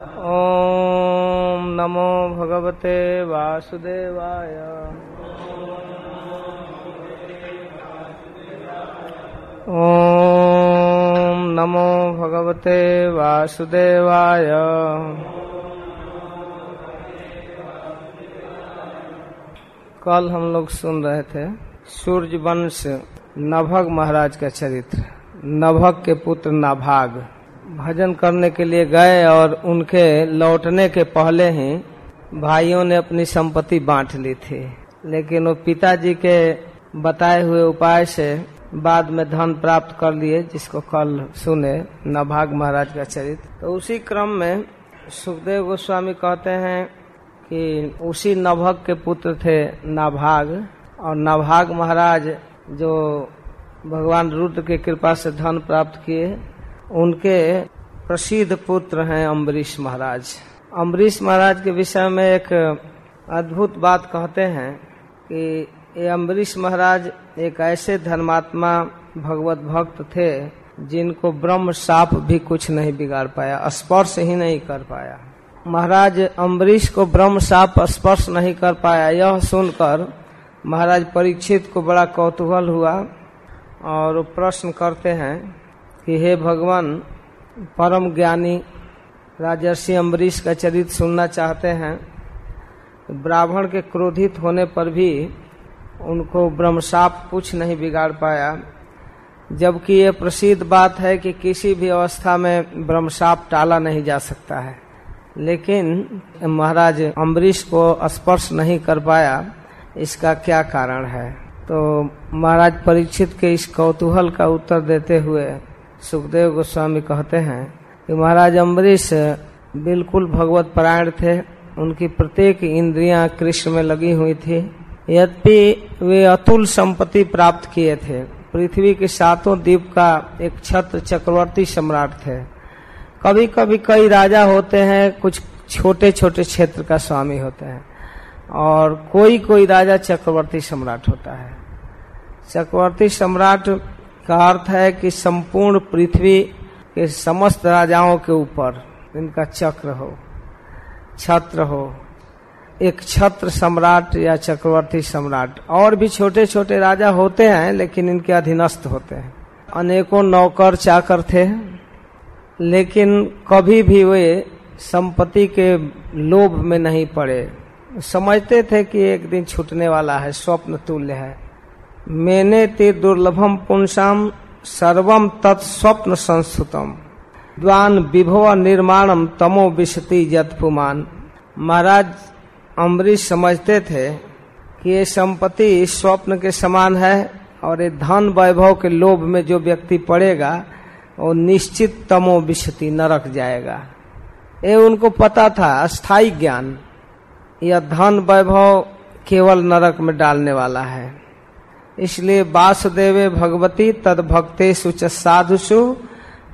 ॐ नमो भगवते वासुदेवाय। ॐ नमो भगवते वासुदेवाय। कल हम लोग सुन रहे थे सूर्य वंश नभग महाराज का चरित्र, नभग के पुत्र नाभाग। भजन करने के लिए गए और उनके लौटने के पहले ही भाइयों ने अपनी संपत्ति बांट ली थी। लेकिन वो पिताजी के बताए हुए उपाय से बाद में धन प्राप्त कर लिए, जिसको कल सुने नभाग महाराज का चरित्र तो उसी क्रम में सुखदेव गोस्वामी कहते हैं कि उसी नभग के पुत्र थे नाभाग, और नाभाग महाराज जो भगवान रुद्र की कृपा से धन प्राप्त किए उनके प्रसिद्ध पुत्र हैं अम्बरीश महाराज। अम्बरीश महाराज के विषय में एक अद्भुत बात कहते हैं कि ये अम्बरीश महाराज एक ऐसे धर्मात्मा भगवत भक्त थे जिनको ब्रह्म साप भी कुछ नहीं बिगाड़ पाया, स्पर्श ही नहीं कर पाया। महाराज अम्बरीश को ब्रह्म साप स्पर्श नहीं कर पाया। यह सुनकर महाराज परीक्षित को बड़ा कौतूहल हुआ और प्रश्न करते हैं कि हे भगवान, परम ज्ञानी राजर्षि अम्बरीश का चरित्र सुनना चाहते हैं। ब्राह्मण के क्रोधित होने पर भी उनको ब्रह्मसाप कुछ नहीं बिगाड़ पाया। जबकि ये प्रसिद्ध बात है कि किसी भी अवस्था में ब्रह्मसाप टाला नहीं जा सकता है। लेकिन महाराज अम्बरीश को स्पर्श नहीं कर पाया, इसका क्या कारण है? तो महाराज परीक्षित के इस कौतूहल का उत्तर देते हुए सुखदेव गोस्वामी कहते हैं कि महाराज अम्बरीश बिल्कुल भगवत परायण थे। उनकी प्रत्येक इंद्रियाँ कृष्ण में लगी हुई थी। यद्यपि वे अतुल संपत्ति प्राप्त किए थे। पृथ्वी के सातों द्वीप का एक छत्र चक्रवर्ती सम्राट थे। कभी कभी कई राजा होते हैं, कुछ छोटे छोटे क्षेत्र का स्वामी होते हैं और कोई कोई राजा चक्रवर्ती सम्राट होता है। चक्रवर्ती सम्राट का अर्थ है कि संपूर्ण पृथ्वी के समस्त राजाओं के ऊपर इनका चक्र हो, छत्र हो, एक छत्र सम्राट या चक्रवर्ती सम्राट, और भी छोटे छोटे राजा होते हैं, लेकिन इनके अधीनस्थ होते हैं। अनेकों नौकर चाकर थे, लेकिन कभी भी वे संपत्ति के लोभ में नहीं पड़े। समझते थे कि एक दिन छूटने वाला है, स्वप्न तुल्य है। मैंने ते दुर्लभम पुंसाम सर्वम तत्स्वप्न संस्तुतम। द्वान विभव निर्माणम तमो विशति जतपुमान महाराज, अम्बरीश समझते थे कि ये संपत्ति स्वप्न के समान है और ये धन वैभव के लोभ में जो व्यक्ति पड़ेगा, वो निश्चित तमो विशति नरक जाएगा। ये उनको पता था अस्थाई ज्ञान। यह धन वैभव केवल नरक में डालने वाला है। इसलिए वासुदेवे भगवती तद भक्ते सुच साधुषु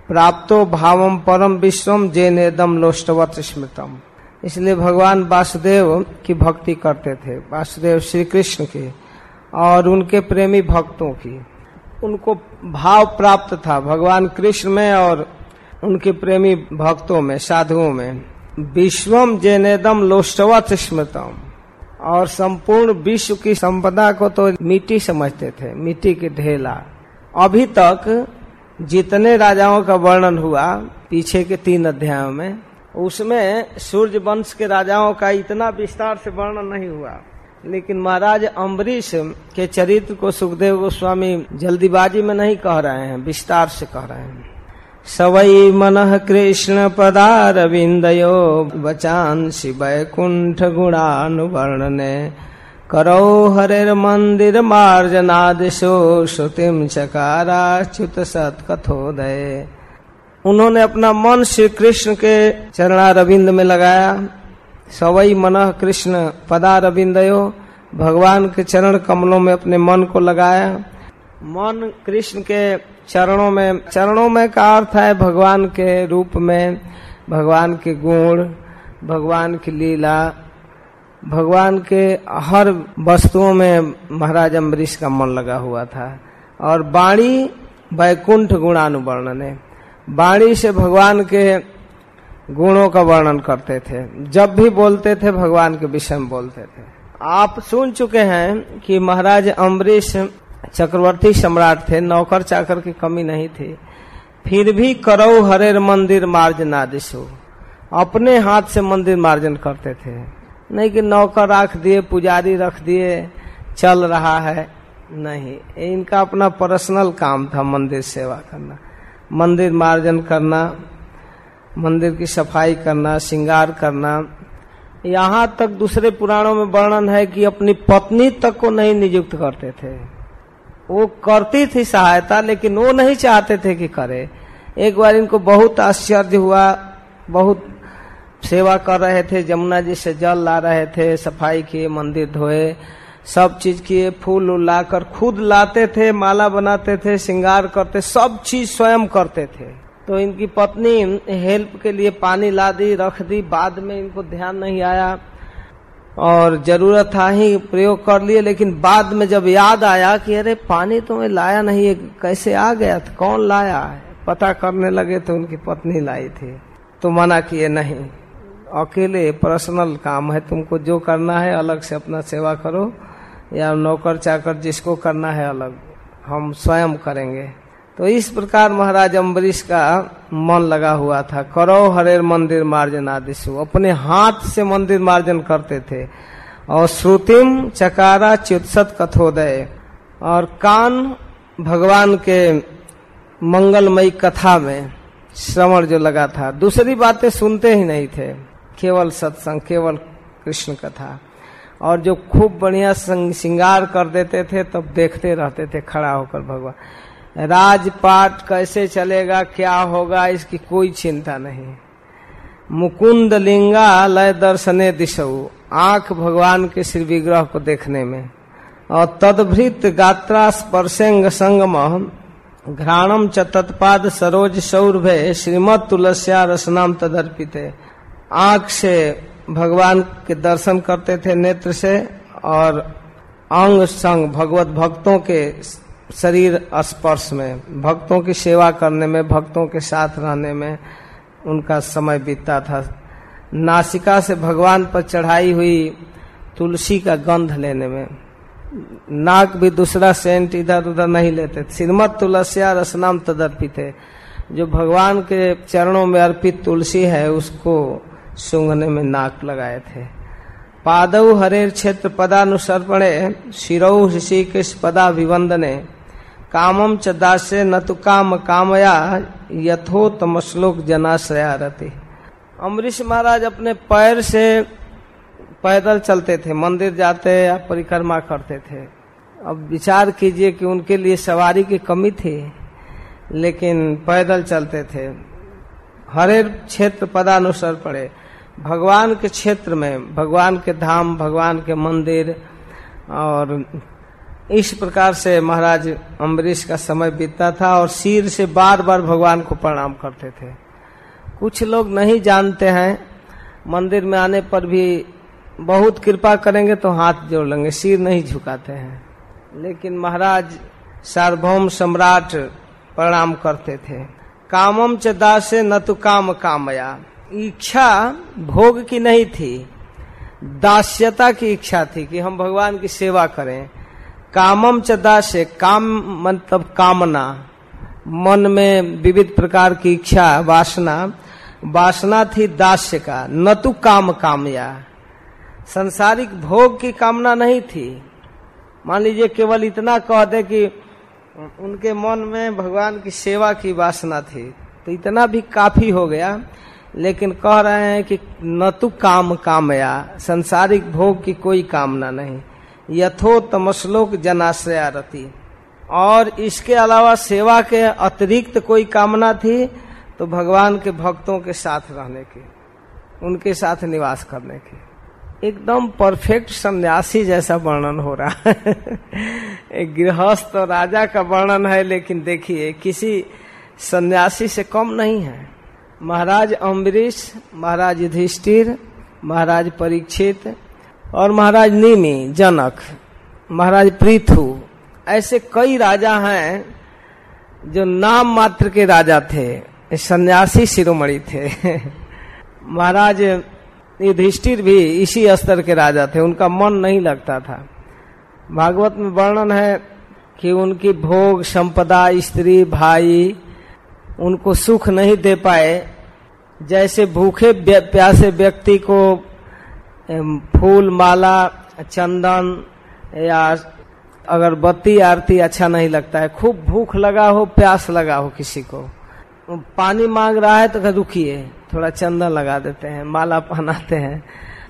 प्राप्तो भावम परम विश्वम जेनेदम लोष्टवत स्मृतम। इसलिए भगवान वासुदेव की भक्ति करते थे, वासुदेव श्री कृष्ण की और उनके प्रेमी भक्तों की। उनको भाव प्राप्त था, भगवान कृष्ण में और उनके प्रेमी भक्तों में, साधुओं में। विश्वम जेनेदम लोष्टवत स्मृतम। और संपूर्ण विश्व की संपदा को तो मिट्टी समझते थे, मिट्टी के ढेला। अभी तक जितने राजाओं का वर्णन हुआ, पीछे के तीन अध्यायों में, उसमें सूर्य वंश के राजाओं का इतना विस्तार से वर्णन नहीं हुआ। लेकिन महाराज अम्बरीश के चरित्र को सुखदेव गोस्वामी जल्दीबाजी में नहीं कह रहे हैं, विस्तार से कह रहे हैं। सवई मन कृष्ण पदारविंदयो वचांसि वैकुंठ गुणानुवर्णने करौ हरेर मंदिर मार्जनादिशो श्रुतिम चकाराच्युत सत्कथोदय। उन्होंने अपना मन श्री कृष्ण के चरणारविंद में लगाया। सवई मन कृष्ण पदारविंदयो भगवान के चरण कमलों में अपने मन को लगाया। मन कृष्ण के चरणों में चरणों में का अर्थ है भगवान के रूप में, भगवान के गुण, भगवान की लीला, भगवान के हर वस्तुओं में महाराज अम्बरीश का मन लगा हुआ था। और बाणी वैकुंठ गुणानुवर्णन वाणी से भगवान के गुणों का वर्णन करते थे। जब भी बोलते थे, भगवान के विषय में बोलते थे। आप सुन चुके हैं कि महाराज अम्बरीश चक्रवर्ती सम्राट थे, नौकर चाकर की कमी नहीं थी। फिर भी करो हरेर मंदिर मार्जना दिशो अपने हाथ से मंदिर मार्जन करते थे। नहीं कि नौकर रख दिए, पुजारी रख दिए, चल रहा है, नहीं। इनका अपना पर्सनल काम था मंदिर सेवा करना। मंदिर मार्जन करना, मंदिर की सफ़ाई करना, श्रृंगार करना। यहाँ तक दूसरे पुराणों में वर्णन है कि अपनी पत्नी तक को नहीं नियुक्त करते थे। वो करती थी सहायता, लेकिन वो नहीं चाहते थे कि करे। एक बार इनको बहुत आश्चर्य हुआ, बहुत सेवा कर रहे थे, जमुना जी से जल ला रहे थे, सफ़ाई किए, मंदिर धोए, सब चीज़ किए, फूल उल लाकर खुद लाते थे, माला बनाते थे, श्रृंगार करते, सब चीज़ स्वयं करते थे। तो इनकी पत्नी हेल्प के लिए पानी ला दी, रख दी, बाद में इनको ध्यान नहीं आया। और ज़रूरत था ही प्रयोग कर लिए, लेकिन बाद में जब याद आया कि अरे, पानी तो मैं लाया नहीं है कैसे आ गया? था कौन लाया? है पता करने लगे तो उनकी पत्नी लाई थी। तो मना किए, नहीं, अकेले पर्सनल काम है, तुमको जो करना है अलग से अपना सेवा करो, या नौकर चाकर जिसको करना है अलग। हम स्वयं करेंगे। तो इस प्रकार महाराज अम्बरीश का मन लगा हुआ था। करो हरेर मंदिर मार्जन आदिशु अपने हाथ से मंदिर मार्जन करते थे। और श्रुतिम चकारा च्युत्सत कथोदय। और कान भगवान के मंगलमयी कथा में श्रवण जो लगा था। दूसरी बातें सुनते ही नहीं थे। केवल सत्संग, केवल कृष्ण कथा। और जो खूब बढ़िया श्रृंगार कर देते थे, तब देखते रहते थे, खड़ा होकर भगवान। राजपाट कैसे चलेगा, क्या होगा, इसकी कोई चिंता नहीं। मुकुंद लिंगा लय दर्शने दिशऊ आँख भगवान के श्री विग्रह को देखने में। और तदभृत गात्रा स्पर्शेंग संगम घ्राणम च तत्पाद सरोज सौरभे श्रीमद तुलस्या रसनाम तदर्पित। आँख से भगवान के दर्शन करते थे नेत्र से, और अंग संग भगवत भक्तों के शरीर स्पर्श में, भक्तों की सेवा करने में, भक्तों के साथ रहने में उनका समय बीतता था। नासिका से भगवान पर चढ़ाई हुई तुलसी का गंध लेने में। नाक भी दूसरा सेंट इधर उधर नहीं लेते। श्रीमद तुलसिया रसनाम तदर्पित है। जो भगवान के चरणों में अर्पित तुलसी है, उसको सूंघने में नाक लगाए थे। पादव हरे क्षेत्र पदानुसर्पणे, शिरौ ऋषिकेश पदा विवंदने कामम च दासे न तो काम कामया यथो तमश्लोक जनाश्रया रहती अम्बरीश महाराज अपने पैर से पैदल चलते थे, मंदिर जाते या परिक्रमा करते थे। अब विचार कीजिए कि उनके लिए सवारी की कमी थी, लेकिन पैदल चलते थे। हरे क्षेत्र पदानुसार पड़े। भगवान के क्षेत्र में, भगवान के धाम, भगवान के मंदिर और इस प्रकार से महाराज अम्बरीश का समय बीतता था और सिर से बार बार भगवान को प्रणाम करते थे। कुछ लोग नहीं जानते हैं, मंदिर में आने पर भी बहुत कृपा करेंगे तो हाथ जोड़ लेंगे, सिर नहीं झुकाते हैं। लेकिन महाराज सार्वभौम सम्राट प्रणाम करते थे। कामम च दासे न तो काम कामया। इच्छा भोग की नहीं थी, दास्यता की इच्छा थी कि हम भगवान की सेवा करें। कामम च दास्य काम मतलब कामना। मन में विविध प्रकार की इच्छा, वासना। वासना थी दास्य का, न तो काम कामया। संसारिक भोग की कामना नहीं थी। मान लीजिए केवल इतना कह दे कि उनके मन में भगवान की सेवा की वासना थी तो इतना भी काफ़ी हो गया। लेकिन कह रहे हैं कि न तो काम कामया, संसारिक भोग की कोई कामना नहीं। यथो तमस्लोक जनाश्रया रति और इसके अलावा सेवा के अतिरिक्त कोई कामना थी तो भगवान के भक्तों के साथ रहने की, उनके साथ निवास करने की। एकदम परफेक्ट सन्यासी जैसा वर्णन हो रहा है। गृहस्थ राजा का वर्णन है, लेकिन देखिए, किसी सन्यासी से कम नहीं है। महाराज अम्बरीश, महाराज युधिष्ठिर, महाराज परीक्षित और महाराज निमी, जनक, महाराज पृथु ऐसे कई राजा हैं जो नाम मात्र के राजा थे, सन्यासी शिरोमणि थे। महाराज युधिष्ठिर भी इसी स्तर के राजा थे, उनका मन नहीं लगता था। भागवत में वर्णन है कि उनकी भोग, संपदा, स्त्री, भाई उनको सुख नहीं दे पाए, जैसे भूखे प्यासे व्यक्ति को फूल माला चंदन, या अगरबत्ती आरती अच्छा नहीं लगता है। खूब भूख लगा हो, प्यास लगा हो किसी को। पानी मांग रहा है तो रुकिए थोड़ा चंदन लगा देते हैं, माला पहनाते हैं।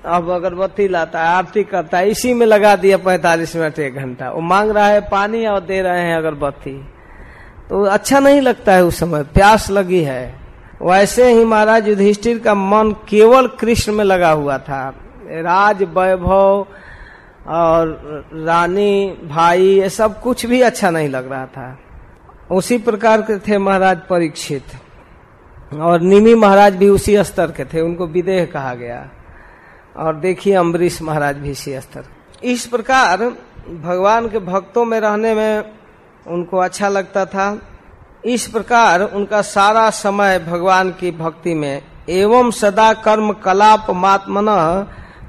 अब अगरबत्ती लाता है, आरती करता है, इसी में लगा दिया पैतालीस मिनट, एक घंटा। वो मांग रहा है पानी और दे रहे हैं अगरबत्ती। तो अच्छा नहीं लगता है उस समय, प्यास लगी है। वैसे ही महाराज युधिष्ठिर का मन केवल कृष्ण में लगा हुआ था। राज वैभव और रानी, भाई, ये सब कुछ भी अच्छा नहीं लग रहा था। उसी प्रकार के थे महाराज परीक्षित। और निमी महाराज भी उसी स्तर के थे, उनको विदेह कहा गया। और देखिए अम्बरीश महाराज भी इसी स्तर। इस प्रकार भगवान के भक्तों में रहने में उनको अच्छा लगता था। इस प्रकार उनका सारा समय भगवान की भक्ति में एवं सदा कर्म कलाप मात्मन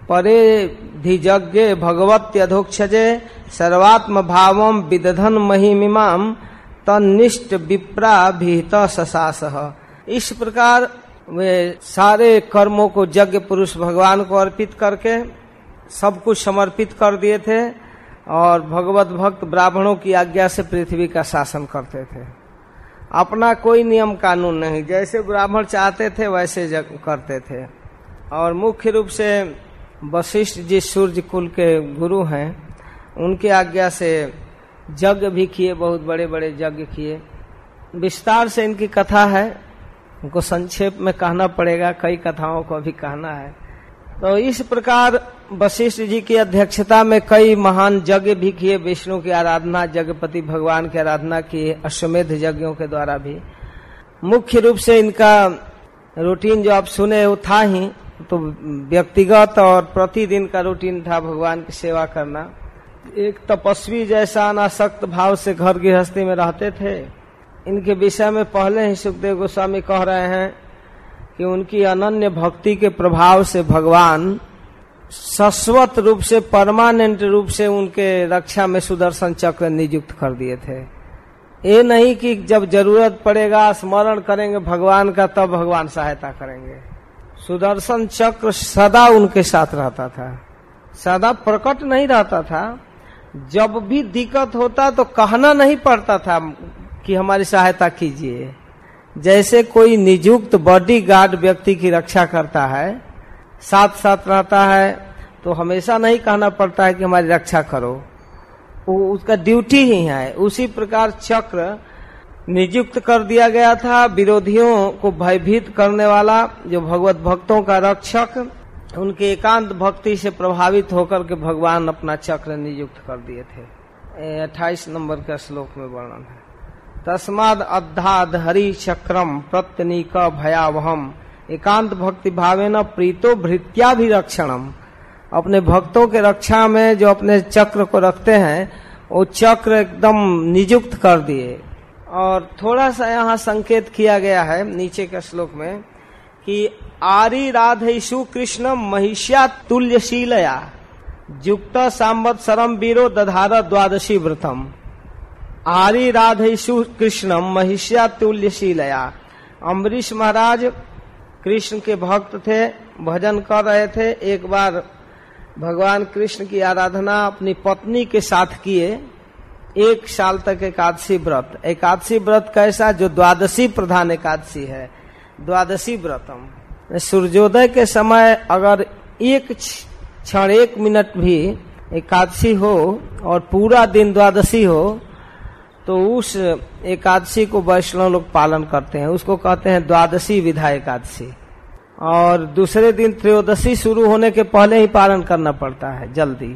परे धिजज्ञ भगवत अधोक्षजे सर्वात्म भावम विदधन महिमिमा तनिष्ठ विप्रा भीत ससास। इस प्रकार वे सारे कर्मों को यज्ञ पुरुष भगवान को अर्पित करके सब कुछ समर्पित कर दिए थे और भगवत भक्त ब्राह्मणों की आज्ञा से पृथ्वी का शासन करते थे। अपना कोई नियम कानून नहीं, जैसे ब्राह्मण चाहते थे वैसे करते थे। और मुख्य रूप से वशिष्ठ जी सूर्य कुल के गुरु हैं। उनके आज्ञा से यज्ञ भी किए, बहुत बड़े बड़े यज्ञ किए। विस्तार से इनकी कथा है। उनको संक्षेप में कहना पड़ेगा, कई कथाओं को अभी कहना है। तो इस प्रकार वशिष्ठ जी की अध्यक्षता में कई महान यज्ञ भी किए। विष्णु की आराधना जगपति भगवान की आराधना की, अश्वमेध यज्ञों के द्वारा भी। मुख्य रूप से इनका रूटीन जो आप सुने वो था ही तो व्यक्तिगत और प्रतिदिन का रूटीन था भगवान की सेवा करना। एक तपस्वी जैसा अनासक्त भाव से घर गृहस्थी में रहते थे। इनके विषय में पहले ही सुखदेव गोस्वामी कह रहे हैं कि उनकी अनन्य भक्ति के प्रभाव से भगवान शाश्वत रूप से, परमानेंट रूप से उनके रक्षा में सुदर्शन चक्र नियुक्त कर दिए थे। ये नहीं कि जब ज़रूरत पड़ेगा, स्मरण करेंगे भगवान का, तब भगवान सहायता करेंगे। सुदर्शन चक्र सदा उनके साथ रहता था। सदा प्रकट नहीं रहता था। जब भी दिक्कत होता तो कहना नहीं पड़ता था कि हमारी सहायता कीजिए। जैसे कोई निजुक्त बॉडी गार्ड व्यक्ति की रक्षा करता है साथ साथ रहता है तो हमेशा नहीं कहना पड़ता है कि हमारी रक्षा करो। वो उसका ड्यूटी ही है। उसी प्रकार चक्र नियुक्त कर दिया गया था। विरोधियों को भयभीत करने वाला जो भगवत भक्तों का रक्षक, उनके एकांत भक्ति से प्रभावित होकर के भगवान अपना चक्र नियुक्त कर दिए थे। अट्ठाईस नंबर के श्लोक में वर्णन है। तस्माद अद्धाद हरि चक्रम प्रत्यनीक भयावहम एकांत भक्ति भावे न प्रीतो भृत्या भी रक्षणम अपने भक्तों के रक्षा में जो अपने चक्र को रखते हैं, वो चक्र एकदम नियुक्त कर दिए। और थोड़ा सा यहाँ संकेत किया गया है नीचे के श्लोक में कि आरी राधेशु कृष्ण महिष्या तुल्यशीलया सांबत सरम वीरो दधार द्वादशी व्रतम। आरी राधेशु कृष्णम महिष्या तुल्यशीलया। अम्बरीश महाराज कृष्ण के भक्त थे, भजन कर रहे थे, एक बार भगवान कृष्ण की आराधना अपनी पत्नी के साथ किए। एक साल तक एकादशी व्रत। एकादशी व्रत कैसा? जो द्वादशी प्रधान एकादशी है। द्वादशी व्रतम। सूर्योदय के समय अगर एक क्षण, एक मिनट भी एकादशी हो और पूरा दिन द्वादशी हो तो उस एकादशी को वैष्णव लोग पालन करते हैं। उसको कहते हैं द्वादशी विधा एकादशी। और दूसरे दिन त्रयोदशी शुरू होने के पहले ही पालन करना पड़ता है, जल्दी।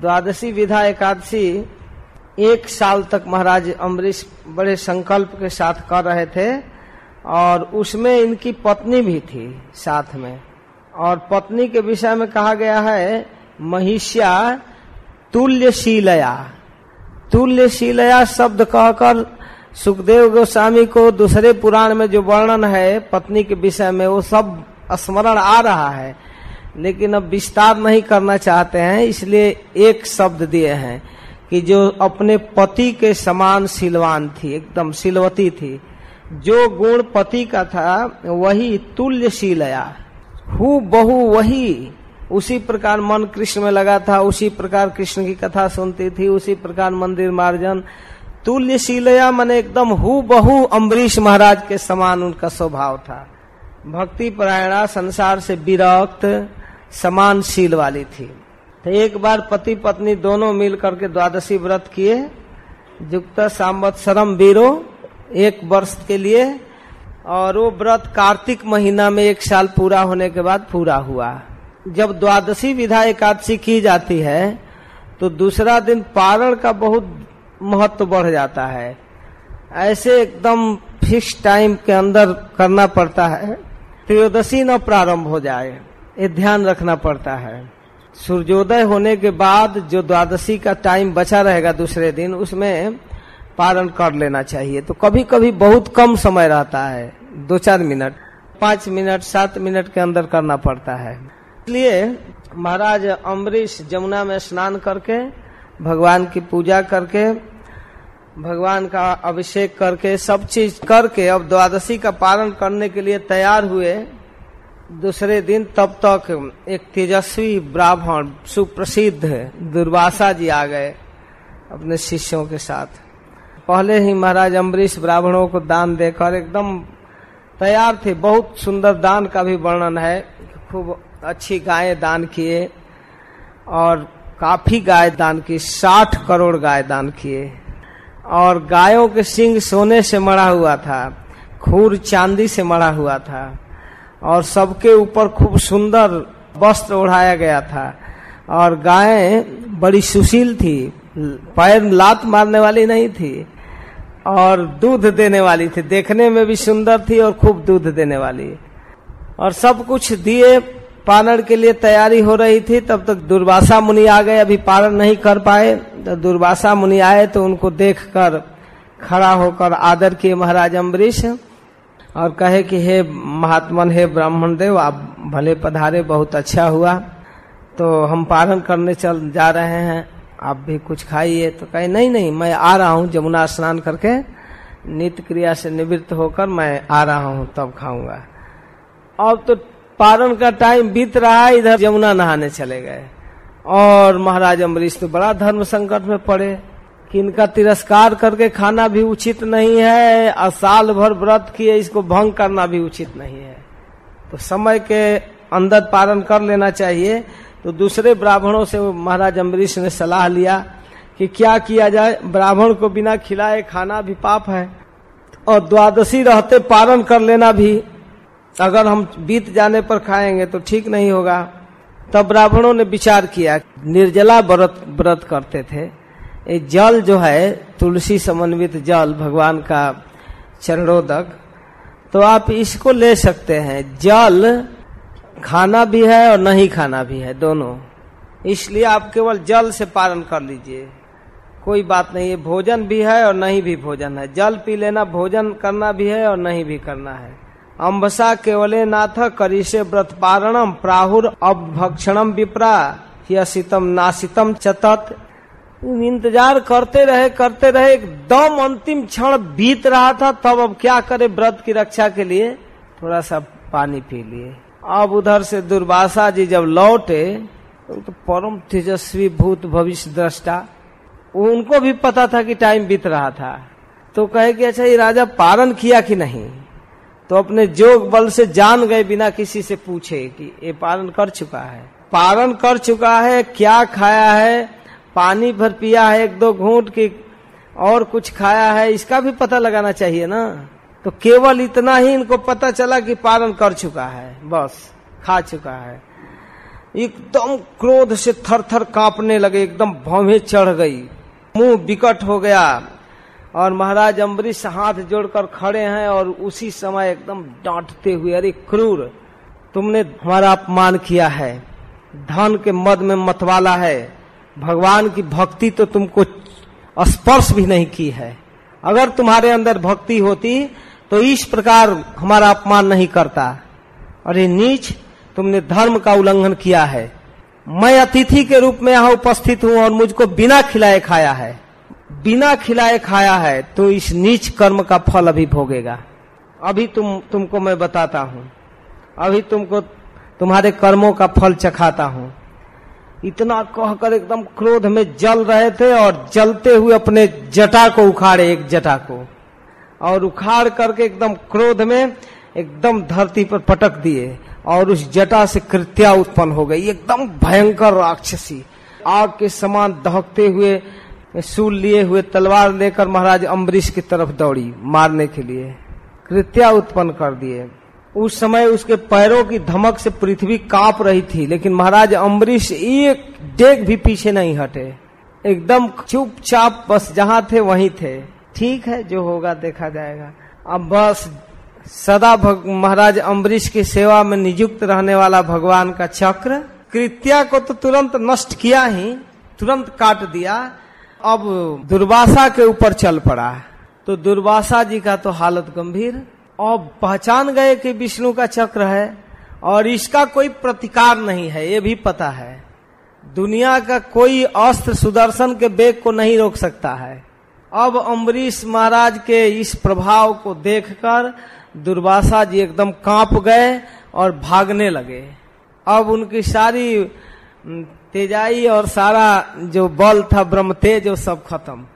द्वादशी विधा एकादशी एक साल तक महाराज अम्बरीश बड़े संकल्प के साथ कर रहे थे और उसमें इनकी पत्नी भी थी साथ में। और पत्नी के विषय में कहा गया है, महिष्या तुल्यशीलया। तुल्य शीलया शब्द कहकर सुखदेव गोस्वामी को दूसरे पुराण में जो वर्णन है पत्नी के विषय में, वो सब स्मरण आ रहा है। लेकिन अब विस्तार नहीं करना चाहते हैं, इसलिए एक शब्द दिए हैं। कि जो अपने पति के समान सिलवान थी, एकदम सिलवती थी। जो गुण पति का था, वही तुल्य शीलया हु बहु वही। उसी प्रकार मन कृष्ण में लगा था, उसी प्रकार कृष्ण की कथा सुनती थी, उसी प्रकार मंदिर मार्जन। तुल्य शीलया मन एकदम हु बहु अम्बरीश महाराज के समान उनका स्वभाव था। भक्ति परायणा संसार से विरक्त, समान शील वाली थी। तो एक बार पति पत्नी दोनों मिल करके द्वादशी व्रत किए। युक्त सांवत्सरम वीरो एक वर्ष के लिए। और वो व्रत कार्तिक महीना में एक साल पूरा होने के बाद पूरा हुआ। जब द्वादशी विधा एकादशी की जाती है तो दूसरा दिन पारण का बहुत महत्व बढ़ जाता है। ऐसे एकदम फिक्स टाइम के अंदर करना पड़ता है। त्रयोदशी न प्रारंभ हो जाए, ये ध्यान रखना पड़ता है। सूर्योदय होने के बाद जो द्वादशी का टाइम बचा रहेगा दूसरे दिन, उसमें पारण कर लेना चाहिए। तो कभी कभी बहुत कम समय रहता है। दो चार मिनट, पाँच मिनट, सात मिनट के अंदर करना पड़ता है। इसलिए महाराज अम्बरीश जमुना में स्नान करके, भगवान की पूजा करके, भगवान का अभिषेक करके, सब चीज़ करके, अब द्वादशी का पालन करने के लिए तैयार हुए। दूसरे दिन तब तक एक तेजस्वी ब्राह्मण सुप्रसिद्ध दुर्वासा जी आ गए अपने शिष्यों के साथ। पहले ही महाराज अम्बरीश ब्राह्मणों को दान देकर एकदम तैयार थे। बहुत सुंदर दान का भी वर्णन है खूब अच्छी गाय दान किए और काफ़ी गाय दान की साठ करोड़ गाय दान किए। और गायों के सिंग सोने से मरा हुआ था, खूर चांदी से मरा हुआ था। और सबके ऊपर खूब सुंदर वस्त्र ओढ़ाया गया था। और गाय बड़ी सुशील थी, पैर लात मारने वाली नहीं थी और दूध देने वाली थी। देखने में भी सुंदर थी और खूब दूध देने वाली। और सब कुछ दिए पालन के लिए तैयारी हो रही थी, तब तक दुर्वासा मुनि आ गए। अभी पालन नहीं कर पाए तो दुर्वासा मुनि आए तो उनको देखकर खड़ा होकर आदर किए महाराज अम्बरीश। और कहे कि हे महात्मन, हे ब्राह्मण देव आप भले पधारे, बहुत अच्छा हुआ। तो हम पारण करने चल जा रहे हैं, आप भी कुछ खाइए। तो कहे, नहीं नहीं, मैं आ रहा हूँ जमुना स्नान करके। नित्य क्रिया से निवृत्त होकर मैं आ रहा हूँ, तब खाऊँगा। अब तो पारण का टाइम बीत रहा है, इधर यमुना नहाने चले गए। और महाराज अम्बरीश तो बड़ा धर्म संकट में पड़े। इनका तिरस्कार करके खाना भी उचित नहीं है, और साल भर व्रत किए इसको भंग करना भी उचित नहीं है। तो समय के अंदर पालन कर लेना चाहिए। तो दूसरे ब्राह्मणों से महाराज अम्बरीश ने सलाह लिया कि क्या किया जाए, ब्राह्मण को बिना खिलाए खाना भी पाप है, और द्वादशी रहते पालन कर लेना भी। अगर हम बीत जाने पर खाएँगे तो ठीक नहीं होगा। तब ब्राह्मणों ने विचार किया, निर्जला व्रत करते थे। जल जो है, तुलसी समन्वित जल भगवान का चरणोदक तो आप इसको ले सकते हैं। जल खाना भी है और नहीं खाना भी है, दोनों। इसलिए आप केवल जल से पालन कर लीजिए। कोई बात नहीं है भोजन भी है और नहीं भी भोजन है। जल पी लेना, भोजन करना भी है और नहीं भी करना है। अम्बसा केवले नाथ करिशे व्रत पारणम प्राहुर अभक्षणम विप्रा शीतम नासितम चतत। इंतज़ार करते रहे करते रहे एकदम अंतिम क्षण बीत रहा था, तब अब क्या करे व्रत की रक्षा के लिए? थोड़ा सा पानी पी लिए। अब उधर से दुर्वासा जी जब लौटे तो परम तेजस्वी भूत भविष्य दृष्टा उनको भी पता था कि टाइम बीत रहा था। तो कहे कि अच्छा ये राजा पारण किया कि नहीं? तो अपने जोग बल से जान गए बिना किसी से पूछे कि, ये पालन कर चुका है? पालन कर चुका है, क्या खाया है? पानी भर पिया है, एक दो घूट की और कुछ खाया है, इसका भी पता लगाना चाहिए ना। तो केवल इतना ही इनको पता चला कि पालन कर चुका है, बस, खा चुका है। एकदम क्रोध से थर थर कांपने लगे, एकदम भौमे चढ़ गई। मुँह विकट हो गया और महाराज अम्बरीश हाथ जोड़कर खड़े हैं और उसी समय एकदम डांटते हुए, अरे क्रूर, तुमने हमारा अपमान किया है, धन के मद में मतवाला है भगवान की भक्ति तो तुमको स्पर्श भी नहीं की है। अगर तुम्हारे अंदर भक्ति होती तो इस प्रकार हमारा अपमान नहीं करता। अरे नीच तुमने धर्म का उल्लंघन किया है। मैं अतिथि के रूप में यहाँ उपस्थित हूँ और मुझको बिना खिलाए खाया है। बिना खिलाए खाया है तो इस नीच कर्म का फल अभी भोगेगा। अभी तुम, तुमको मैं बताता हूँ। अभी तुमको, तुम्हारे कर्मों का फल चखाता हूँ। इतना कहकर एकदम क्रोध में जल रहे थे और जलते हुए अपने जटा को उखाड़े, एक जटा को। और उखाड़ करके एकदम क्रोध में एकदम धरती पर पटक दिए और उस जटा से कृत्या उत्पन्न हो गई, एकदम भयंकर राक्षसी। आग के समान दहकते हुए, सूल लिए हुए तलवार लेकर महाराज अम्बरीश की तरफ़ दौड़ी मारने के लिए। कृत्या उत्पन्न कर दिए। उस समय उसके पैरों की धमक से पृथ्वी काँप रही थी, लेकिन महाराज अम्बरीश एक डेग भी पीछे नहीं हटे। एकदम चुपचाप बस जहाँ थे वहीं थे। ठीक है, जो होगा देखा जाएगा। अब बस सदा महाराज अम्बरीश की सेवा में नियुक्त रहने वाला भगवान का चक्र। कृत्या को तो तुरंत नष्ट किया ही, तुरंत काट दिया। अब दुर्वासा के ऊपर चल पड़ा। तो दुर्वासा जी का तो हालत गंभीर। और पहचान गए कि विष्णु का चक्र है और इसका कोई प्रतिकार नहीं है, ये भी पता है। दुनिया का कोई अस्त्र सुदर्शन के बेग को नहीं रोक सकता है। अब अम्बरीश महाराज के इस प्रभाव को देखकर दुर्वासा जी एकदम काँप गए और भागने लगे। अब उनकी सारी तेजाई और सारा जो बल था ब्रह्म तेज वो सब खत्म।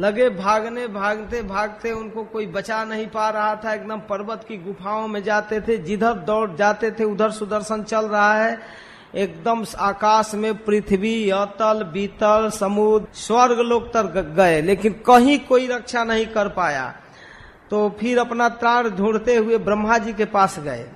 लगे भागने भागते भागते उनको कोई बचा नहीं पा रहा था। एकदम पर्वत की गुफाओं में जाते थे, जिधर दौड़ जाते थे, उधर सुदर्शन चल रहा है। एकदम आकाश में पृथ्वी, अतल, बीतल, समुद्र, स्वर्ग लोग तक गए, लेकिन कहीं कोई रक्षा नहीं कर पाया। तो फिर अपना त्राण ढूंढते हुए ब्रह्मा जी के पास गए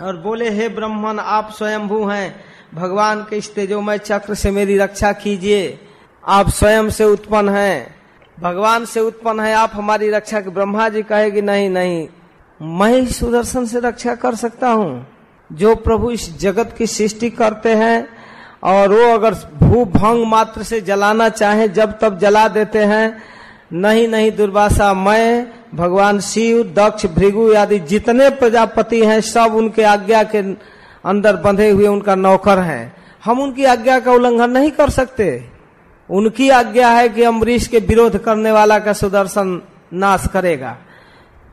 और बोले, हे ब्रह्मन, आप स्वयंभू हैं। भगवान के इस तेजोमय चक्र से मेरी रक्षा कीजिए। आप स्वयं से उत्पन्न हैं। भगवान से उत्पन्न है, आप हमारी रक्षा के, ब्रह्मा जी कहेगी, नहीं नहीं, मैं ही सुदर्शन से रक्षा कर सकता हूँ। जो प्रभु इस जगत की सृष्टि करते हैं, और वो अगर भू भंग मात्र से जलाना चाहे, जब तब जला देते हैं, नहीं नहीं, दुर्वासा, मैं, भगवान शिव, दक्ष, भृगु आदि जितने प्रजापति हैं, सब उनके आज्ञा के अंदर बंधे हुए उनका नौकर हैं। हम उनकी आज्ञा का उल्लंघन नहीं कर सकते। उनकी आज्ञा है कि अम्बरीश के विरोध करने वाला का सुदर्शन नाश करेगा।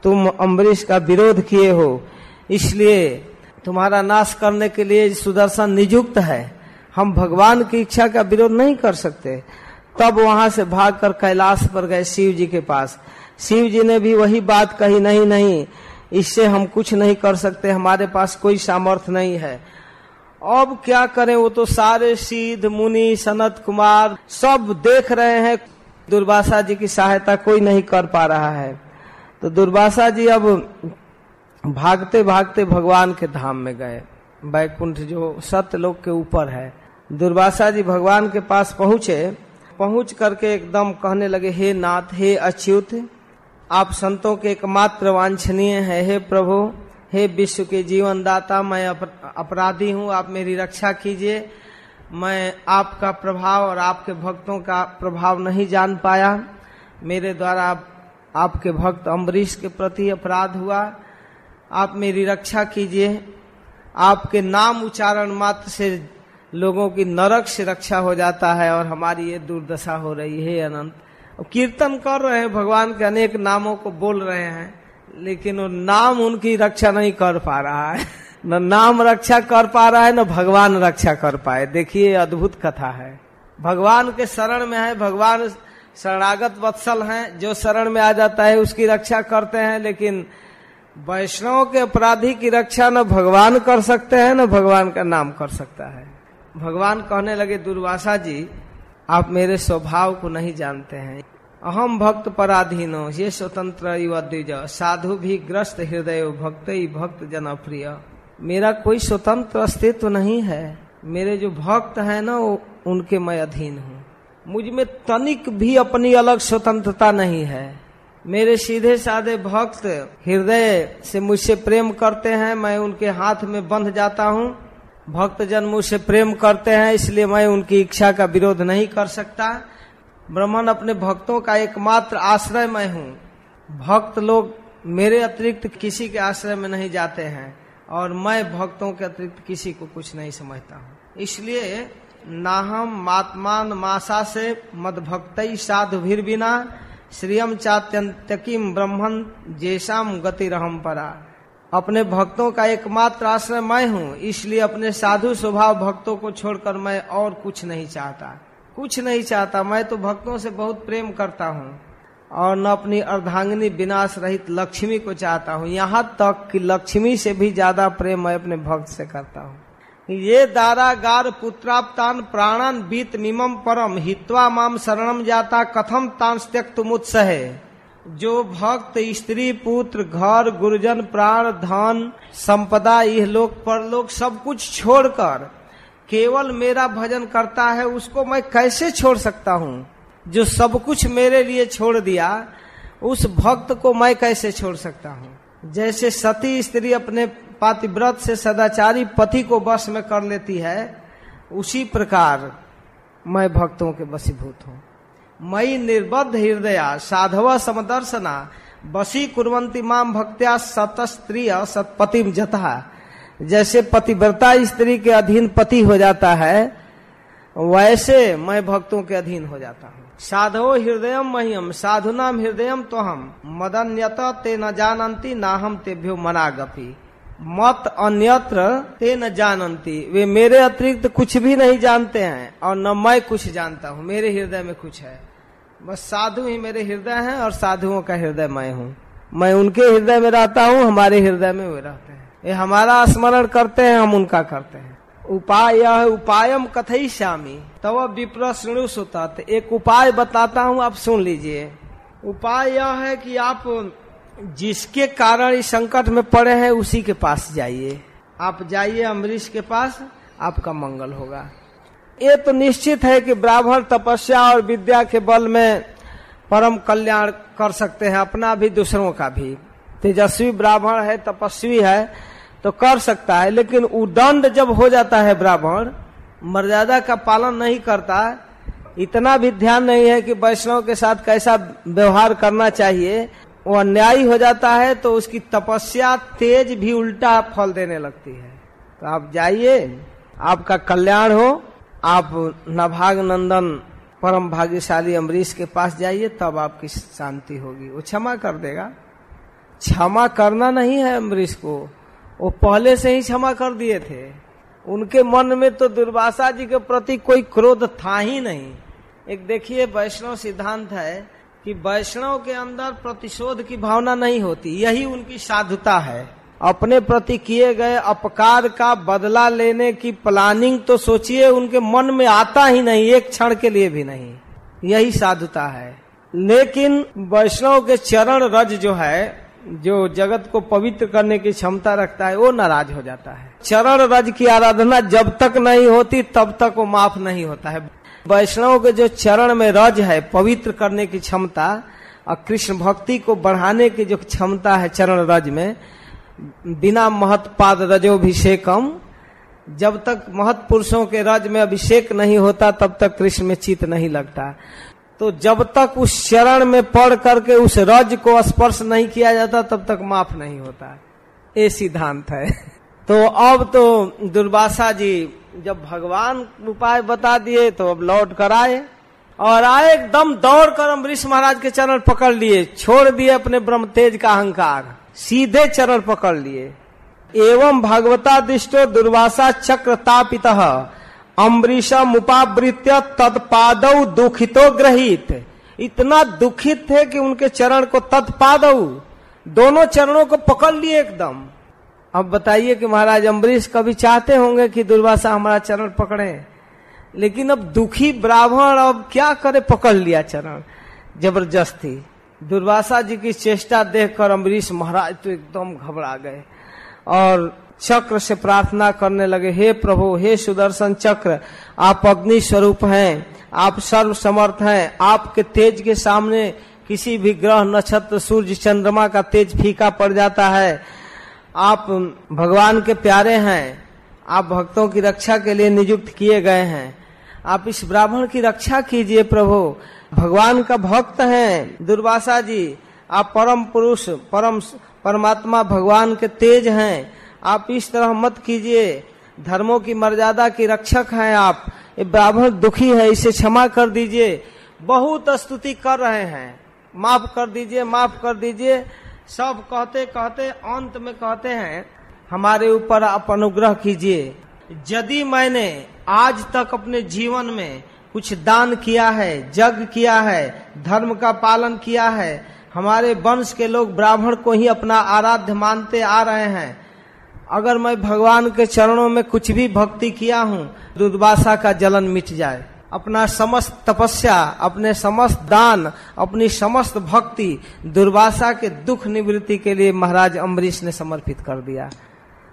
तुम अम्बरीश का विरोध किए हो, इसलिए तुम्हारा नाश करने के लिए सुदर्शन नियुक्त है। हम भगवान की इच्छा का विरोध नहीं कर सकते। तब वहाँ से भागकर कैलाश पर गए शिव जी के पास। शिव जी ने भी वही बात कही, नहीं नहीं, इससे हम कुछ नहीं कर सकते, हमारे पास कोई सामर्थ्य नहीं है। अब क्या करें? वो तो सारे सिद्ध मुनि, सनत, कुमार सब देख रहे हैं। दुर्वासा जी की सहायता कोई नहीं कर पा रहा है। तो दुर्वासा जी अब भागते भागते भगवान के धाम में गए। बैकुंठ जो सत्य लोक के ऊपर है। दुर्वासा जी भगवान के पास पहुँचे। पहुँच करके एकदम कहने लगे, हे नाथ, हे अच्युत, आप संतों के एकमात्र वांछनीय है। हे प्रभु हे विश्व के जीवन दाता मैं अपराधी हूँ आप मेरी रक्षा कीजिए। मैं आपका प्रभाव और आपके भक्तों का प्रभाव नहीं जान पाया। मेरे द्वारा आप, आपके भक्त अम्बरीश के प्रति अपराध हुआ। आप मेरी रक्षा कीजिए। आपके नाम उच्चारण मात्र से लोगों की नरक से रक्षा हो जाता है और हमारी ये दुर्दशा हो रही है अनंत। कीर्तन कर रहे हैं भगवान के अनेक नामों को बोल रहे हैं। लेकिन वो नाम उनकी रक्षा नहीं कर पा रहा है। न नाम रक्षा कर पा रहा है, न भगवान रक्षा कर पाए। देखिए अद्भुत कथा है। भगवान के शरण में है, भगवान शरणागत वत्सल हैं। जो शरण में आ जाता है, उसकी रक्षा करते हैं, लेकिन वैष्णव के अपराधी की रक्षा न भगवान कर सकते हैं, न भगवान का नाम कर सकता है। भगवान कहने लगे, दुर्वासा जी, आप मेरे स्वभाव को नहीं जानते हैं। अहम भक्त पराधीनो ये स्वतंत्र द्विज, साधु भी ग्रस्त हृदय भक्त ही भक्त जन प्रिय मेरा कोई स्वतंत्र अस्तित्व नहीं है। मेरे जो भक्त है ना, वो उनके मैं अधीन हूँ। मुझमें तनिक भी अपनी अलग स्वतंत्रता नहीं है। मेरे सीधे साधे भक्त हृदय से मुझसे प्रेम करते हैं, मैं उनके हाथ में बंध जाता हूँ। भक्त जन मुझसे प्रेम करते हैं, इसलिए मैं उनकी इच्छा का विरोध नहीं कर सकता। ब्रह्मन अपने भक्तों का एकमात्र आश्रय मैं हूँ। भक्त लोग मेरे अतिरिक्त किसी के आश्रय में नहीं जाते हैं और मैं भक्तों के अतिरिक्त किसी को कुछ नहीं समझता हूँ। इसलिए नाहम मात्मान मासा से मद भक्त साधु भीर बिना श्रियम चात्यंतकिम ब्रह्मन गति रहम परा। अपने भक्तों का एकमात्र आश्रय मैं हूँ, इसलिए अपने साधु स्वभाव भक्तों को छोड़कर मैं और कुछ नहीं चाहता। कुछ नहीं चाहता। मैं तो भक्तों से बहुत प्रेम करता हूँ और न अपनी अर्धांगिनी विनाश रहित लक्ष्मी को चाहता हूँ। यहाँ तक कि लक्ष्मी से भी ज़्यादा प्रेम मैं अपने भक्त से करता हूँ। ये दारागार पुत्राप्तान प्राणन बीत मिमम परम हित्वा माम शरणम जाता कथम तान त्यक्त मुत्सहे जो भक्त, स्त्री, पुत्र, घर, गुरुजन, प्राण, धन, संपदा यह लोक, परलोक सब कुछ छोड़कर केवल मेरा भजन करता है, उसको मैं कैसे छोड़ सकता हूँ? जो सब कुछ मेरे लिए छोड़ दिया, उस भक्त को मैं कैसे छोड़ सकता हूँ? जैसे सती स्त्री अपने पातिव्रत से सदाचारी पति को बस में कर लेती है, उसी प्रकार मैं भक्तों के वसीभूत हूँ। मई निर्बद्ध हृदया, साधव समदर्शना, बसी कुरंती माम भक्त्या सत स्त्री सतपतिम जता। जैसे पतिव्रता स्त्री के अधीन पति हो जाता है, वैसे मैं भक्तों के अधीन हो जाता हूँ। साधो हृदय महिम साधुनाम हृदय तो हम मदन्यत ते न जानती ना हम तेभ्यो मनागपी। मत अन्यत्र ते न जानती वे मेरे अतिरिक्त कुछ भी नहीं जानते हैं, और न मैं कुछ जानता हूँ। मेरे हृदय में कुछ है। बस साधु ही मेरे हृदय हैं, और साधुओं का हृदय मैं हूँ। मैं उनके हृदय में रहता हूँ, हमारे हृदय में वे रहते हैं। ये हमारा स्मरण करते हैं, हम उनका करते हैं। उपाय यह उपायम कथई श्यामी तब तो विप्र श्रेणु सुतत। एक उपाय बताता हूँ, आप सुन लीजिए। उपाय यह है कि आप जिसके कारण इस संकट में पड़े हैं, उसी के पास जाइए। आप जाइए अम्बरीश के पास, आपका मंगल होगा। ये तो निश्चित है कि ब्राह्मण तपस्या और विद्या के बल में परम कल्याण कर सकते हैं, अपना भी, दूसरों का भी। तेजस्वी ब्राह्मण है, तपस्वी है तो कर सकता है, लेकिन उदंड जब हो जाता है ब्राह्मण, मर्यादा का पालन नहीं करता, इतना भी ध्यान नहीं है कि वैष्णव के साथ कैसा व्यवहार करना चाहिए, वो अन्यायी हो जाता है तो उसकी तपस्या तेज भी उल्टा फल देने लगती है। तो आप जाइए, आपका कल्याण हो, आप नभाग नंदन, परम भाग्यशाली अमरीश के पास जाइए, तब आपकी शांति होगी। वो क्षमा कर देगा। क्षमा करना नहीं है अम्बरीश को। वो पहले से ही क्षमा कर दिए थे। उनके मन में तो दुर्वासा जी के प्रति कोई क्रोध था ही नहीं। एक देखिए, वैष्णव सिद्धांत है कि वैष्णव के अंदर प्रतिशोध की भावना नहीं होती, यही उनकी साधुता है। अपने प्रति किए गए अपकार का बदला लेने की प्लानिंग तो सोचिए, उनके मन में आता ही नहीं, एक क्षण के लिए भी नहीं। यही साधुता है। लेकिन वैष्णव के चरण रज जो है जो जगत को पवित्र करने की क्षमता रखता है, वो नाराज़ हो जाता है। चरण रज की आराधना जब तक नहीं होती, तब तक वो माफ़ नहीं होता है। वैष्णव के जो चरण में रज है, पवित्र करने की क्षमता, और कृष्ण भक्ति को बढ़ाने की जो क्षमता है चरण रज में, बिना महत्पाद रजोभिषेकम, जब तक महत पुरुषों के रज में अभिषेक नहीं होता, तब तक कृष्ण में चित नहीं लगता। तो जब तक उस चरण में पढ़ करके उस रज को स्पर्श नहीं किया जाता, तब तक माफ़ नहीं होता ये सिद्धांत है। तो अब तो दुर्वासा जी, जब भगवान उपाय बता दिए तो अब लौट कर आए और आए एकदम दौड़ कर अम्बरीश महाराज के चरण पकड़ लिए। छोड़ दिए अपने ब्रह्म तेज का अहंकार, सीधे चरण पकड़ लिए। एवं भगवता दृष्टो दुर्वासा चक्र तापित। अम्बरीशम उपावृत्य तत्पाद दुखितो ग्रहित। इतना दुखित थे कि उनके चरण को तत्पाद। दोनों चरणों को पकड़ लिए एकदम। अब बताइए कि महाराज अम्बरीश कभी चाहते होंगे कि दुर्वासा हमारा चरण पकड़े? लेकिन अब दुखी ब्राह्मण अब क्या करे पकड़ लिया चरण? ज़बरदस्ती। दुर्वासा जी की चेष्टा देखकर अम्बरीश महाराज तो एकदम घबरा गए। और चक्र से प्रार्थना करने लगे, हे प्रभु, हे सुदर्शन चक्र, आप अग्नि स्वरूप हैं, आप सर्व समर्थ हैं, आपके तेज के सामने किसी भी ग्रह, नक्षत्र, सूर्य, चंद्रमा का तेज फीका पड़ जाता है। आप भगवान के प्यारे हैं, आप भक्तों की रक्षा के लिए नियुक्त किए गए हैं। आप इस ब्राह्मण की रक्षा कीजिए प्रभु। भगवान का भक्त हैं, दुर्वासा जी, आप परम पुरुष, परम परमात्मा भगवान के तेज हैं। आप इस तरह मत कीजिए। धर्मों की मर्यादा की रक्षक हैं आप। ये ब्राह्मण दुखी है, इसे क्षमा कर दीजिए। बहुत स्तुति कर रहे हैं। माफ़ कर दीजिए, माफ़ कर दीजिए। सब कहते कहते, अंत में कहते हैं, हमारे ऊपर आप अनुग्रह कीजिए। यदि मैंने आज तक अपने जीवन में कुछ दान किया है जग किया है, धर्म का पालन किया है, हमारे वंश के लोग ब्राह्मण को ही अपना आराध्य मानते आ रहे हैं। अगर मैं भगवान के चरणों में कुछ भी भक्ति किया हूँ दुर्वासा का जलन मिट जाए। अपना समस्त तपस्या, अपने समस्त दान, अपनी समस्त भक्ति दुर्वासा के दुख निवृत्ति के लिए महाराज अम्बरीश ने समर्पित कर दिया।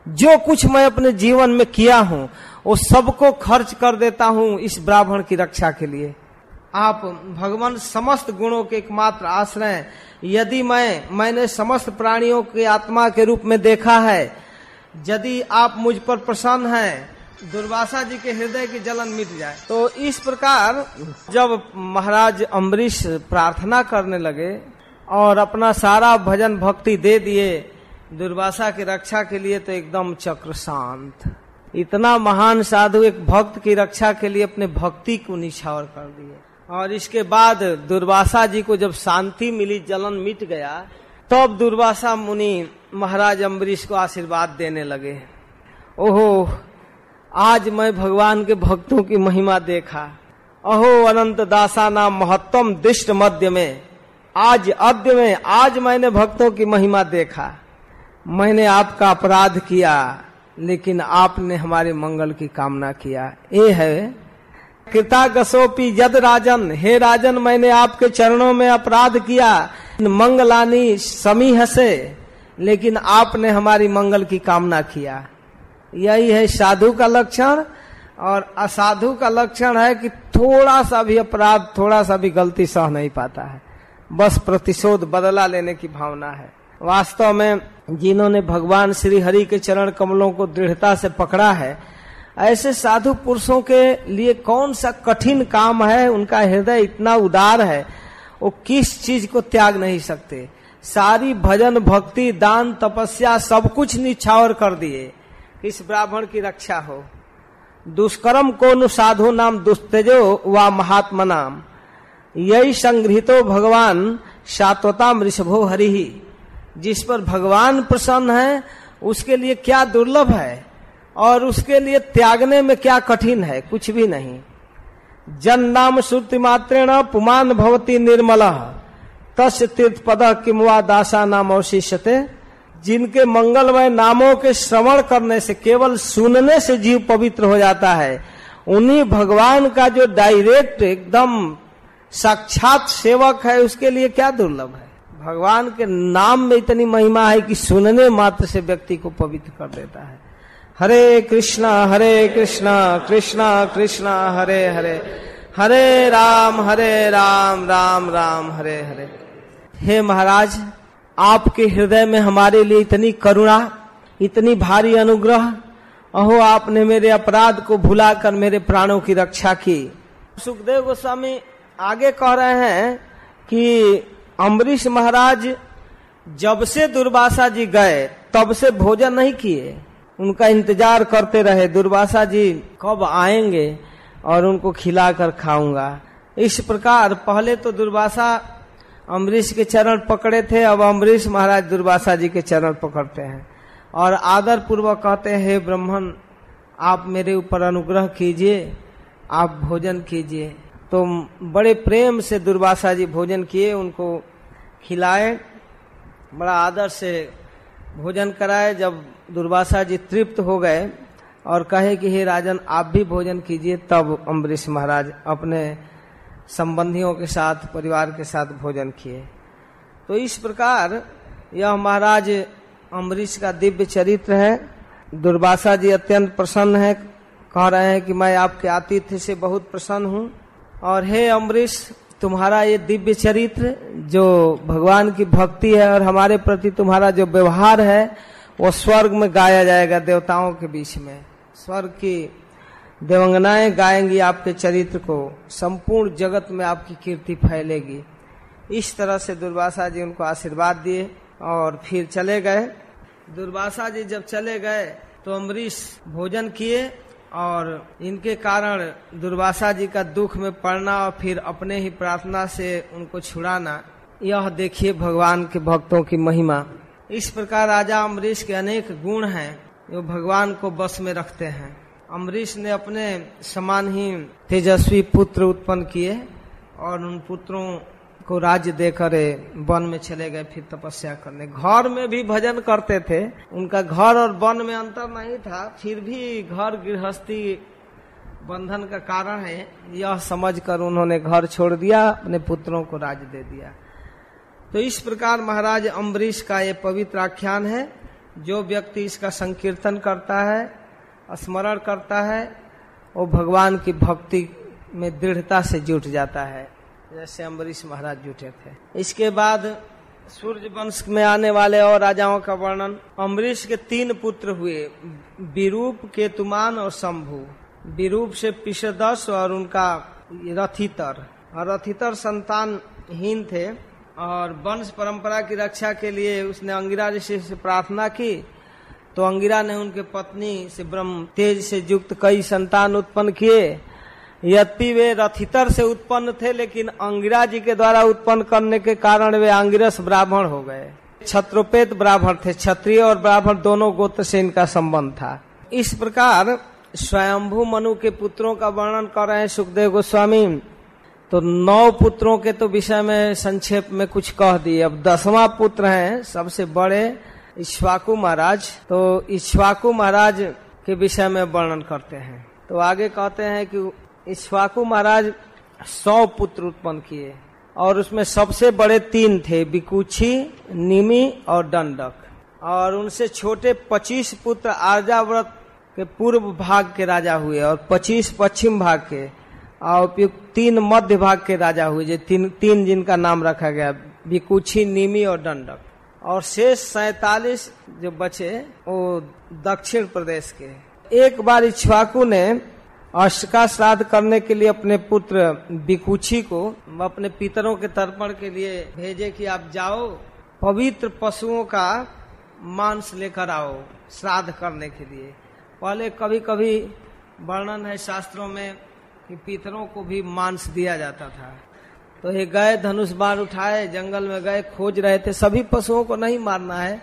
जो कुछ मैं अपने जीवन में किया हूँ, वो सबको खर्च कर देता हूँ इस ब्राह्मण की रक्षा के लिए। आप भगवान समस्त गुणों के एकमात्र आश्रय, यदि मैं, मैंने समस्त प्राणियों की आत्मा के रूप में देखा है यदि आप मुझ पर प्रसन्न हैं, दुर्वासा जी के हृदय की जलन मिट जाए। तो इस प्रकार जब महाराज अम्बरीश प्रार्थना करने लगे और अपना सारा भजन भक्ति दे दिए, दुर्वासा की रक्षा के लिए तो एकदम चक्र शांत। इतना महान साधु एक भक्त की रक्षा के लिए अपने भक्ति को निछावर कर दिए। और इसके बाद दुर्वासा जी को जब शांति मिली, जलन मिट गया तब दुर्वासा मुनि महाराज अम्बरीश को आशीर्वाद देने लगे। ओहो, आज मैं भगवान के भक्तों की महिमा देखा। अहो, अनंत दासा नाम महत्तम दिष्ट मध्य में, आज अद्य में, आज मैंने भक्तों की महिमा देखा। मैंने आपका अपराध किया, लेकिन आपने हमारे मंगल की कामना किया। ये है कृता कृतागसोपी यद राजन, हे राजन, मैंने आपके चरणों में अपराध किया। मंगलानी समी हसे लेकिन आपने हमारी मंगल की कामना किया। यही है साधु का लक्षण, और असाधु का लक्षण है कि थोड़ा सा भी अपराध, थोड़ा सा भी गलती सह नहीं पाता है। बस प्रतिशोध बदला लेने की भावना है। वास्तव में जिन्होंने भगवान श्री हरि के चरण कमलों को दृढ़ता से पकड़ा है, ऐसे साधु पुरुषों के लिए कौन सा कठिन काम है? उनका हृदय इतना उदार है वो किस चीज़ को त्याग नहीं सकते? सारी भजन, भक्ति, दान, तपस्या, सब कुछ निछावर कर दिए इस ब्राह्मण की रक्षा हो। दुष्कर्म को नु साधु नाम दुस्तेजो व महात्मा नाम। यही संग्रहितो भगवान सात्वता ऋषभो हरि। ही जिस पर भगवान प्रसन्न है, उसके लिए क्या दुर्लभ है? और उसके लिए त्यागने में क्या कठिन है? कुछ भी नहीं। जन नाम श्रुति मात्रेण पुमान भवती निर्मल। तस् तीर्थ पद किमवा दासा नाम अवशिष्यते? जिनके मंगलमय नामों के श्रवण करने से केवल सुनने से जीव पवित्र हो जाता है, उन्हीं भगवान का जो डायरेक्ट एकदम साक्षात सेवक है, उसके लिए क्या दुर्लभ है? भगवान के नाम में इतनी महिमा है कि सुनने मात्र से व्यक्ति को पवित्र कर देता है। हरे कृष्णा हरे कृष्णा कृष्णा कृष्णा, हरे हरे। हरे राम हरे राम राम राम, हरे हरे। हे महाराज, आपके हृदय में हमारे लिए इतनी करुणा, इतनी भारी अनुग्रह, अहो, आपने मेरे अपराध को भुलाकर मेरे प्राणों की रक्षा की। सुखदेव गोस्वामी आगे कह रहे हैं कि अम्बरीश महाराज, जब से दुर्वासा जी गए, तब से भोजन नहीं किए। उनका इंतज़ार करते रहे, दुर्वासा जी कब आएँगे और उनको खिलाकर खाऊँगा। इस प्रकार पहले तो दुर्वासा अम्बरीश के चरण पकड़े थे, अब अम्बरीश महाराज दुर्वासा जी के चरण पकड़ते हैं। और आदर पूर्वक कहते हैं ब्राह्मण, आप मेरे ऊपर अनुग्रह कीजिए, आप भोजन कीजिए। तो बड़े प्रेम से दुर्वासा जी भोजन किए, उनको खिलाए, बड़ा आदर से भोजन कराए। जब दुर्वासा जी तृप्त हो गए और कहे कि हे राजन, आप भी भोजन कीजिए, तब अम्बरीश महाराज अपने संबंधियों के साथ, परिवार के साथ भोजन किए। तो इस प्रकार यह महाराज अम्बरीश का दिव्य चरित्र है। दुर्वासा जी अत्यंत प्रसन्न है, कह रहे हैं कि मैं आपके आतिथ्य से बहुत प्रसन्न हूँ। और हे अम्बरीश, तुम्हारा ये दिव्य चरित्र, जो भगवान की भक्ति है और हमारे प्रति तुम्हारा जो व्यवहार है वो स्वर्ग में गाया जाएगा देवताओं के बीच में। स्वर्ग की देवंगनाएँ गाएँगी आपके चरित्र को। संपूर्ण जगत में आपकी कीर्ति फैलेगी। इस तरह से दुर्वासा जी उनको आशीर्वाद दिए और फिर चले गए। दुर्वासा जी जब चले गए तो अम्बरीश भोजन किए और इनके कारण दुर्वासा जी का दुख में पड़ना और फिर अपने ही प्रार्थना से उनको छुड़ाना। यह देखिए भगवान के भक्तों की महिमा। इस प्रकार राजा अम्बरीश के अनेक गुण हैं, जो भगवान को बस में रखते हैं। अम्बरीश ने अपने समान ही तेजस्वी पुत्र उत्पन्न किए और उन पुत्रों को राज्य देकर वन में चले गए फिर तपस्या करने। घर में भी भजन करते थे। उनका घर और वन में अंतर नहीं था। फिर भी घर गृहस्थी बंधन का कारण है। यह समझकर उन्होंने घर छोड़ दिया, अपने पुत्रों को राज्य दे दिया। तो इस प्रकार महाराज अम्बरीश का ये पवित्र आख्यान है, जो व्यक्ति इसका संकीर्तन करता है, स्मरण करता है वो भगवान की भक्ति में दृढ़ता से जुट जाता है, जैसे अम्बरीश महाराज जुटे थे। इसके बाद सूर्य वंश में आने वाले और राजाओं का वर्णन। अम्बरीश के तीन पुत्र हुए विरूप केतुमान और शंभु। विरूप से पिशदस और उनका रथितर। और रथितर संतानहीन थे। और वंश परंपरा की रक्षा के लिए उसने अंगिरा ऋषि से प्रार्थना की। तो अंगिरा ने उनके पत्नी से ब्रह्म तेज से युक्त कई संतान उत्पन्न किए। यद्यपि वे रथितर से उत्पन्न थे, लेकिन अंगिरा जी के द्वारा उत्पन्न करने के कारण वे अंगिरस ब्राह्मण हो गए। छत्रोपेत ब्राह्मण थे, क्षत्रिय और ब्राह्मण दोनों गोत्र से इनका संबंध था। इस प्रकार स्वयंभू मनु के पुत्रों का वर्णन कर रहे हैं सुखदेव गोस्वामी। तो नौ पुत्रों के तो विषय में संक्षेप में कुछ कह दिए अब दसवां पुत्र हैं सबसे बड़े इश्वाकू महाराज। तो इश्वाकू महाराज के विषय में वर्णन करते हैं। तो आगे कहते हैं कि इश्वाकू महाराज सौ पुत्र उत्पन्न किए और उसमें सबसे बड़े तीन थे बिकुची निमी और दंडक। और उनसे छोटे पच्चीस पुत्र आर्याव्रत के पूर्व भाग के राजा हुए और पच्चीस पश्चिम भाग के। और उपयुक्त तीन मध्य भाग के राजा हुए, जो तीन तीन जिनका नाम रखा गया बिकुछी निमी और दंडक। और शेष सैतालीस जो बचे, वो दक्षिण प्रदेश के। एक बार इच्छवाकू ने अष्टका श्राद्ध करने के लिए अपने पुत्र बिकुछी को, अपने पितरों के तर्पण के लिए भेजे कि आप जाओ, पवित्र पशुओं का मांस लेकर आओ, श्राद्ध करने के लिए। पहले कभी कभी वर्णन है शास्त्रों में कि पितरों को भी मांस दिया जाता था। तो ये गए धनुष बाण उठाए जंगल में गए खोज रहे थे सभी पशुओं को नहीं मारना है।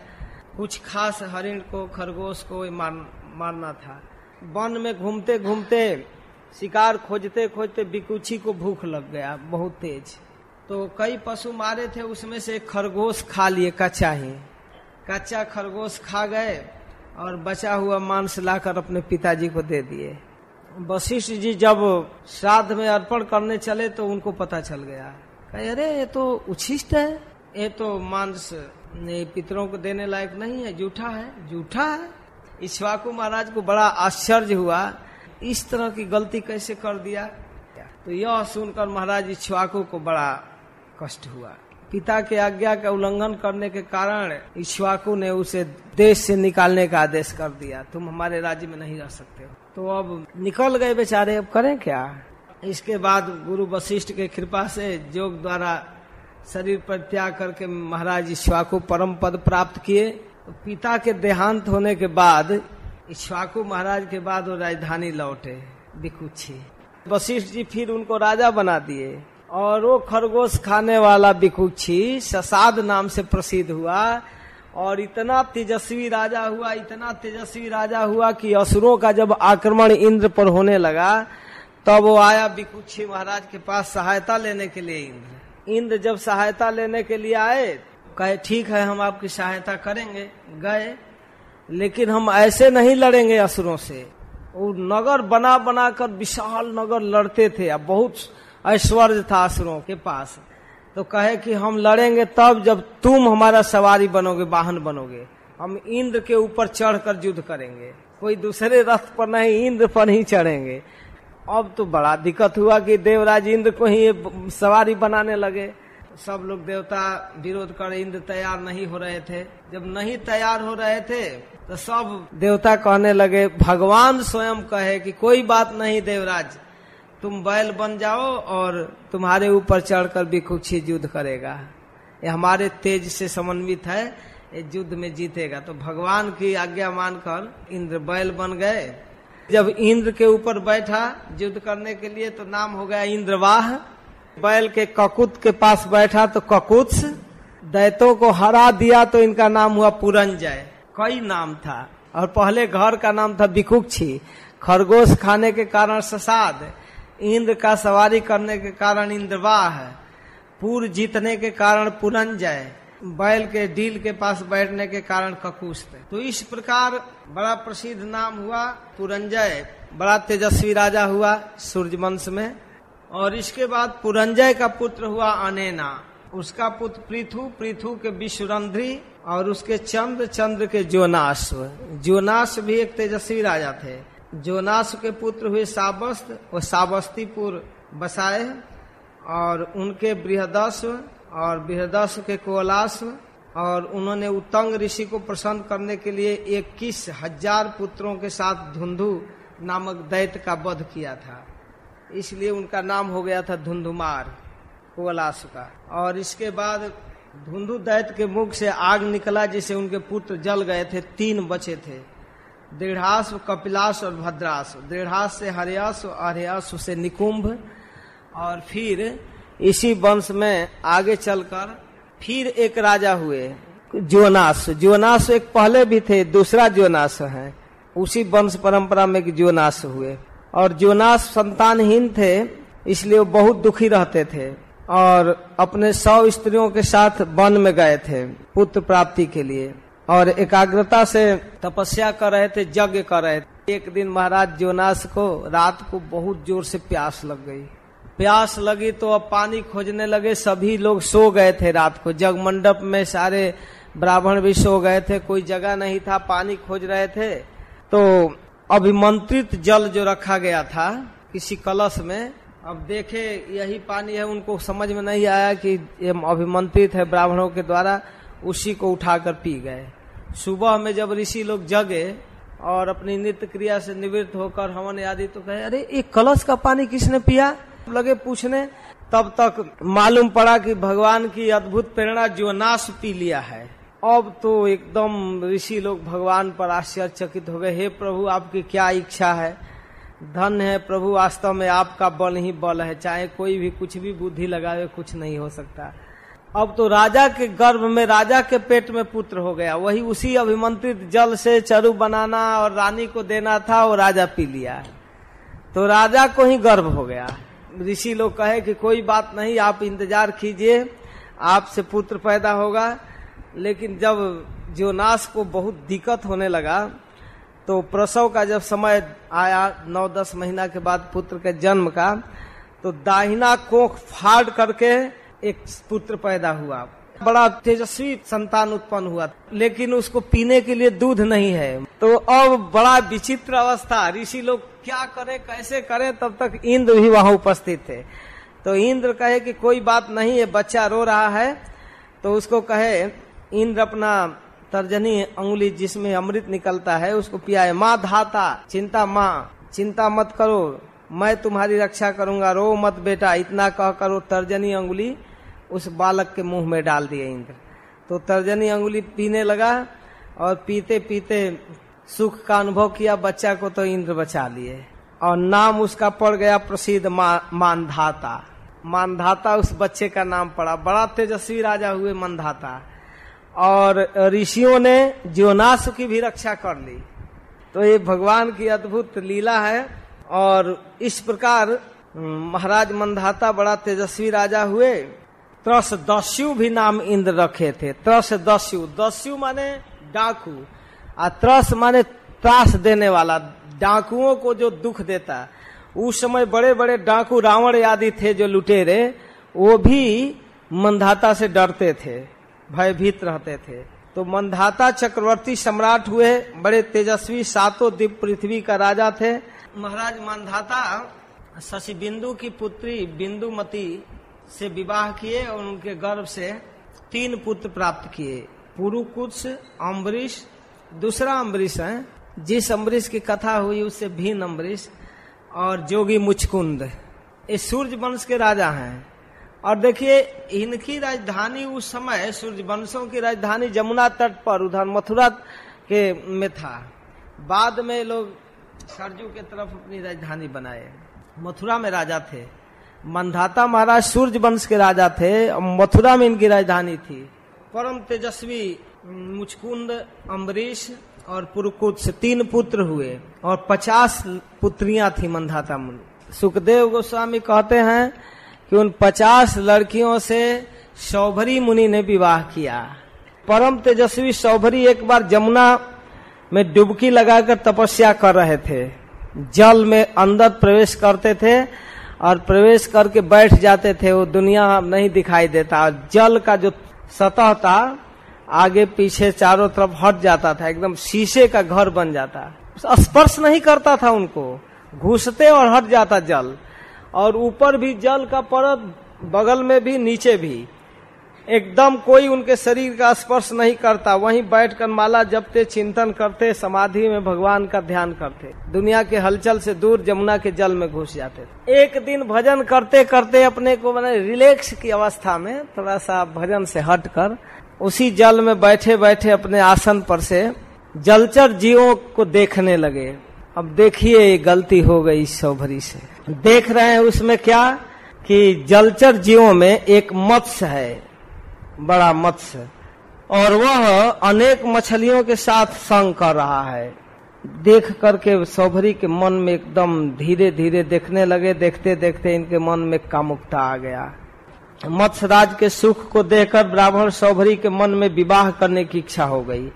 कुछ खास हरिण को खरगोश को मार, मारना था। वन में घूमते घूमते शिकार खोजते खोजते बिकुची को भूख लग गया बहुत तेज। तो कई पशु मारे थे उसमें से खरगोश खा लिए कच्चा ही। कच्चा खरगोश खा गए और बचा हुआ मांस लाकर अपने पिताजी को दे दिए। वशिष्ठ जी जब श्राद्ध में अर्पण करने चले तो उनको पता चल गया। कहे, अरे, ये तो उच्छिष्ट है। ये तो मांस पितरों को देने लायक नहीं है। जूठा है जूठा है। इश्वाकू महाराज को बड़ा आश्चर्य हुआ, इस तरह की गलती कैसे कर दिया? तो यह सुनकर महाराज इश्वाकू को बड़ा कष्ट हुआ। पिता के आज्ञा का उल्लंघन करने के कारण इश्वाकू ने उसे देश से निकालने का आदेश कर दिया। तुम हमारे राज्य में नहीं रह सकते हो। तो अब निकल गए बेचारे, अब करें क्या? इसके बाद गुरु वशिष्ठ के कृपा से जोग द्वारा शरीर पर त्याग करके महाराज इश्वाकू परम पद प्राप्त किए। तो पिता के देहांत होने के बाद इश्वाकू महाराज के बाद वो राजधानी लौटे, बिकुच्छी। वशिष्ठ जी फिर उनको राजा बना दिए और वो खरगोश खाने वाला बिकुच्छी, ससाद नाम से प्रसिद्ध हुआ। और इतना तेजस्वी राजा हुआ, इतना तेजस्वी राजा हुआ कि असुरों का जब आक्रमण इंद्र पर होने लगा, तब वो आया बिकुच्छी महाराज के पास सहायता लेने के लिए इंद्र। इंद्र जब सहायता लेने के लिए आए, कहे, ठीक है, हम आपकी सहायता करेंगे। गए। लेकिन हम ऐसे नहीं लड़ेंगे असुरों से। वो नगर बना बना कर, विशाल नगर लड़ते थे। अब बहुत ऐश्वर्य था असुरों के पास। तो कहे कि हम लड़ेंगे तब जब तुम हमारा सवारी बनोगे, वाहन बनोगे। हम इंद्र के ऊपर चढ़कर युद्ध करेंगे। कोई दूसरे रथ पर नहीं, इंद्र पर ही चढ़ेंगे। अब तो बड़ा दिक्कत हुआ कि देवराज इंद्र को ही सवारी बनाने लगे। सब लोग देवता विरोध कर इंद्र तैयार नहीं हो रहे थे। जब नहीं तैयार हो रहे थे तो सब देवता कहने लगे, भगवान स्वयं कहे कि कोई बात नहीं देवराज तुम बैल बन जाओ और तुम्हारे ऊपर चढ़कर भी युद्ध करेगा। ये हमारे तेज से समन्वित है, ये युद्ध में जीतेगा। तो भगवान की आज्ञा मानकर इंद्र बैल बन गए। जब इंद्र के ऊपर बैठा युद्ध करने के लिए तो नाम हो गया इंद्रवाह। बैल के ककुत के पास बैठा तो ककुत्स दैतों को हरा दिया तो इनका नाम हुआ पुरंजय। कई नाम था। और पहले घर का नाम था बिकुक्षी खरगोश खाने के कारण ससाद। इंद्र का सवारी करने के कारण इंद्रवाह पूर जीतने के कारण पुरंजय, बैल के डील के पास बैठने के कारण ककुस्त। तो इस प्रकार बड़ा प्रसिद्ध नाम हुआ पुरंजय। बड़ा तेजस्वी राजा हुआ सूर्य वंश में। और इसके बाद पुरंजय का पुत्र हुआ अनेना। उसका पुत्र पृथु पृथु के विश्वरंध्री और उसके चंद्र चंद्र के जोनाश जोनाश भी एक तेजस्वी राजा थे। जोनाश के पुत्र हुए साबस्त और साबस्तीपुर बसाए और उनके बृहदस और बृहदस के कोलास और उन्होंने उत्तंग ऋषि को प्रसन्न करने के लिए इक्कीस हज़ार पुत्रों के साथ धुंधु नामक दैत का वध किया था। इसलिए उनका नाम हो गया था धुंधुमार, कोलास का। और इसके बाद धुंधु दैत के मुख से आग निकला जिसे उनके पुत्र जल गए थे, तीन बचे थे। दृढ़ास, कपिलास और भद्रास। दृढ़ास से हरियास और हरियास से निकुंभ। और फिर इसी वंश में आगे चलकर फिर एक राजा हुए जोनास जोनास एक पहले भी थे, दूसरा जोनास है। उसी वंश परंपरा में एक जोनास हुए। और जोनास संतानहीन थे, इसलिए वो बहुत दुखी रहते थे। और अपने सौ स्त्रियों के साथ वन में गए थे, पुत्र प्राप्ति के लिए। और एकाग्रता से तपस्या कर रहे थे, यज्ञ कर रहे थे। एक दिन महाराज जोनास को रात को बहुत ज़ोर से प्यास लग गई। प्यास लगी तो अब पानी खोजने लगे, सभी लोग सो गए थे रात को। जग मंडप में सारे ब्राह्मण भी सो गए थे, कोई जगह नहीं था, पानी खोज रहे थे। तो अभिमंत्रित जल जो रखा गया था, किसी कलश में, अब देखे यही पानी है, उनको समझ में नहीं आया कि ये अभिमंत्रित है ब्राह्मणों के द्वारा, उसी को उठाकर पी गए। सुबह में जब ऋषि लोग जगे और अपनी नित्य क्रिया से निवृत्त होकर हवन आदि तो कहे, अरे ये कलश का पानी किसने पिया? लगे पूछने। तब तक मालूम पड़ा कि भगवान की अद्भुत प्रेरणा जो नाश पी लिया है। अब तो एकदम ऋषि लोग भगवान पर आश्चर्यचकित हो गए। हे प्रभु, आपकी क्या इच्छा है? धन है प्रभु, वास्तव में आपका बल ही बल है। चाहे कोई भी कुछ भी बुद्धि लगावे, कुछ नहीं हो सकता। अब तो राजा के गर्भ में, राजा के पेट में पुत्र हो गया। वही उसी अभिमंत्रित जल से चरु बनाना और रानी को देना था, वो राजा पी लिया। तो राजा को ही गर्भ हो गया। ऋषि लोग कहे कि कोई बात नहीं, आप इंतज़ार कीजिए, आपसे पुत्र पैदा होगा। लेकिन जब जोनास को बहुत दिक्कत होने लगा तो प्रसव का जब समय आया, नौ दस महीना के बाद पुत्र के जन्म का तो दाहिना कोख फाड़ करके एक पुत्र पैदा हुआ। बड़ा तेजस्वी संतान उत्पन्न हुआ। लेकिन उसको पीने के लिए दूध नहीं है। तो अब बड़ा विचित्र अवस्था। ऋषि लोग क्या करे, कैसे करे? तब तक इंद्र भी वहाँ उपस्थित थे। तो इंद्र कहे कि कोई बात नहीं है बच्चा रो रहा है। तो उसको कहे, इंद्र अपना तर्जनी अंगुली जिसमें अमृत निकलता है, उसको पियाए। माँ धाता, चिंता माँ, चिंता मत करो। मैं तुम्हारी रक्षा करूँगा। रो मत बेटा। इतना कहकर वो तर्जनी अंगुली उस बालक के मुँह में डाल दिए इंद्र। तो तर्जनी अंगुली पीने लगा और पीते पीते सुख का अनुभव किया। बच्चा को तो इंद्र बचा लिए। और नाम उसका पड़ गया प्रसिद्ध मानधाता। मानधाता उस बच्चे का नाम पड़ा। बड़ा तेजस्वी राजा हुए मानधाता। और ऋषियों ने ज्योनाश की भी रक्षा कर ली। तो ये भगवान की अद्भुत लीला है। और इस प्रकार महाराज मंधाता बड़ा तेजस्वी राजा हुए। त्रस दस्यु भी नाम इंद्र रखे थे। त्रस दस्यु दस्यु माने डाकू। और त्रस माने त्रास देने वाला। डाकुओं को जो दुख देता। उस समय बड़े बड़े डाकू रावण आदि थे जो लुटेरे, वो भी मंधाता से डरते थे, भयभीत रहते थे। तो मंधाता चक्रवर्ती सम्राट हुए, बड़े तेजस्वी, सातों द्वीप पृथ्वी का राजा थे। महाराज मानधाता, शशि बिंदु की पुत्री बिंदुमती से विवाह किए और उनके गर्भ से तीन पुत्र प्राप्त किए। पुरुकुत्स, अम्बरीश, दूसरा अम्बरीश है, जिस अम्बरीश की कथा हुई उससे भिन्न अम्बरीश और जोगी मुचकुंद। ये सूर्य वंश के राजा हैं। और देखिए, इनकी राजधानी उस समय सूर्य वंशों की राजधानी जमुना तट पर, उधर मथुरा के में था। बाद में लोग सरजू के तरफ़ अपनी राजधानी बनाए। मथुरा में राजा थे। मंधाता महाराज सूर्य वंश के राजा थे। मथुरा में इनकी राजधानी थी। परम तेजस्वी, मुचकुंद, अम्बरीश और पुरकुत से तीन पुत्र हुए और पचास पुत्रियाँ थी मंधाता मुनि। सुखदेव गोस्वामी कहते हैं कि उन पचास लड़कियों से सौभरी मुनि ने विवाह किया। परम तेजस्वी सौभरी एक बार जमुना में डुबकी लगाकर तपस्या कर रहे थे। जल में अंदर प्रवेश करते थे और प्रवेश करके बैठ जाते थे, वो दुनिया नहीं दिखाई देता। और जल का जो सतह था, आगे पीछे चारों तरफ़ हट जाता था, एकदम शीशे का घर बन जाता। स्पर्श नहीं करता था उनको। घुसते और हट जाता जल। और ऊपर भी जल का परत, बगल में भी, नीचे भी। एकदम कोई उनके शरीर का स्पर्श नहीं करता। वहीं बैठकर माला जपते, चिंतन करते, समाधि में भगवान का ध्यान करते। दुनिया के हलचल से दूर, जमुना के जल में घुस जाते। एक दिन भजन करते करते अपने को मैंने रिलैक्स की अवस्था में थोड़ा सा भजन से हट कर उसी जल में बैठे बैठे अपने आसन पर से जलचर जीवों को देखने लगे। अब देखिए गलती हो गई सौभरी से। देख रहे हैं उसमें क्या? कि जलचर जीवों में एक मत्स्य है। बड़ा मत्स्य और वह अनेक मछलियों के साथ संग कर रहा है। देख करके सौभरी के मन में एकदम धीरे धीरे देखने लगे। देखते देखते इनके मन में कामुकता आ गया। मत्स्य के सुख को देखकर ब्राह्मण सौभरी के मन में विवाह करने की इच्छा हो गई।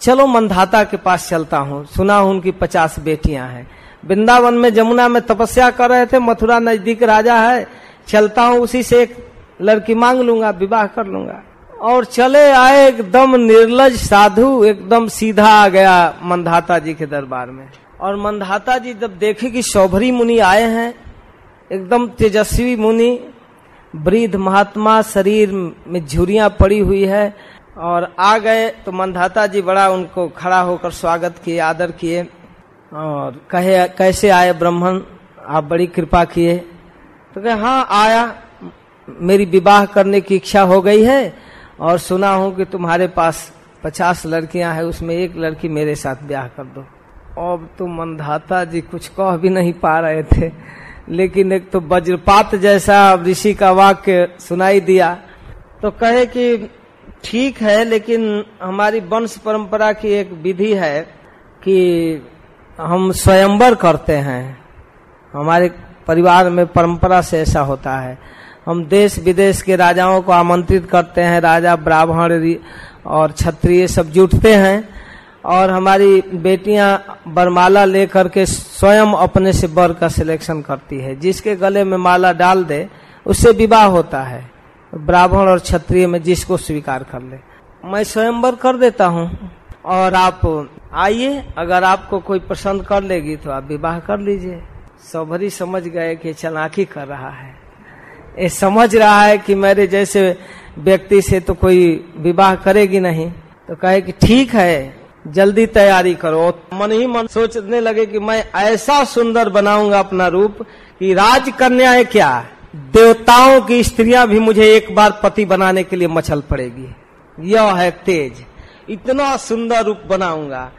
चलो मंधाता के पास चलता हूँ। सुना हूँ उनकी पचास बेटियाँ हैं। वृंदावन में जमुना में तपस्या कर रहे थे। मथुरा नज़दीक राजा है। चलता हूँ उसी से एक लड़की मांग लूँगा, विवाह कर लूँगा। और चले आए एकदम निर्लज साधु, एकदम सीधा आ गया मंधाता जी के दरबार में। और मंधाता जी जब देखे कि सौभरी मुनि आए हैं, एकदम तेजस्वी मुनि वृद्ध महात्मा, शरीर में झुरिया पड़ी हुई है, और आ गए तो मंधाता जी बड़ा उनको खड़ा होकर स्वागत किए, आदर किए, और कहे, कैसे आए ब्राह्मण, आप बड़ी कृपा किए। तो कहे हाँ आया। मेरी विवाह करने की इच्छा हो गई है और सुना हूँ कि तुम्हारे पास पचास लड़कियाँ हैं, उसमें एक लड़की मेरे साथ ब्याह कर दो। अब तो मंधाता जी कुछ कह भी नहीं पा रहे थे, लेकिन एक तो वज्रपात जैसा ऋषि का वाक्य सुनाई दिया। तो कहे कि ठीक है, लेकिन हमारी वंश परंपरा की एक विधि है कि हम स्वयंवर करते हैं। हमारे परिवार में परंपरा से ऐसा होता है। हम देश विदेश के राजाओं को आमंत्रित करते हैं, राजा ब्राह्मण और क्षत्रिय सब जुटते हैं और हमारी बेटियाँ बरमाला लेकर के स्वयं अपने से बर का सिलेक्शन करती है। जिसके गले में माला डाल दे, उससे विवाह होता है। ब्राह्मण और क्षत्रिय में जिसको स्वीकार कर ले। मैं स्वयं स्वयंवर कर देता हूँ। और आप आइए, अगर आपको कोई पसंद कर लेगी तो आप विवाह कर लीजिए। सौभरी समझ गए कि चलाकी कर रहा है। ये समझ रहा है कि मेरे जैसे व्यक्ति से तो कोई विवाह करेगी नहीं। तो कहे कि ठीक है, जल्दी तैयारी करो। मन ही मन सोचने लगे कि मैं ऐसा सुंदर बनाऊँगा अपना रूप कि राज कन्याएँ क्या? देवताओं की स्त्रियाँ भी मुझे एक बार पति बनाने के लिए मछल पड़ेगी। यह है तेज। इतना सुंदर रूप बनाऊँगा।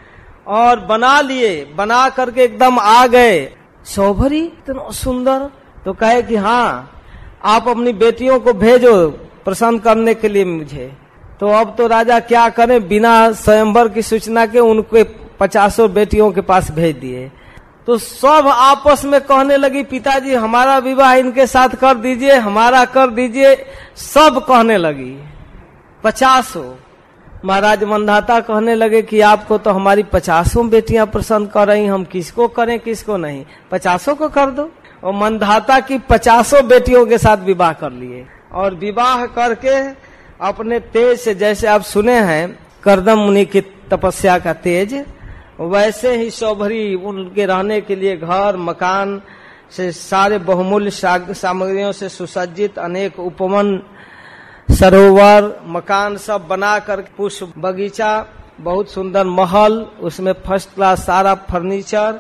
और बना लिए, बना करके एकदम आ गए। सौभरी इतना सुंदर? तो कहे कि हाँ आप अपनी बेटियों को भेजो प्रसन्न करने के लिए मुझे। तो अब तो राजा क्या करें? बिना स्वयंवर की सूचना के उनके पचासों बेटियों के पास भेज दिए। तो सब आपस में कहने लगी, पिताजी, हमारा विवाह इनके साथ कर दीजिए, हमारा कर दीजिए। सब कहने लगी। पचासों। महाराज मंदाता कहने लगे कि आपको तो हमारी पचासों बेटियाँ प्रसन्न कर रही हम किसको करें, किसको नहीं? पचासों को कर दो। और मंदाता की पचासों बेटियों के साथ विवाह कर लिए। और विवाह करके अपने तेज से, जैसे आप सुने हैं, करदम मुनि की तपस्या का तेज, वैसे ही सौभरी उनके रहने के लिए घर, मकान से सारे बहुमूल्य सामग्रियों से सुसज्जित अनेक उपवन, सरोवर, मकान सब बना कर पुष्प बगीचा, बहुत सुंदर महल, उसमें फ़र्स्ट क्लास सारा फर्नीचर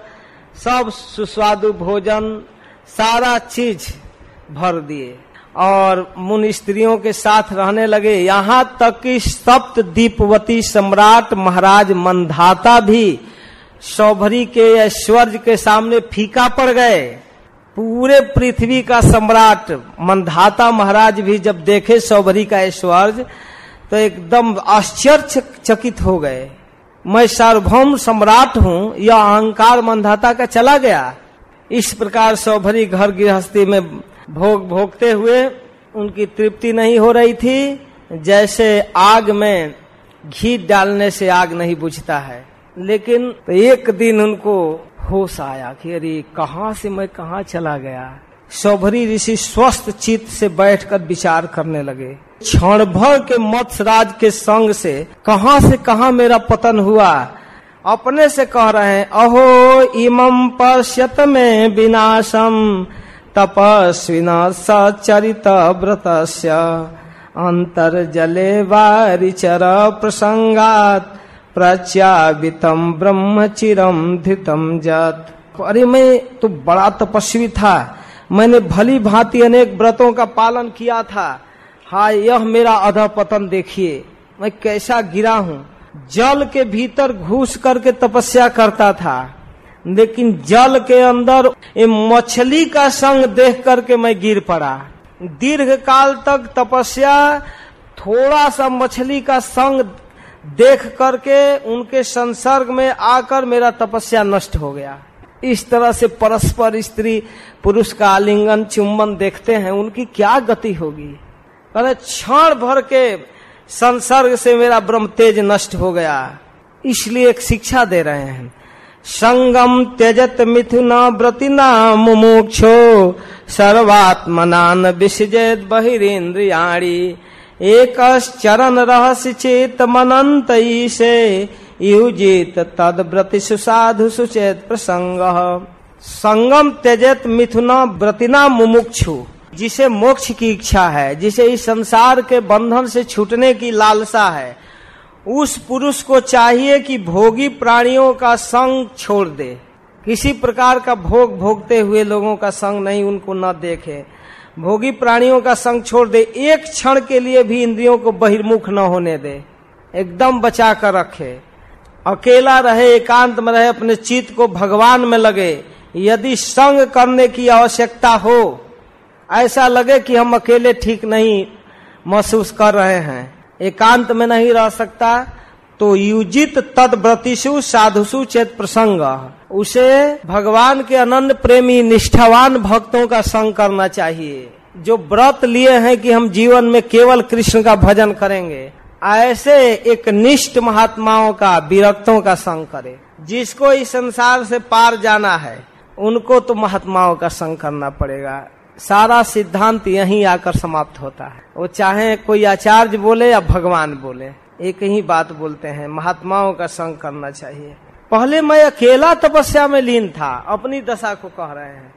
सब सुस्वादु भोजन सारा चीज़ भर दिए और मुन स्त्रियों के साथ रहने लगे। यहाँ तक कि सप्त दीपवती सम्राट महाराज मंधाता भी सौभरी के ऐश्वर्य के सामने फीका पड़ गए। पूरे पृथ्वी का सम्राट मंधाता महाराज भी जब देखे सौभरी का ऐश्वर्य तो एकदम आश्चर्यचकित हो गए। मैं सार्वभौम सम्राट हूँ, यह अहंकार मंधाता का चला गया। इस प्रकार सौभरी घर गृहस्थी में भोग भोगते हुए उनकी तृप्ति नहीं हो रही थी। जैसे आग में घी डालने से आग नहीं बुझता है। लेकिन एक दिन उनको होश आया कि अरे, कहाँ से मैं कहाँ चला गया? सौभरी ऋषि स्वस्थ चित्त से बैठकर विचार करने लगे। क्षण भर के मत्सराज के संग से कहा से कहा मेरा पतन हुआ? अपने से कह रहे हैं, अहो, इमं पश्यत में विनाशम तपस्विना सचरित व्रत अंतर जले वारिचर प्रसंगात प्रच्यावितम ब्रह्मचिरम धितम जत। अरे, मैं तो बड़ा तपस्वी था। मैंने भली भांति अनेक व्रतों का पालन किया था। हाय, यह मेरा अध पतन देखिए, मैं कैसा गिरा हूँ। जल के भीतर घुस करके तपस्या करता था। लेकिन जल के अंदर मछली का संग देख करके मैं गिर पड़ा। दीर्घ काल तक तपस्या, थोड़ा सा मछली का संग देख करके उनके संसर्ग में आकर मेरा तपस्या नष्ट हो गया। इस तरह से परस्पर स्त्री, पुरुष का आलिंगन चुम्बन देखते हैं, उनकी क्या गति होगी? क्षण भर के संसर्ग से मेरा ब्रह्म तेज नष्ट हो गया। इसलिए एक शिक्षा दे रहे हैं। संगम त्यजत मिथुना व्रतिना मुमुक्षो सर्वात्मनान विसजेत बहिरेन्द्रियाणी। एक चरण रहस्य चेत मनंत से युजित तद व्रति सुसाधु सुचेत प्रसंग संगम त्यजत मिथुना व्रतिना मुमुक्षु। जिसे मोक्ष की इच्छा है, जिसे इस संसार के बंधन से छूटने की लालसा है, उस पुरुष को चाहिए कि भोगी प्राणियों का संग छोड़ दे। किसी प्रकार का भोग भोगते हुए लोगों का संग नहीं, उनको न देखे। भोगी प्राणियों का संग छोड़ दे। एक क्षण के लिए भी इंद्रियों को बहिर्मुख न होने दे। एकदम बचा कर रखे। अकेला रहे, एकांत में रहे, अपने चित्त को भगवान में लगे। यदि संग करने की आवश्यकता हो ऐसा लगे कि हम अकेले ठीक नहीं महसूस कर रहे हैं। एकांत में नहीं रह सकता तो युजित तद व्रतिशु साधुसु चेत प्रसंग। उसे भगवान के अनंत प्रेमी, निष्ठावान भक्तों का संग करना चाहिए। जो व्रत लिए हैं कि हम जीवन में केवल कृष्ण का भजन करेंगे, ऐसे एक निष्ठ महात्माओं का, विरक्तों का संग करे। जिसको इस संसार से पार जाना है, उनको तो महात्माओं का संग करना पड़ेगा। सारा सिद्धांत यहीं आकर समाप्त होता है। वो चाहे कोई आचार्य बोले या भगवान बोले, एक ही बात बोलते हैं, महात्माओं का संग करना चाहिए। पहले मैं अकेला तपस्या में लीन था, अपनी दशा को कह रहे हैं।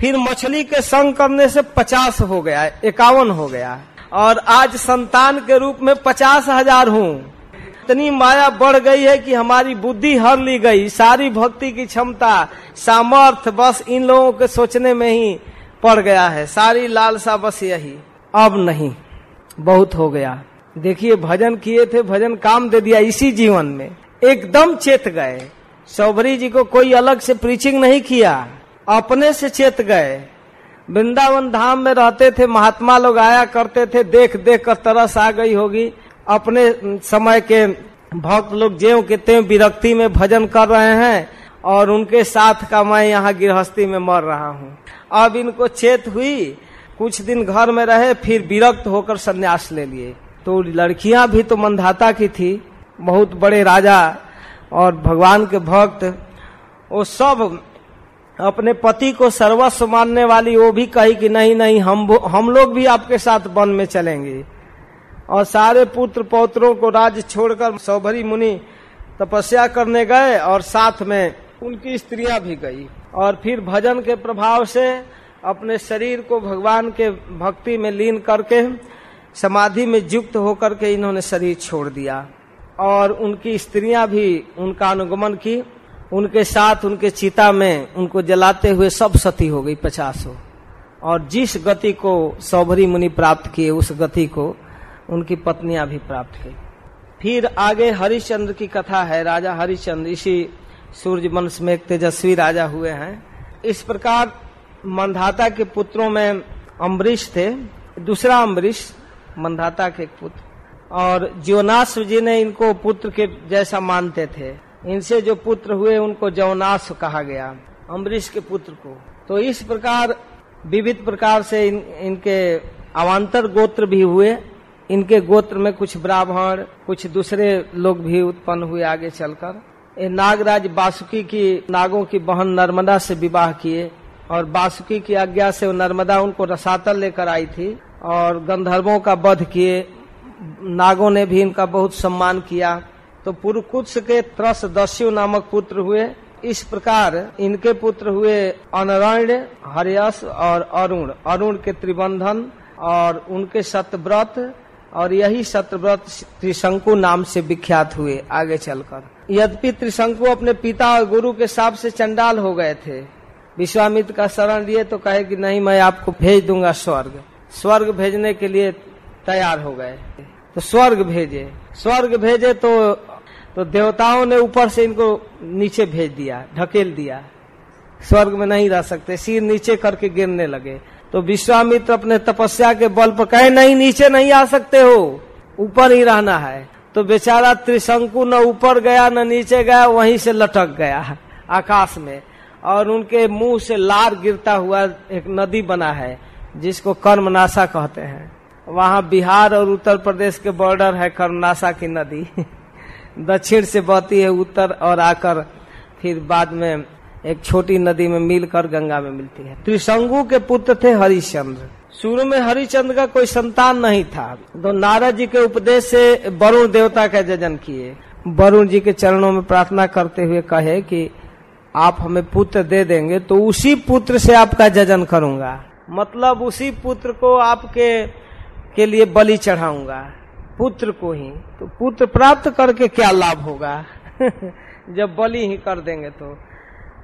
फिर मछली के संग करने से पचास हो गया, इक्यावन हो गया। और आज संतान के रूप में पचास हज़ार हूँ। इतनी माया बढ़ गई है कि हमारी बुद्धि हर ली गई। सारी भक्ति की क्षमता सामर्थ बस इन लोगों के सोचने में ही पड़ गया है, सारी लालसा बस यही। अब नहीं, बहुत हो गया। देखिए, भजन किए थे, भजन काम दे दिया इसी जीवन में। एकदम चेत गए। सौभरी जी को कोई अलग से प्रीचिंग नहीं किया। अपने से चेत गए। वृंदावन धाम में रहते थे, महात्मा लोग आया करते थे, देख देख कर तरस आ गई होगी। अपने समय के भक्त लोग ज्यो के त्यों विरक्ति में भजन कर रहे हैं और उनके साथ का मैं यहाँ गृहस्थी में मर रहा हूँ। अब इनको चेत हुई, कुछ दिन घर में रहे, फिर विरक्त होकर संन्यास ले लिए। तो लड़कियाँ भी तो मंधाता की थी, बहुत बड़े राजा और भगवान के भक्त। वो सब अपने पति को सर्वस्व मानने वाली, वो भी कही कि नहीं नहीं, हम हम लोग भी आपके साथ वन में चलेंगे। और सारे पुत्र पौत्रों को राज्य छोड़कर सौभरी मुनि तपस्या करने गए और साथ में उनकी स्त्रियाँ भी गई और फिर भजन के प्रभाव से अपने शरीर को भगवान के भक्ति में लीन करके, समाधि में युक्त होकर के इन्होंने शरीर छोड़ दिया। और उनकी स्त्रियाँ भी उनका अनुगमन की, उनके साथ उनके चिता में उनको जलाते हुए सब सती हो गई पचासों। और जिस गति को सौभरी मुनि प्राप्त किए, उस गति को उनकी पत्नियाँ भी प्राप्त की। फिर आगे हरिश्चंद्र की कथा है, राजा हरिश्चंद्र, इसी सूर्य वंश में एक तेजस्वी राजा हुए हैं। इस प्रकार मंधाता के पुत्रों में अम्बरीश थे। दूसरा अम्बरीश मंधाता के पुत्र। और ज्योनाश जी ने इनको पुत्र के जैसा मानते थे। इनसे जो पुत्र हुए उनको जौनाश कहा गया अम्बरीश के पुत्र को। तो इस प्रकार विविध प्रकार से इन, इनके अवान्तर गोत्र भी हुए। इनके गोत्र में कुछ ब्राह्मण कुछ दूसरे लोग भी उत्पन्न हुए आगे चलकर। नागराज बासुकी की नागों की बहन नर्मदा से विवाह किए और बासुकी की आज्ञा से नर्मदा उनको रसातल लेकर आई थी और गंधर्वों का वध किए। नागों ने भी इनका बहुत सम्मान किया। तो पुरकुत्स के त्रस दस्यु नामक पुत्र हुए। इस प्रकार इनके पुत्र हुए अनरण्य, हरियस और अरुण। अरुण के त्रिबंधन और उनके सतव्रत और यही सत्यव्रत त्रिशंकु नाम से विख्यात हुए। आगे चलकर। यद्यपि त्रिशंकु अपने पिता और गुरु के साप से चंडाल हो गए थे। विश्वामित्र का शरण लिए तो कहे कि, नहीं, मैं आपको भेज दूँगा स्वर्ग। स्वर्ग भेजने के लिए तैयार हो गए। तो स्वर्ग भेजे। स्वर्ग भेजे तो तो देवताओं ने ऊपर से इनको नीचे भेज दिया, ढकेल दिया। स्वर्ग में नहीं रह सकते, सिर नीचे करके गिरने लगे। तो विश्वामित्र अपने तपस्या के बल पर कहे, नहीं, नीचे नहीं आ सकते हो, ऊपर ही रहना है। तो बेचारा त्रिशंकु न ऊपर गया, न नीचे गया, वहीं से लटक गया आकाश में। और उनके मुँह से लार गिरता हुआ एक नदी बना है, जिसको कर्मनाशा कहते हैं। वहाँ बिहार और उत्तर प्रदेश के बॉर्डर है कर्मनाशा की नदी। दक्षिण से बहती है उत्तर और आकर फिर बाद में एक छोटी नदी में मिलकर गंगा में मिलती है। त्रिशंगु के पुत्र थे हरिश्चंद्र। शुरू में हरिचंद्र का कोई संतान नहीं था। तो नारद जी के उपदेश से वरुण देवता का जजन किए। वरुण जी के चरणों में प्रार्थना करते हुए कहे कि आप हमें पुत्र दे देंगे तो उसी पुत्र से आपका जजन करूँगा। मतलब उसी पुत्र को आपके, के लिए बलि चढ़ाऊँगा। पुत्र को ही। तो पुत्र प्राप्त करके क्या लाभ होगा? जब बलि ही कर देंगे तो।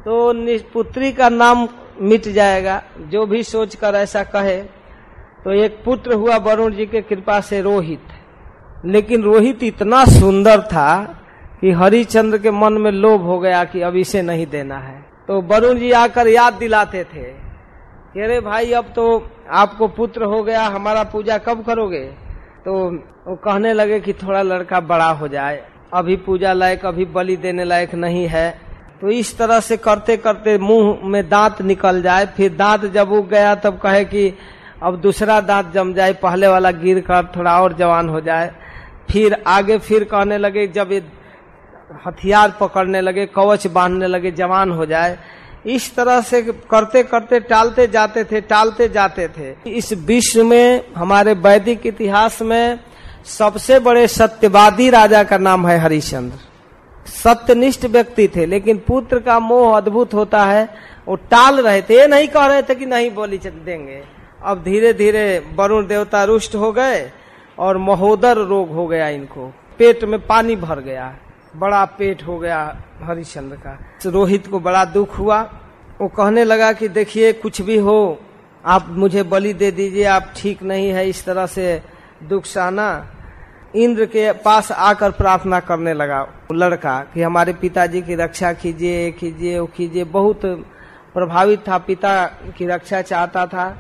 तो पुत्री का नाम मिट जाएगा। जो भी सोचकर ऐसा कहे तो एक पुत्र हुआ वरुण जी के कृपा से रोहित। लेकिन रोहित इतना सुंदर था कि हरिचंद्र के मन में लोभ हो गया कि अब इसे नहीं देना है। तो वरुण जी आकर याद दिलाते थे कि अरे भाई, अब तो आपको पुत्र हो गया, हमारा पूजा कब करोगे? तो वो कहने लगे कि थोड़ा लड़का बड़ा हो जाए। अभी पूजा लायक, अभी बलि देने लायक नहीं है। तो इस तरह से करते करते मुँह में दांत निकल जाए, फिर दांत जब उग गया तब कहे कि अब दूसरा दांत जम जाए, पहले वाला गिर कर थोड़ा और जवान हो जाए। फिर आगे फिर कहने लगे, जब हथियार पकड़ने लगे, कवच बांधने लगे, जवान हो जाए। इस तरह से करते करते, टालते जाते थे, टालते जाते थे। इस विश्व में, हमारे वैदिक इतिहास में सबसे बड़े सत्यवादी राजा का नाम है हरिश्चंद्र। सत्यनिष्ठ व्यक्ति थे, लेकिन पुत्र का मोह अद्भुत होता है, वो टाल रहे थे। ये नहीं कह रहे थे कि नहीं बोली देंगे। अब धीरे धीरे वरुण देवता रुष्ट हो गए और महोदर रोग हो गया इनको। पेट में पानी भर गया। बड़ा पेट हो गया हरिश्चंद्र का। रोहित को बड़ा दुख हुआ। वो कहने लगा कि देखिए, कुछ भी हो, आप मुझे बलि दे दीजिए, आप ठीक नहीं है, इस तरह से दुख सहना। इंद्र के पास आकर प्रार्थना करने लगा। लड़का कि हमारे पिताजी की रक्षा कीजिए कीजिए कीजिए। बहुत प्रभावित था, पिता की रक्षा चाहता था।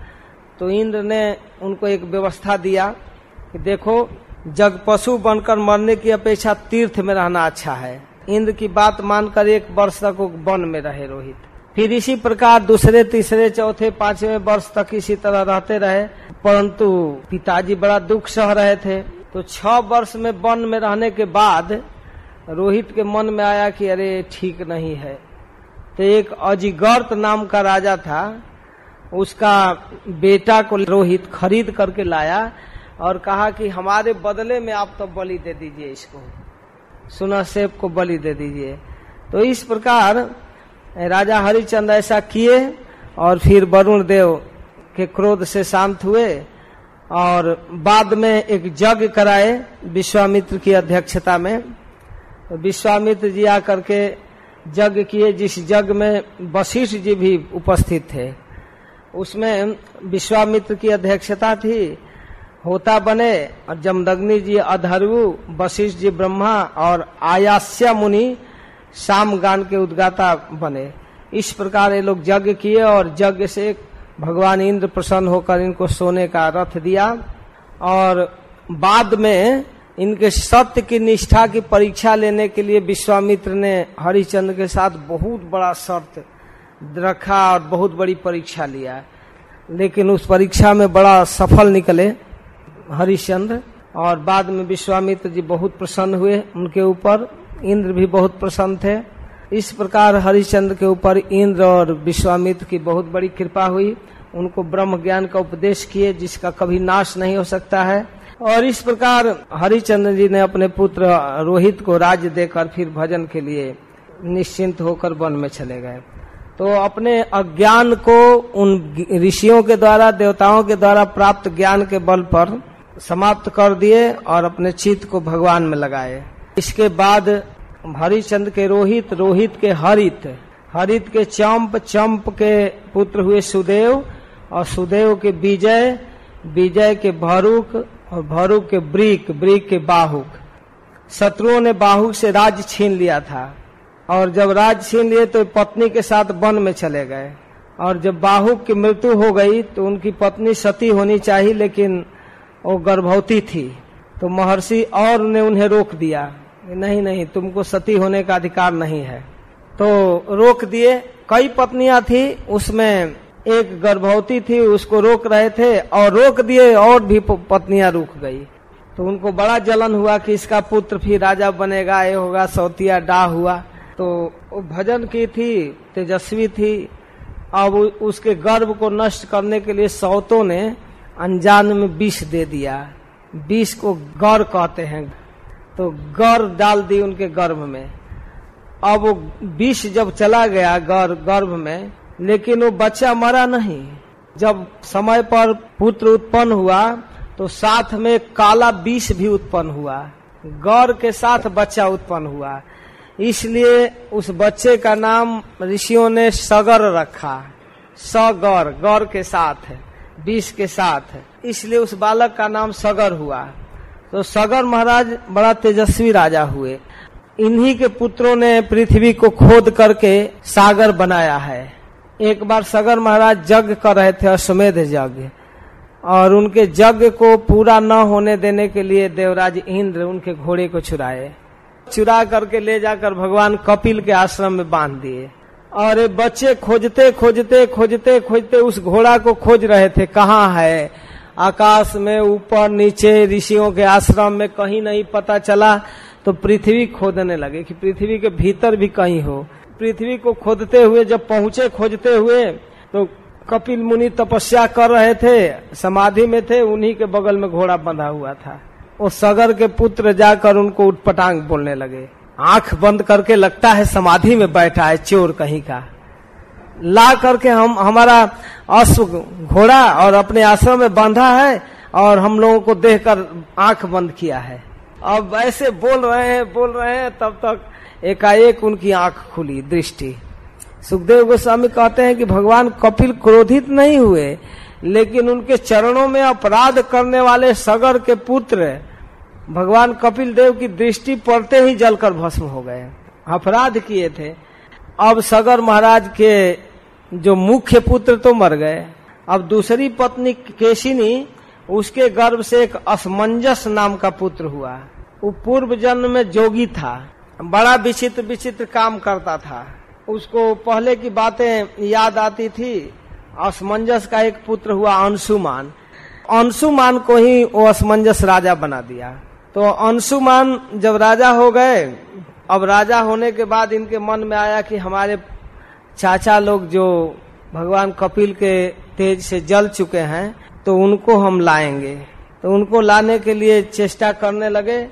तो इंद्र ने उनको एक व्यवस्था दिया कि देखो, जग पशु बनकर मरने की अपेक्षा तीर्थ में रहना अच्छा है। इंद्र की बात मानकर एक वर्ष तक वन में रहे रोहित। फिर इसी प्रकार दूसरे, तीसरे, चौथे, पाँचवें वर्ष तक इसी तरह रहते रहे। परंतु पिताजी बड़ा दुख सह रहे थे। तो छह वर्ष में वन में रहने के बाद रोहित के मन में आया कि अरे ठीक नहीं है। तो एक अजिगर्त नाम का राजा था। उसका बेटा को रोहित खरीद करके लाया और कहा कि हमारे बदले में आप तो बलि दे दीजिए इसको। सुना सेब को बलि दे दीजिए। तो इस प्रकार राजा हरिचंद ऐसा किए और फिर वरुण देव के क्रोध से शांत हुए। और बाद में एक जग कराए विश्वामित्र की अध्यक्षता में। तो विश्वामित्र जी आकर के जग किए। जिस जग में वशिष्ठ जी भी उपस्थित थे, उसमें विश्वामित्र की अध्यक्षता थी। होता बने और जमदग्नि जी अधर्वु वशिष्ठ जी ब्रह्मा और आयास्या मुनि शाम गान के उद्गाता बने। इस प्रकार ये लोग यज्ञ किए और यज्ञ से भगवान इंद्र प्रसन्न होकर इनको सोने का रथ दिया और बाद में इनके सत्य की निष्ठा की परीक्षा लेने के लिए विश्वामित्र ने हरिचंद्र के साथ बहुत बड़ा शर्त रखा और बहुत बड़ी परीक्षा लिया। लेकिन उस परीक्षा में बड़ा सफल निकले हरिश्चंद्र और बाद में विश्वामित्र जी बहुत प्रसन्न हुए। उनके ऊपर इंद्र भी बहुत प्रसन्न थे। इस प्रकार हरिश्चंद्र के ऊपर इंद्र और विश्वामित्र की बहुत बड़ी कृपा हुई। उनको ब्रह्म ज्ञान का उपदेश किए, जिसका कभी नाश नहीं हो सकता है। और इस प्रकार हरिचंद्र जी ने अपने पुत्र रोहित को राज्य देकर फिर भजन के लिए निश्चिंत होकर वन में चले गए। तो अपने अज्ञान को उन ऋषियों के द्वारा, देवताओं के द्वारा प्राप्त ज्ञान के बल पर समाप्त कर दिए और अपने चित्त को भगवान में लगाए। इसके बाद हरिचंद्र के रोहित रोहित के हरित हरित के चंप चंप के पुत्र हुए सुदेव, और सुदेव के विजय विजय के भरूक, और भरूक के ब्रिक ब्रिक के बाहुक। शत्रुओं ने बाहुक से राज छीन लिया था, और जब राज छीन लिए तो पत्नी के साथ वन में चले गए। और जब बाहुक की मृत्यु हो गई तो उनकी पत्नी सती होनी चाहिए, लेकिन वो गर्भवती थी। तो महर्षि और ने उन्हें रोक दिया। नहीं नहीं, तुमको सती होने का अधिकार नहीं है। तो रोक दिए, कई पत्नियाँ थी, उसमें एक गर्भवती थी, उसको रोक रहे थे, और रोक दिए, और भी पत्नियाँ रुक गई। तो उनको बड़ा जलन हुआ कि इसका पुत्र फिर राजा बनेगा, ये होगा, सौतिया डा हुआ। तो भजन की थी, तेजस्वी थी। अब उसके गर्भ को नष्ट करने के लिए सौतों ने अनजान में विष दे दिया। विष को गौर कहते हैं। तो गौर डाल दी उनके गर्भ में। अब वो विष जब चला गया गर, गर्भ में, लेकिन वो बच्चा मरा नहीं। जब समय पर पुत्र उत्पन्न हुआ तो साथ में काला विष भी उत्पन्न हुआ। गौर के साथ बच्चा उत्पन्न हुआ। इसलिए उस बच्चे का नाम ऋषियों ने सगर रखा। सगौर, गौर के साथ, विष के साथ। इसलिए उस बालक का नाम सगर हुआ। तो सगर महाराज बड़ा तेजस्वी राजा हुए। इन्हीं के पुत्रों ने पृथ्वी को खोद करके सागर बनाया है। एक बार सगर महाराज यज्ञ कर रहे थे, अश्वमेध यज्ञ और उनके यज्ञ को पूरा न होने देने के लिए देवराज इंद्र उनके घोड़े को चुराए। चुरा करके ले जाकर भगवान कपिल के आश्रम में बाँध दिए। और बच्चे खोजते खोजते खोजते खोजते उस घोड़ा को खोज रहे थे, कहाँ है? आकाश में ऊपर नीचे ऋषियों के आश्रम में कहीं नहीं पता चला तो पृथ्वी खोदने लगे कि पृथ्वी के भीतर भी कहीं हो। पृथ्वी को खोदते हुए, जब पहुँचे खोजते हुए तो कपिल मुनि तपस्या कर रहे थे, समाधि में थे, उन्हीं के बगल में घोड़ा बंधा हुआ था। वो सगर के पुत्र जाकर उनको उठपटांग बोलने लगे। आँख बंद करके लगता है समाधि में बैठा है, चोर कहीं का। ला करके हम, हमारा अश्व घोड़ा और अपने आश्रम में बांधा है और हम लोगों को देखकर आँख बंद किया है। अब ऐसे बोल रहे हैं, बोल रहे हैं, तब तक एकाएक उनकी आँख खुली दृष्टि। सुखदेव गोस्वामी कहते हैं कि भगवान कपिल क्रोधित नहीं हुए, लेकिन उनके चरणों में अपराध करने वाले सगर के पुत्र भगवान कपिल देव की दृष्टि पड़ते ही जलकर भस्म हो गए। अपराध किए थे। अब सगर महाराज के जो मुख्य पुत्र तो मर गए। अब दूसरी पत्नी केशिनी, उसके गर्भ से एक असमंजस नाम का पुत्र हुआ। वो पूर्व जन्म में जोगी था। बड़ा विचित्र विचित्र काम करता था। उसको पहले की बातें याद आती थी। असमंजस का एक पुत्र हुआ अंशुमान। अंशुमान को ही वो असमंजस राजा बना दिया। तो अंशुमान जब राजा हो गए, अब राजा होने के बाद इनके मन में आया कि हमारे चाचा लोग जो भगवान कपिल के तेज से जल चुके हैं तो उनको हम लाएँगे। तो उनको लाने के लिए चेष्टा करने लगे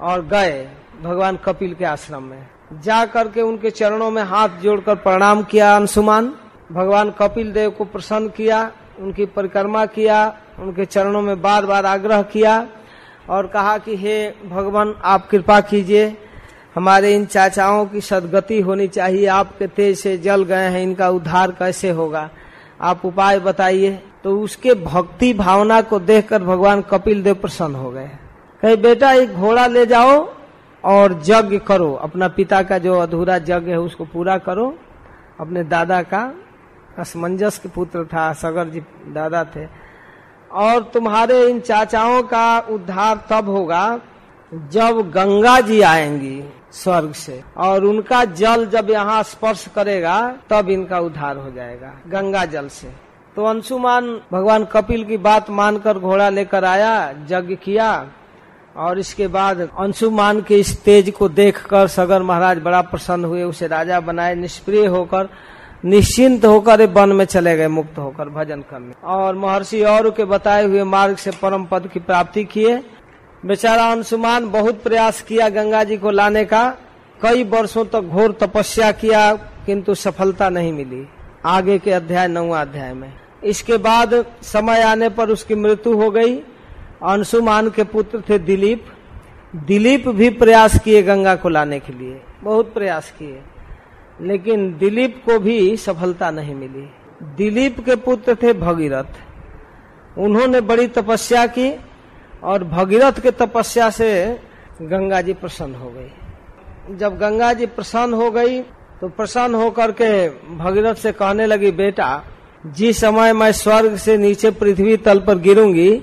और गए भगवान कपिल के आश्रम में। जा करके उनके चरणों में हाथ जोड़कर प्रणाम किया अंशुमान। भगवान कपिल देव को प्रसन्न किया, उनकी परिक्रमा किया, उनके चरणों में बार बार आग्रह किया और कहा कि, हे भगवान, आप कृपा कीजिए हमारे इन चाचाओं की सदगति होनी चाहिए। आपके तेज से जल गए हैं, इनका उद्धार कैसे होगा? आप उपाय बताइए। तो उसके भक्ति भावना को देखकर भगवान कपिल देव प्रसन्न हो गए। कहे, बेटा, एक घोड़ा ले जाओ और यज्ञ करो। अपना पिता का जो अधूरा यज्ञ है, उसको पूरा करो। अपने दादा का असमंजस के पुत्र था, सगर जी दादा थे। और तुम्हारे इन चाचाओं का उद्धार तब होगा जब गंगा जी आएँगी। स्वर्ग से। और उनका जल जब यहाँ स्पर्श करेगा, तब इनका उद्धार हो जाएगा, गंगा जल से। तो अंशुमान भगवान कपिल की बात मानकर घोड़ा लेकर आया, यज्ञ किया, और इसके बाद अंशुमान के इस तेज को देखकर सगर महाराज बड़ा प्रसन्न हुए, उसे राजा बनाए, निष्प्रिय होकर, निश्चिंत होकर वन में चले गए, मुक्त होकर भजन करने। और महर्षि और के बताए हुए मार्ग से परम पद की प्राप्ति किए बेचारा अंशुमान बहुत प्रयास किया गंगा जी को लाने का। कई वर्षों तक तो घोर तपस्या किया, किंतु सफलता नहीं मिली। आगे के अध्याय, नौवा अध्याय में। इसके बाद समय आने पर उसकी मृत्यु हो गई। अंशुमान के पुत्र थे दिलीप। दिलीप भी प्रयास किए गंगा को लाने के लिए। बहुत प्रयास किए। लेकिन दिलीप को भी सफलता नहीं मिली। दिलीप के पुत्र थे भगीरथ। उन्होंने बड़ी तपस्या की। और भगीरथ के तपस्या से गंगा जी प्रसन्न हो गई। जब गंगा जी प्रसन्न हो गई तो प्रसन्न होकर के भगीरथ से कहने लगी, बेटा, जिस समय मैं स्वर्ग से नीचे पृथ्वी तल पर गिरूँगी,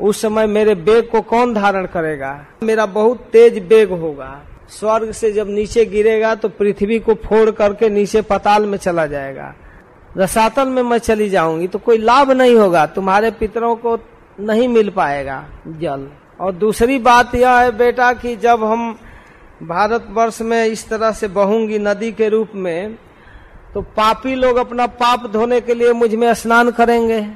उस समय मेरे बेग को कौन धारण करेगा? मेरा बहुत तेज बेग होगा। स्वर्ग से जब नीचे गिरेगा तो पृथ्वी को फोड़ करके नीचे पताल में चला जाएगा। रसातल में मैं चली जाऊँगी तो कोई लाभ नहीं होगा। तुम्हारे पितरों को नहीं मिल पाएगा जल। और दूसरी बात यह है, बेटा, कि जब हम भारत वर्ष में इस तरह से बहूँगी नदी के रूप में तो पापी लोग अपना पाप धोने के लिए मुझमें स्नान करेंगे।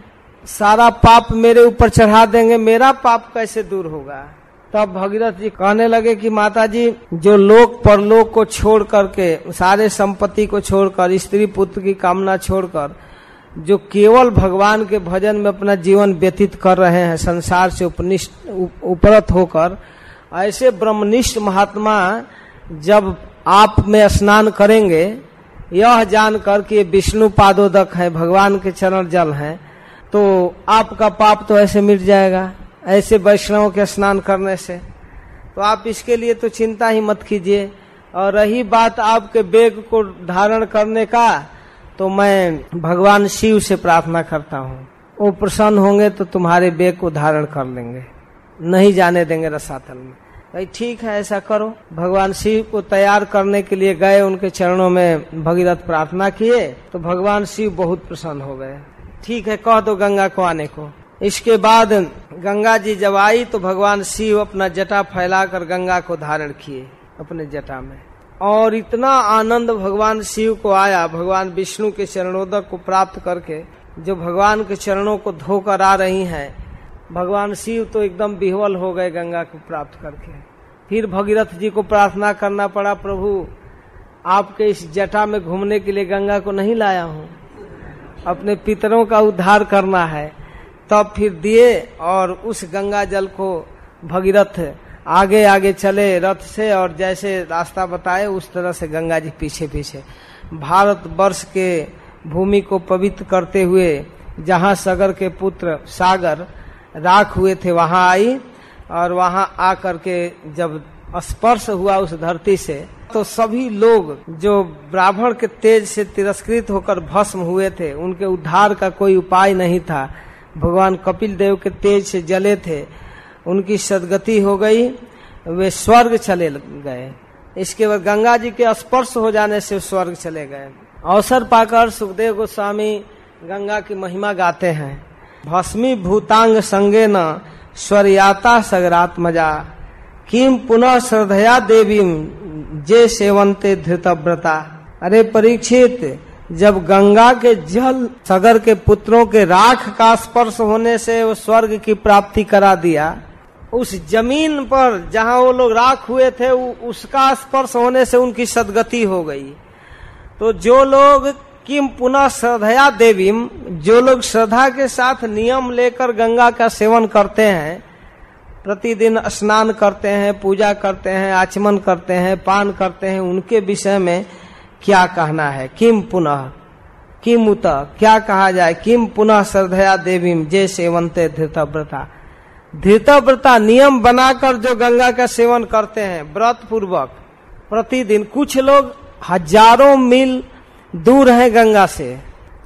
सारा पाप मेरे ऊपर चढ़ा देंगे। मेरा पाप कैसे दूर होगा? तब भगीरथ जी कहने लगे कि माता जी जो लोक परलोक को छोड़ करके सारे संपत्ति को छोड़कर, स्त्री पुत्र की कामना छोड़कर जो केवल भगवान के भजन में अपना जीवन व्यतीत कर रहे हैं, संसार से उपनिष्ठ उपरत होकर, ऐसे ब्रह्मनिष्ठ महात्मा जब आप में स्नान करेंगे, यह जानकर कि विष्णु पादोदक है, भगवान के चरण जल है तो आपका पाप तो ऐसे मिट जाएगा, ऐसे वैष्णव के स्नान करने से। तो आप इसके लिए तो चिंता ही मत कीजिए। और रही बात आपके बेग को धारण करने का तो मैं भगवान शिव से प्रार्थना करता हूँ। वो प्रसन्न होंगे तो तुम्हारे बेग को धारण कर लेंगे। नहीं जाने देंगे रसातल में। भाई, ठीक है, ऐसा करो। भगवान शिव को तैयार करने के लिए गए, उनके चरणों में भगीरथ प्रार्थना किए तो भगवान शिव बहुत प्रसन्न हो गए। ठीक है, कह दो गंगा को आने को। इसके बाद गंगा जी जब आई तो भगवान शिव अपना जटा फैलाकर गंगा को धारण किए, अपने जटा में। और इतना आनंद भगवान शिव को आया, भगवान विष्णु के चरणोदक को प्राप्त करके, जो भगवान के चरणों को धोकर आ रही हैं, भगवान शिव तो एकदम बिहवल हो गए गंगा को प्राप्त करके। फिर भगीरथ जी को प्रार्थना करना पड़ा, प्रभु, आपके इस जटा में घूमने के लिए गंगा को नहीं लाया हूँ। अपने पितरों का उद्धार करना है। तब फिर दिए और उस गंगा जल को भगीरथ आगे आगे चले रथ से और जैसे रास्ता बताए, उस तरह से गंगा जी पीछे पीछे। भारत वर्ष के भूमि को पवित्र करते हुए, जहाँ सगर के पुत्र सागर राख हुए थे, वहाँ आई और वहाँ आकर के जब स्पर्श हुआ उस धरती से तो सभी लोग जो ब्राह्मण के तेज से तिरस्कृत होकर भस्म हुए थे, उनके उद्धार का कोई उपाय नहीं था। भगवान कपिल देव के तेज से जले थे उनकी सदगति हो गई, वे स्वर्ग चले गए। इसके बाद गंगा जी के स्पर्श हो जाने से स्वर्ग चले गए। अवसर पाकर सुखदेव गोस्वामी गंगा की महिमा गाते हैं। भस्मी भूतांग संगे न स्वर्याता सगरात मज़ा। किम पुनः श्रद्धया देवी जे सेवंते धृतव्रता। अरे परीक्षित, जब गंगा के जल सगर के पुत्रों के राख का स्पर्श होने से वो स्वर्ग की प्राप्ति करा दिया उस ज़मीन पर जहाँ वो लोग राख हुए थे उसका स्पर्श होने से उनकी सदगति हो गई। तो जो लोग किम पुनः श्रद्धया देवी जो लोग श्रद्धा के साथ नियम लेकर गंगा का सेवन करते हैं, प्रतिदिन स्नान करते हैं, पूजा करते हैं, आचमन करते हैं, पान करते हैं, उनके विषय में क्या कहना है? किम पुनः? किम उत क्या कहा जाए? किम पुनः श्रद्धया देवीम जय सेवंते धृतव्रता। धृतव्रता नियम बनाकर जो गंगा का सेवन करते हैं व्रत पूर्वक प्रतिदिन कुछ लोग हज़ारों मील दूर है गंगा से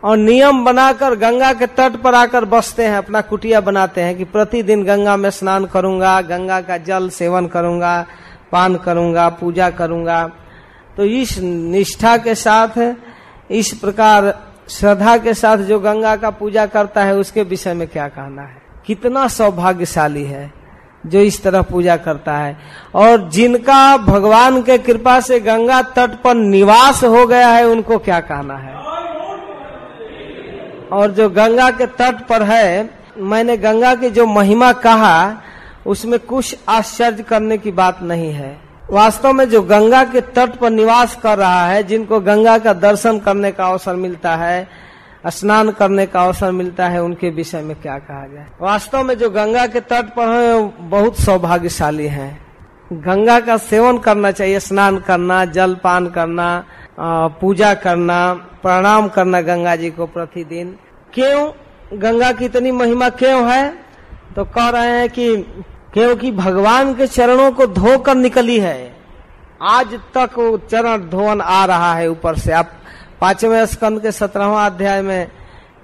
और नियम बनाकर गंगा के तट पर आकर बसते हैं, अपना कुटिया बनाते हैं कि प्रतिदिन गंगा में स्नान करूँगा, गंगा का जल सेवन करूँगा, पान करूँगा, पूजा करूँगा। तो इस निष्ठा के साथ, इस प्रकार श्रद्धा के साथ जो गंगा का पूजा करता है, उसके विषय में क्या कहना है? कितना सौभाग्यशाली है, जो इस तरह पूजा करता है। और जिनका भगवान के कृपा से गंगा तट पर निवास हो गया है, उनको क्या कहना है? और जो गंगा के तट पर है, मैंने गंगा की जो महिमा कहा, उसमें कुछ आश्चर्य करने की बात नहीं है। वास्तव में जो गंगा के तट पर निवास कर रहा है, जिनको गंगा का दर्शन करने का अवसर मिलता है स्नान करने का अवसर मिलता है, उनके विषय में क्या कहा जाए। वास्तव में जो गंगा के तट पर है बहुत सौभाग्यशाली हैं। गंगा का सेवन करना चाहिए, स्नान करना, जल पान करना पूजा करना, प्रणाम करना गंगा जी को प्रतिदिन। क्यों? गंगा की इतनी महिमा क्यों है? तो कह रहे हैं कि क्योंकि भगवान के चरणों को धोकर निकली है। आज तक वो चरण धोवन आ रहा है ऊपर से। आप पाँचवें स्कंद के सत्रहवा अध्याय में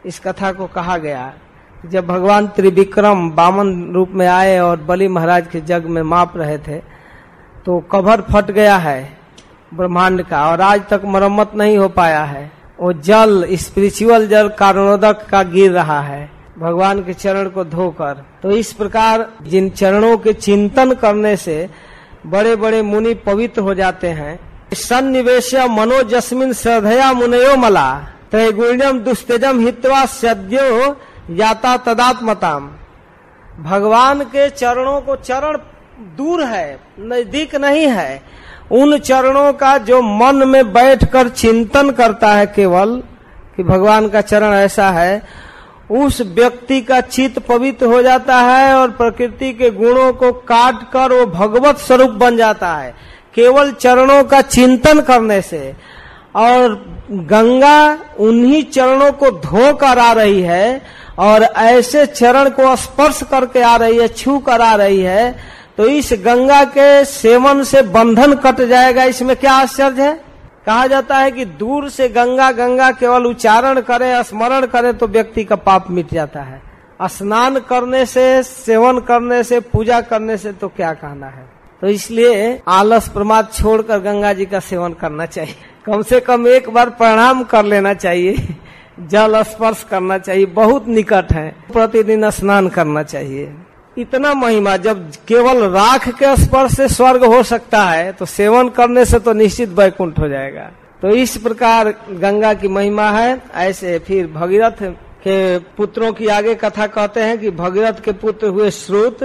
इस कथा को कहा गया, जब भगवान त्रिविक्रम बामन रूप में आए और बलि महाराज के जग में माप रहे थे तो कवर फट गया है ब्रह्मांड का और आज तक मरम्मत नहीं हो पाया है। वो जल स्पिरिचुअल जल कारणोदक का गिर रहा है। भगवान के चरण को धोकर तो इस प्रकार जिन चरणों के चिंतन करने से बड़े बड़े मुनि पवित्र हो जाते हैं सन्निवेश मनोजस्मिन श्रद्धया मुनयो मला। त्रैगुण्यम दुस्तेजम हित्वा सद्यो याता तदात्मताम। भगवान के चरणों को चरण दूर है, नज़दीक नहीं है। उन चरणों का जो मन में बैठकर चिंतन करता है केवल, कि भगवान का चरण ऐसा है, उस व्यक्ति का चित्त पवित्र हो जाता है और प्रकृति के गुणों को काट कर वो भगवत स्वरूप बन जाता है। केवल चरणों का चिंतन करने से और गंगा उन्हीं चरणों को धो कर आ रही है और ऐसे चरण को स्पर्श करके आ रही है, छू कर आ रही है तो इस गंगा के सेवन से बंधन कट जाएगा। इसमें क्या आश्चर्य है? कहा जाता है कि दूर से गंगा गंगा केवल उच्चारण करे, स्मरण करे तो व्यक्ति का पाप मिट जाता है। स्नान करने से, सेवन करने से, पूजा करने से तो क्या कहना है? तो इसलिए आलस प्रमाद छोड़कर गंगा जी का सेवन करना चाहिए। कम से कम एक बार प्रणाम कर लेना चाहिए। जल स्पर्श करना चाहिए। बहुत निकट है। प्रतिदिन स्नान करना चाहिए। इतना महिमा, जब केवल राख के स्पर्श से स्वर्ग हो सकता है तो सेवन करने से तो निश्चित वैकुंठ हो जाएगा। तो इस प्रकार गंगा की महिमा है। ऐसे फिर भगीरथ के पुत्रों की आगे कथा कहते हैं कि भगीरथ के पुत्र हुए श्रुत।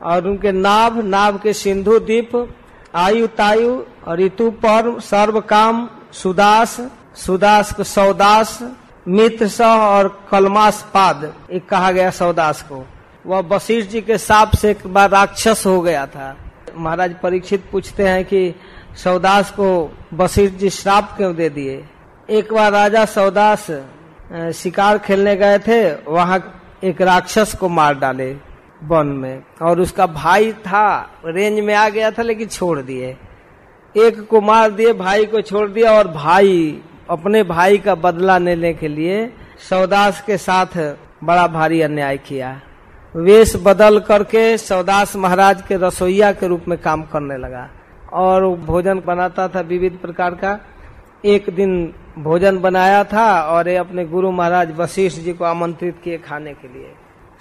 और उनके नाभ नाभ के सिंधु दीप, आयु तायु ऋतु पर सर्व काम सुदास सुदास को सौदास, मित्र सह और कलमास पाद एक कहा गया सौदास को। वह वशिष्ठ जी के साप से एक बार राक्षस हो गया था। महाराज परीक्षित पूछते हैं कि सौदास को वशिष्ठ जी श्राप क्यों दे दिए? एक बार राजा सौदास शिकार खेलने गए थे, वहाँ एक राक्षस को मार डाले। वन में। और उसका भाई था रेंज में आ गया था, लेकिन छोड़ दिए। एक को मार दिए, भाई को छोड़ दिया, और भाई, अपने भाई का बदला लेने के लिए सौदास के साथ बड़ा भारी अन्याय किया। वेश बदल करके सौदास महाराज के रसोईया के रूप में काम करने लगा। और भोजन बनाता था विविध प्रकार का। एक दिन भोजन बनाया था, और ये अपने गुरु महाराज वशिष्ठ जी को आमंत्रित किए खाने के लिए।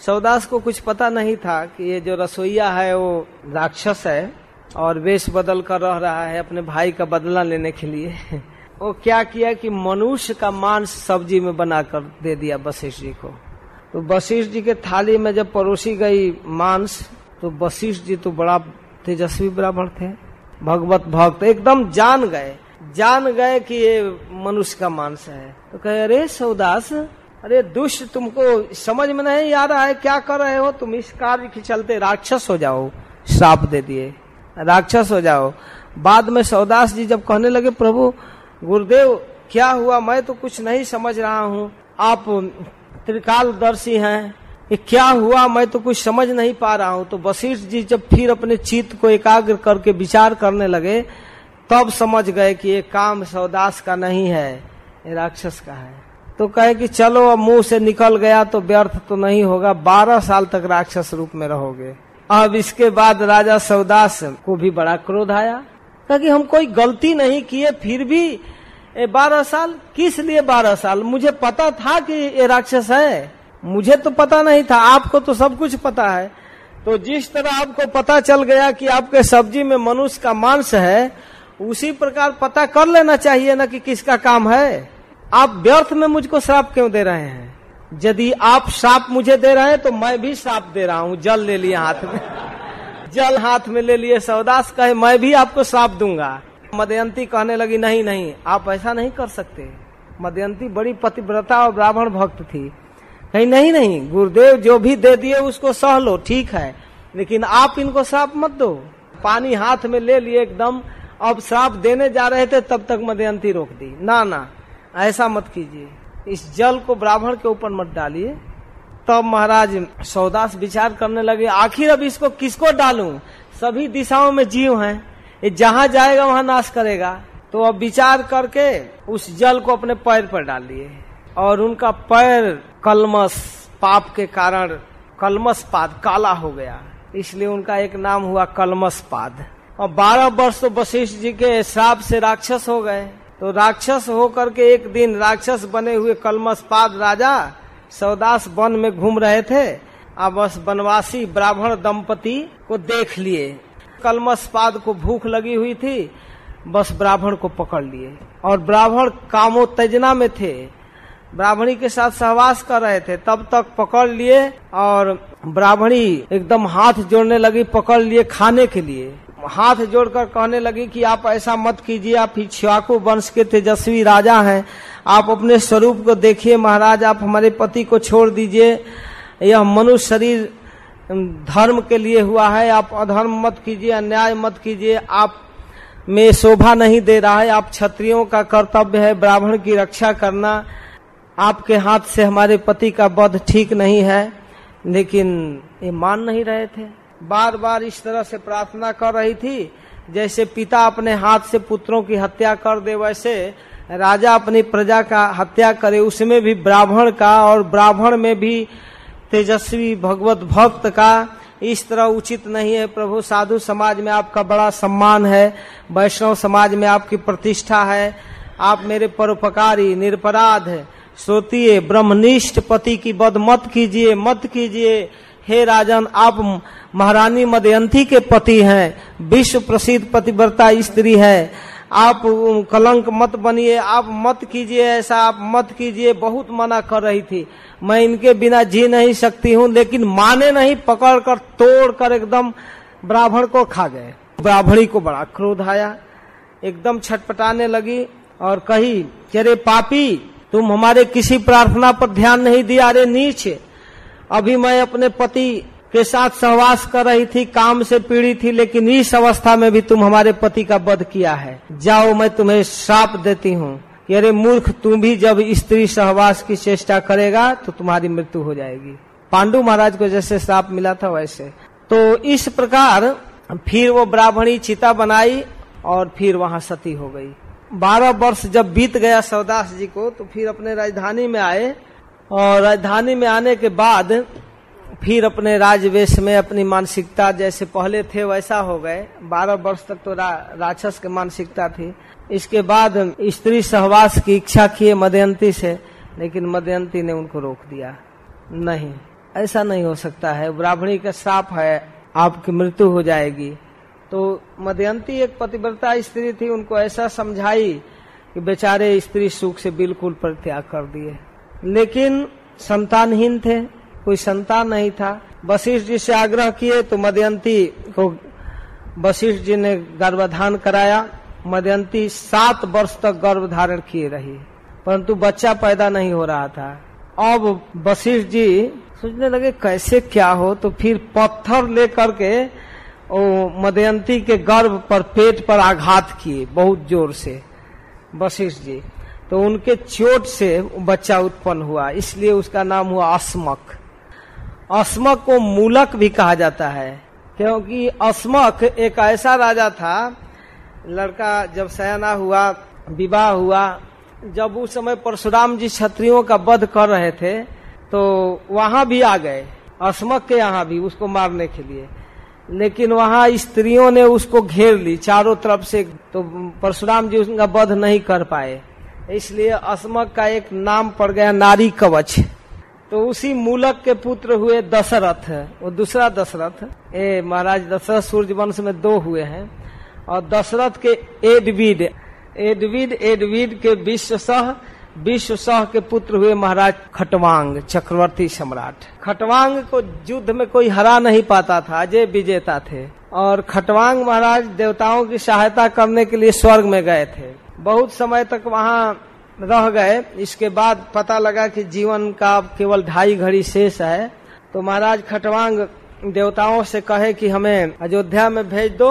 सौदास को कुछ पता नहीं था कि ये जो रसोईया है वो राक्षस है और वेश बदल कर रह रहा है अपने भाई का बदला लेने के लिए। वो क्या किया कि मनुष्य का मांस सब्ज़ी में बनाकर दे दिया वशिष्ठ जी को। तो वशिष्ठ जी के थाली में जब परोसी गई मांस तो वशिष्ठ जी तो बड़ा तेजस्वी ब्राह्मण थे। भगवत भक्त एकदम जान गए। जान गए कि ये मनुष्य का मांस है। तो कहे, अरे सौदास अरे दुष्ट तुमको समझ में नहीं आ रहा है, क्या कर रहे हो? तुम इस कार्य के चलते राक्षस हो जाओ, श्राप दे दिए। राक्षस हो जाओ। बाद में सौदास जी जब कहने लगे, प्रभु, गुरुदेव, क्या हुआ? मैं तो कुछ नहीं समझ रहा हूँ। आप त्रिकालदर्शी हैं। ये क्या हुआ? मैं तो कुछ समझ नहीं पा रहा हूँ। तो वशिष्ठ जी जब फिर अपने चित्त को एकाग्र करके विचार करने लगे, तब समझ गए कि ये काम सौदास का नहीं है, ये राक्षस का है। तो कहे कि चलो, अब मुँह से निकल गया तो व्यर्थ तो नहीं होगा। बारह साल तक राक्षस रूप में रहोगे। अब इसके बाद राजा सौदास को भी बड़ा क्रोध आया। कि हम कोई गलती नहीं किए, फिर भी बारह साल? किस लिए बारह साल? मुझे पता था कि ये राक्षस है। मुझे तो पता नहीं था। आपको तो सब कुछ पता है। तो जिस तरह आपको पता चल गया कि आपके सब्ज़ी में मनुष्य का मांस है, उसी प्रकार पता कर लेना चाहिए ना कि किसका काम है। आप व्यर्थ में मुझको श्राप क्यों दे रहे हैं? यदि आप श्राप मुझे दे रहे हैं तो मैं भी श्राप दे रहा हूँ। जल ले लिए हाथ में। जल हाथ में ले लिए, सौदास कहे, मैं भी आपको श्राप दूँगा। मदयंती कहने लगी, नहीं नहीं, आप ऐसा नहीं कर सकते। मदयंती बड़ी पतिव्रता और ब्राह्मण भक्त थी। कहीं, नहीं नहीं, गुरुदेव, जो भी दे दिए, उसको सह लो, ठीक है। लेकिन आप इनको श्राप मत दो। पानी हाथ में ले लिए एकदम। अब श्राप देने जा रहे थे, तब तक मदयंती रोक दी। ना ना ऐसा मत कीजिए। इस जल को ब्राह्मण के ऊपर मत डालिए। तब महाराज सौदास विचार करने लगे, आखिर अब इसको किसको डालूं? सभी दिशाओं में जीव हैं। ये जहाँ जाएगा, वहाँ नाश करेगा। तो अब विचार करके उस जल को अपने पैर पर डाल दिए। और उनका पैर कलमस पाप के कारण, कलमस पाद काला हो गया। इसलिए उनका एक नाम हुआ कलमस पाद। और बारह वर्ष तो वशिष्ठ जी के श्राप से राक्षस हो गए। तो राक्षस होकर के एक दिन राक्षस बने हुए कलमस पाद राजा सौदास वन में घूम रहे थे। अब बस वनवासी ब्राह्मण दंपति को देख लिए। कलमस पाद को भूख लगी हुई थी, बस ब्राह्मण को पकड़ लिए। और ब्राह्मण कामो कामोत्तेजना में थे। ब्राह्मणी के साथ सहवास कर रहे थे। तब तक पकड़ लिए और ब्राह्मणी एकदम हाथ जोड़ने लगी, पकड़ लिए खाने के लिए। हाथ जोड़कर कहने लगी कि आप ऐसा मत कीजिए, आप छियाकू वंश के तेजस्वी राजा हैं। आप अपने स्वरूप को देखिए, महाराज, आप हमारे पति को छोड़ दीजिए। यह मनुष्य शरीर धर्म के लिए हुआ है। आप अधर्म मत कीजिए, अन्याय मत कीजिए। आप में शोभा नहीं दे रहा है। आप क्षत्रियों का कर्तव्य है ब्राह्मण की रक्षा करना। आपके हाथ से हमारे पति का वध ठीक नहीं है। लेकिन ये मान नहीं रहे थे। बार बार इस तरह से प्रार्थना कर रही थी, जैसे पिता अपने हाथ से पुत्रों की हत्या कर दे, वैसे राजा अपनी प्रजा का हत्या करे, उसमें भी ब्राह्मण का और ब्राह्मण में भी तेजस्वी भगवत भक्त का इस तरह उचित नहीं है। प्रभु, साधु समाज में आपका बड़ा सम्मान है, वैष्णव समाज में आपकी प्रतिष्ठा है, आप मेरे परोपकारी, निरपराध सोतिए ब्रह्मनिष्ठ पति की बद मत कीजिए मत कीजिए। हे राजन, आप महारानी मदयंती के पति हैं, विश्व प्रसिद्ध पतिव्रता स्त्री है। आप कलंक मत बनिए, आप मत कीजिए, ऐसा आप मत कीजिए, बहुत मना कर रही थी। मैं इनके बिना जी नहीं सकती हूँ, लेकिन माने नहीं पकड़ कर तोड़ कर एकदम ब्राह्मण को खा गए। ब्राह्मणी को बड़ा क्रोध आया, एकदम छटपटाने लगी और कही चरे पापी, तुम हमारे किसी प्रार्थना पर ध्यान नहीं दिया, अरे नीचे अभी मैं अपने पति के साथ सहवास कर रही थी, काम से पीड़ी थी, लेकिन इस अवस्था में भी तुम हमारे पति का वध किया है। जाओ, मैं तुम्हें श्राप देती हूँ अरे मूर्ख तुम भी जब स्त्री सहवास की चेष्टा करेगा तो तुम्हारी मृत्यु हो जाएगी। पांडु महाराज को जैसे श्राप मिला था, वैसे। तो इस प्रकार फिर वो ब्राह्मणी चिता बनाई और फिर वहाँ सती हो गई। बारह वर्ष जब बीत गया सौदास जी को तो फिर अपने राजधानी में आए। और राजधानी में आने के बाद फिर अपने राजवेश में अपनी मानसिकता जैसे पहले थे वैसा हो गए। बारह वर्ष तक तो रा, राक्षस की मानसिकता थी। इसके बाद स्त्री सहवास की इच्छा किए मदयंती से लेकिन मदयंती ने उनको रोक दिया। नहीं ऐसा नहीं हो सकता है। ब्राह्मणी का श्राप है आपकी मृत्यु हो जाएगी। तो मदयंती एक पतिव्रता स्त्री थी उनको ऐसा समझाई कि बेचारे स्त्री सुख से बिल्कुल परित्याग कर दिए। लेकिन संतानहीन थे, कोई संतान नहीं था। वशिष्ठ जी से आग्रह किए तो मदयंती को वशिष्ठ जी ने गर्भधान कराया। मदयंती सात वर्ष तक गर्भ धारण किए रही। परंतु बच्चा पैदा नहीं हो रहा था। अब वशिष्ठ जी सोचने लगे, कैसे क्या हो? तो फिर पत्थर लेकर के वो मदयंती के गर्भ पर पेट पर आघात किए, बहुत ज़ोर से। वशिष्ठ जी तो उनके चोट से बच्चा उत्पन्न हुआ, इसलिए उसका नाम हुआ अस्मक। अस्मक को मूलक भी कहा जाता है, क्योंकि अस्मक एक ऐसा राजा था, लड़का जब सयाना हुआ, विवाह हुआ, जब उस समय परशुराम जी क्षत्रियों का वध कर रहे थे तो वहाँ भी आ गए। अस्मक के यहाँ भी, उसको मारने के लिए। लेकिन वहाँ स्त्रियों ने उसको घेर ली, चारों तरफ़ से तो परशुराम जी उसका वध नहीं कर पाए। इसलिए अस्मक का एक नाम पड़ गया नारी कवच। तो उसी मूलक के पुत्र हुए दशरथ। वो दूसरा दशरथ। ए, महाराज, दशरथ सूर्य वंश में दो हुए हैं। और दशरथ के एडविड एडविड एडविड के विश्व सह विश्व सह के पुत्र हुए महाराज खटवांग, चक्रवर्ती सम्राट। खटवांग को युद्ध में कोई हरा नहीं पाता था, अजय विजेता थे। और खटवांग महाराज देवताओं की सहायता करने के लिए स्वर्ग में गए थे। बहुत समय तक वहाँ रह गए। इसके बाद पता लगा कि जीवन का केवल ढाई घड़ी शेष है। तो महाराज खटवांग देवताओं से कहे कि हमें अयोध्या में भेज दो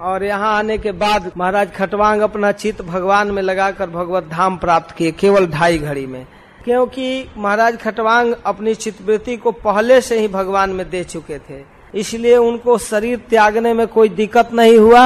और यहाँ आने के बाद महाराज खटवांग अपना चित्त भगवान में लगाकर भगवत धाम प्राप्त किए, केवल ढाई घड़ी में। क्योंकि महाराज खटवांग अपनी चित्तवृत्ति को पहले से ही भगवान में दे चुके थे। इसलिए उनको शरीर त्यागने में कोई दिक्कत नहीं हुआ।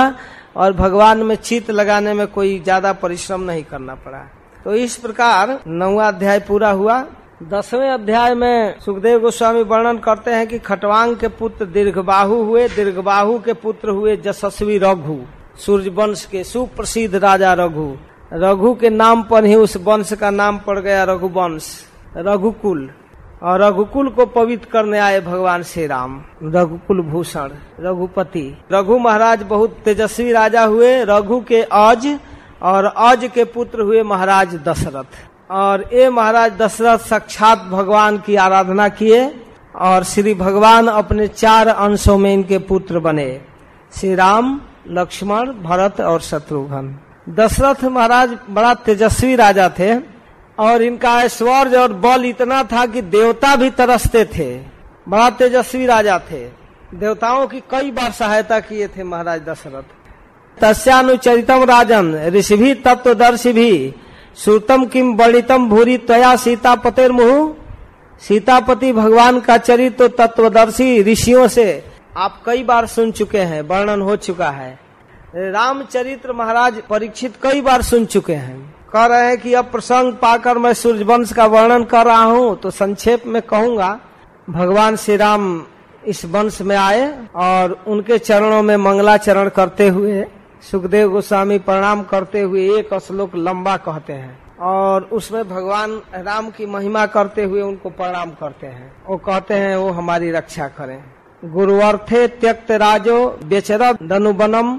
और भगवान में चित्त लगाने में कोई ज़्यादा परिश्रम नहीं करना पड़ा। तो इस प्रकार नौवा अध्याय पूरा हुआ। दसवें अध्याय में सुखदेव गोस्वामी वर्णन करते हैं कि खटवांग के पुत्र दीर्घबाहु हुए, दीर्घबाहु के पुत्र हुए जशस्वी रघु, सूर्य वंश के सुप्रसिद्ध राजा रघु। रघु के नाम पर ही उस वंश का नाम पड़ गया रघुवंश, रघुकुल। और रघुकुल को पवित्र करने आए भगवान श्री राम रघुकुल भूषण, रघुपति। रघु महाराज बहुत तेजस्वी राजा हुए, रघु के अज और अज के पुत्र हुए महाराज दशरथ। और ये महाराज दशरथ साक्षात भगवान की आराधना किए और श्री भगवान अपने चार अंशों में इनके पुत्र बने। श्री राम लक्ष्मण, भरत और शत्रुघ्न। दशरथ महाराज बड़ा तेजस्वी राजा थे। और इनका ऐश्वर्य और बल इतना था कि देवता भी तरसते थे, बड़ा तेजस्वी राजा थे। देवताओं की कई बार सहायता किए थे महाराज दशरथ। तस्यानुचरितम राजन ऋषि तत्वदर्शी भी श्रुतम किम बलितम भूरी तया सीता पतेर मुहु सीतापति भगवान का चरित्र तो तत्वदर्शी ऋषियों से आप कई बार सुन चुके हैं, वर्णन हो चुका है। रामचरित्र महाराज परीक्षित कई बार सुन चुके हैं। कह रहे हैं कि अब प्रसंग पाकर मैं सूर्यवंश का वर्णन कर रहा हूँ तो संक्षेप में कहूँगा, भगवान श्री राम इस वंश में आए और उनके चरणों में मंगलाचरण करते हुए, सुखदेव गोस्वामी प्रणाम करते हुए एक श्लोक लंबा कहते हैं और उसमें भगवान राम की महिमा करते हुए उनको प्रणाम करते हैं। वो कहते हैं, वो हमारी रक्षा करें। गुरुअर्थे त्यक्त राजो बेचर धनुबनम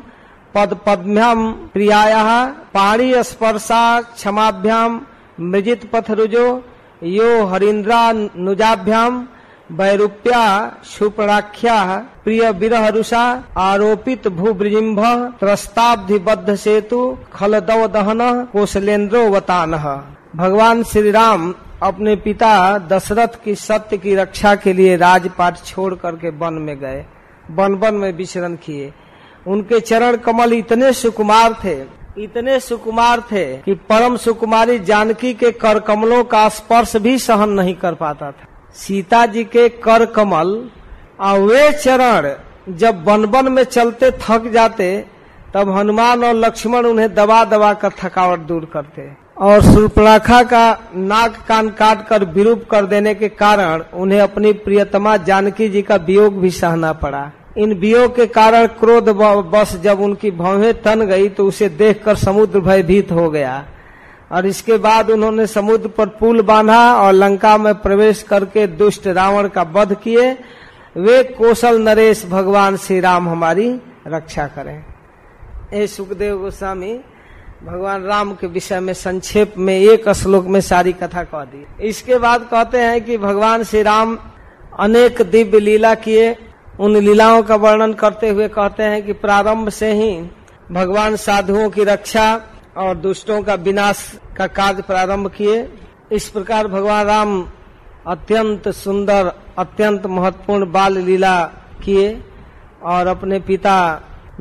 पद पद्भ्याम प्रियाया पाणी स्पर्शा क्षमाभ्याम, मृजित पथ रुजो, यो हरिंद्रा नुजाभ्याम, वैरूप्या सुप्राख्या प्रिय विरह रुषा, आरोपित भूब्रिजिम्भ त्रस्ताब्धि बद्ध सेतु, खल दव दहन, कौशलेन्द्रो वतान। भगवान श्री राम अपने पिता दशरथ की सत्य की रक्षा के लिए राजपाट छोड़ करके वन में गए। वन वन में विचरण किए। उनके चरण कमल इतने सुकुमार थे, इतने सुकुमार थे कि परम सुकुमारी जानकी के कर कमलों का स्पर्श भी सहन नहीं कर पाता था। सीता जी के कर कमल और वे चरण जब वन में चलते थक जाते, तब हनुमान और लक्ष्मण उन्हें दबा दबा कर थकावट दूर करते। और सुर्पणाखा का नाक कान काट कर विरूप कर देने के कारण उन्हें अपनी प्रियतमा जानकी जी का वियोग भी सहना पड़ा। इन वियोग के कारण क्रोध बस जब उनकी भवें तन गई तो उसे देखकर समुद्र भयभीत हो गया। और इसके बाद उन्होंने समुद्र पर पुल बांधा और लंका में प्रवेश करके दुष्ट रावण का वध किए। वे कौशल नरेश भगवान श्री राम हमारी रक्षा करें। ए सुखदेव गोस्वामी, भगवान राम के विषय में संक्षेप में एक श्लोक में सारी कथा कह दी। इसके बाद कहते हैं कि भगवान श्री राम अनेक दिव्य लीला किए उन लीलाओं का वर्णन करते हुए कहते हैं कि प्रारंभ से ही भगवान साधुओं की रक्षा और दुष्टों का विनाश का कार्य प्रारंभ किए। इस प्रकार भगवान राम अत्यंत सुंदर, अत्यंत महत्वपूर्ण बाल लीला किए और अपने पिता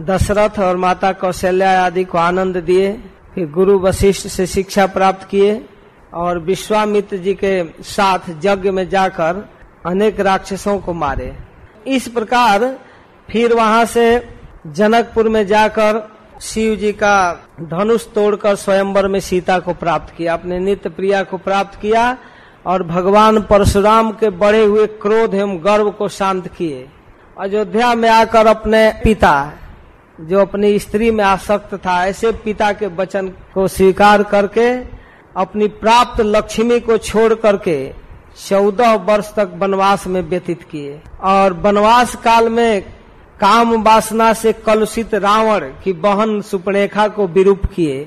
दशरथ और माता कौशल्या आदि को आनंद दिए, फिर गुरु वशिष्ठ से शिक्षा प्राप्त किए और विश्वामित्र जी के साथ यज्ञ में जाकर अनेक राक्षसों को मारे। इस प्रकार फिर वहाँ से जनकपुर में जाकर शिव जी का धनुष तोड़कर स्वयंवर में सीता को प्राप्त किया, अपने नित्य प्रिया को प्राप्त किया और भगवान परशुराम के बड़े हुए क्रोध एवं गर्व को शांत किए। अयोध्या में आकर अपने पिता, जो अपनी स्त्री में आसक्त था, ऐसे पिता के वचन को स्वीकार करके, अपनी प्राप्त लक्ष्मी को छोड़ करके चौदह वर्ष तक वनवास में व्यतीत किए। और वनवास काल में काम वासना से कलुषित रावण की बहन सुपनेखा को विरूप किए।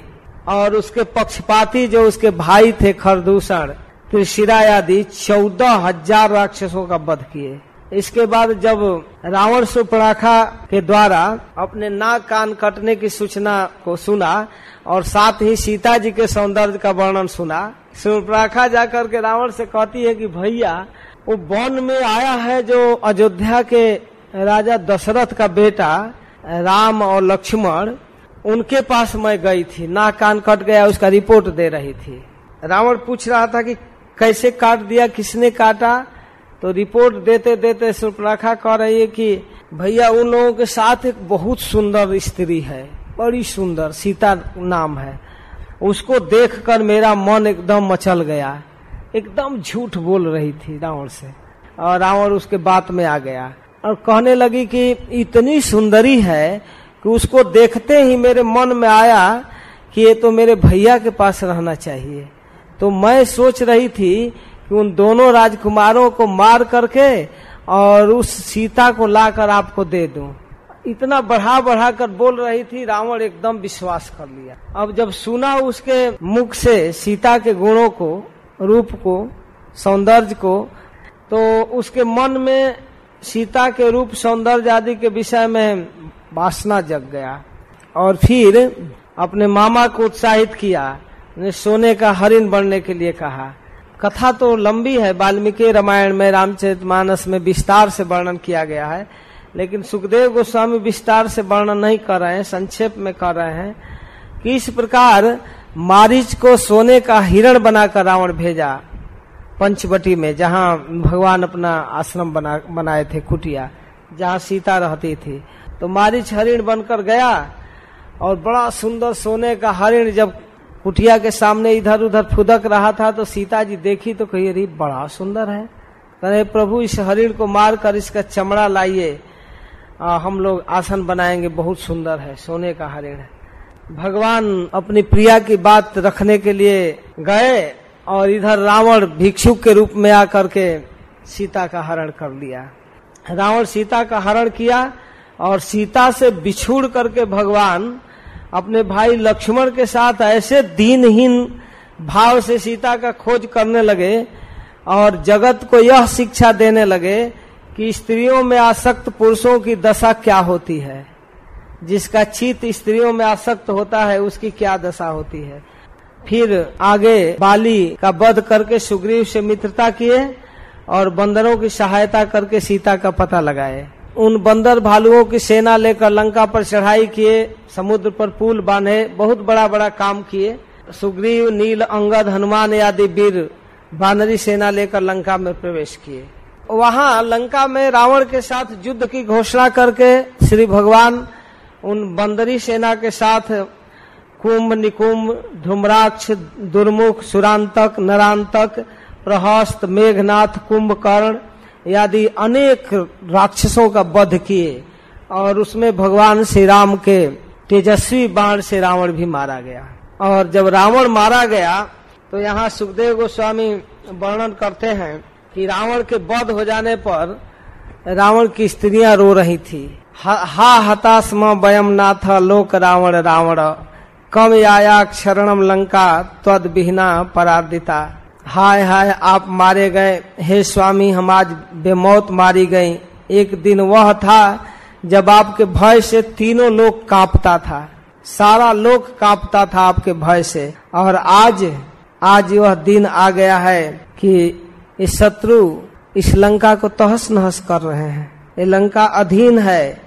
और उसके पक्षपाती जो उसके भाई थे खरदूषण त्रिशिरा आदि चौदह हज़ार राक्षसों का वध किए। इसके बाद जब रावण सुपराखा के द्वारा अपने नाक कान कटने की सूचना को सुना और साथ ही सीता जी के सौंदर्य का वर्णन सुना सुपराखा जाकर के रावण से कहती है कि भैया, वो वन में आया है जो अयोध्या के राजा दशरथ का बेटा, राम और लक्ष्मण, उनके पास मैं गई थी। नाक कान कट गया, उसका रिपोर्ट दे रही थी। रावण पूछ रहा था कि कैसे काट दिया, किसने काटा? तो रिपोर्ट देते देते सुप्रखा कह रही है कि भैया, उन लोगों के साथ एक बहुत सुंदर स्त्री है, बड़ी सुंदर, सीता नाम है। उसको देखकर मेरा मन एकदम मचल गया। एकदम झूठ बोल रही थी रावण से। और रावण उसके बात में आ गया। और कहने लगी कि इतनी सुंदरी है कि उसको देखते ही मेरे मन में आया कि ये तो मेरे भैया के पास रहना चाहिए। तो मैं सोच रही थी कि उन दोनों राजकुमारों को मार करके और उस सीता को लाकर आपको दे दूँ। इतना बढ़ा बढ़ा कर बोल रही थी, रावण एकदम विश्वास कर लिया। अब जब सुना उसके मुख से सीता के गुणों को, रूप को, सौंदर्य को तो उसके मन में सीता के रूप, सौंदर्य आदि के विषय में वासना जग गया। और फिर अपने मामा को उत्साहित किया, ने सोने का हरिण बनने के लिए कहा। कथा तो लंबी है, वाल्मीकि रामायण में, रामचरित मानस में विस्तार से वर्णन किया गया है। लेकिन सुखदेव गोस्वामी विस्तार से वर्णन नहीं कर रहे हैं, संक्षेप में कर रहे हैं कि इस प्रकार मारिच को सोने का हिरण बनाकर रावण भेजा पंचवटी में, जहाँ भगवान अपना आश्रम बना, बनाए थे कुटिया, जहाँ सीता रहती थी। तो मारिच हरिण बनकर गया और बड़ा सुंदर सोने का हरिण जब कुटिया के सामने इधर उधर फुदक रहा था तो सीता जी देखी तो कही अरे, बड़ा सुंदर है। कहे, प्रभु, इस हरिण को मार कर इसका चमड़ा लाइए। हम लोग आसन बनाएँगे, बहुत सुंदर है, सोने का हरिण है। भगवान अपनी प्रिया की बात रखने के लिए गए और इधर रावण भिक्षुक के रूप में आकर के सीता का हरण कर लिया। रावण सीता का हरण किया और सीता से बिछुड़ करके भगवान अपने भाई लक्ष्मण के साथ ऐसे दीनहीन भाव से सीता का खोज करने लगे और जगत को यह शिक्षा देने लगे कि स्त्रियों में आसक्त पुरुषों की दशा क्या होती है? जिसका चित स्त्रियों में आसक्त होता है, उसकी क्या दशा होती है? फिर आगे बाली का वध करके सुग्रीव से मित्रता किए और बंदरों की सहायता करके सीता का पता लगाए। उन बंदर भालुओं की सेना लेकर लंका पर चढ़ाई किए, समुद्र पर पुल बांधे, बहुत बड़ा बड़ा काम किए। सुग्रीव, नील, अंगद, हनुमान आदि वीर बानरी सेना लेकर लंका में प्रवेश किए। वहाँ लंका में रावण के साथ युद्ध की घोषणा करके श्री भगवान उन बंदरी सेना के साथ कुंभ, निकुंभ, धूम्राक्ष, दुर्मुख, सुरांतक, नरांतक, प्रहस्त, मेघनाथ, कुंभकर्ण आदि अनेक राक्षसों का वध किए और उसमें भगवान श्री राम के तेजस्वी बाण से रावण भी मारा गया। और जब रावण मारा गया तो यहाँ सुखदेव गोस्वामी वर्णन करते हैं कि रावण के वध हो जाने पर रावण की स्त्रियाँ रो रही थी। हा हताश मयम नाथ लोक रावण रावण, कम आया क्षरणम लंका त्वद बिहना परार्दिता। हाय हाय आप मारे गए, हे स्वामी हम आज बेमौत मारी गई। एक दिन वह था जब आपके भय से तीनों लोग कांपता था। सारा लोग कांपता था आपके भय से। और आज आज वह दिन आ गया है कि इस शत्रु इस लंका को तहस नहस कर रहे हैं। ये लंका अधीन है।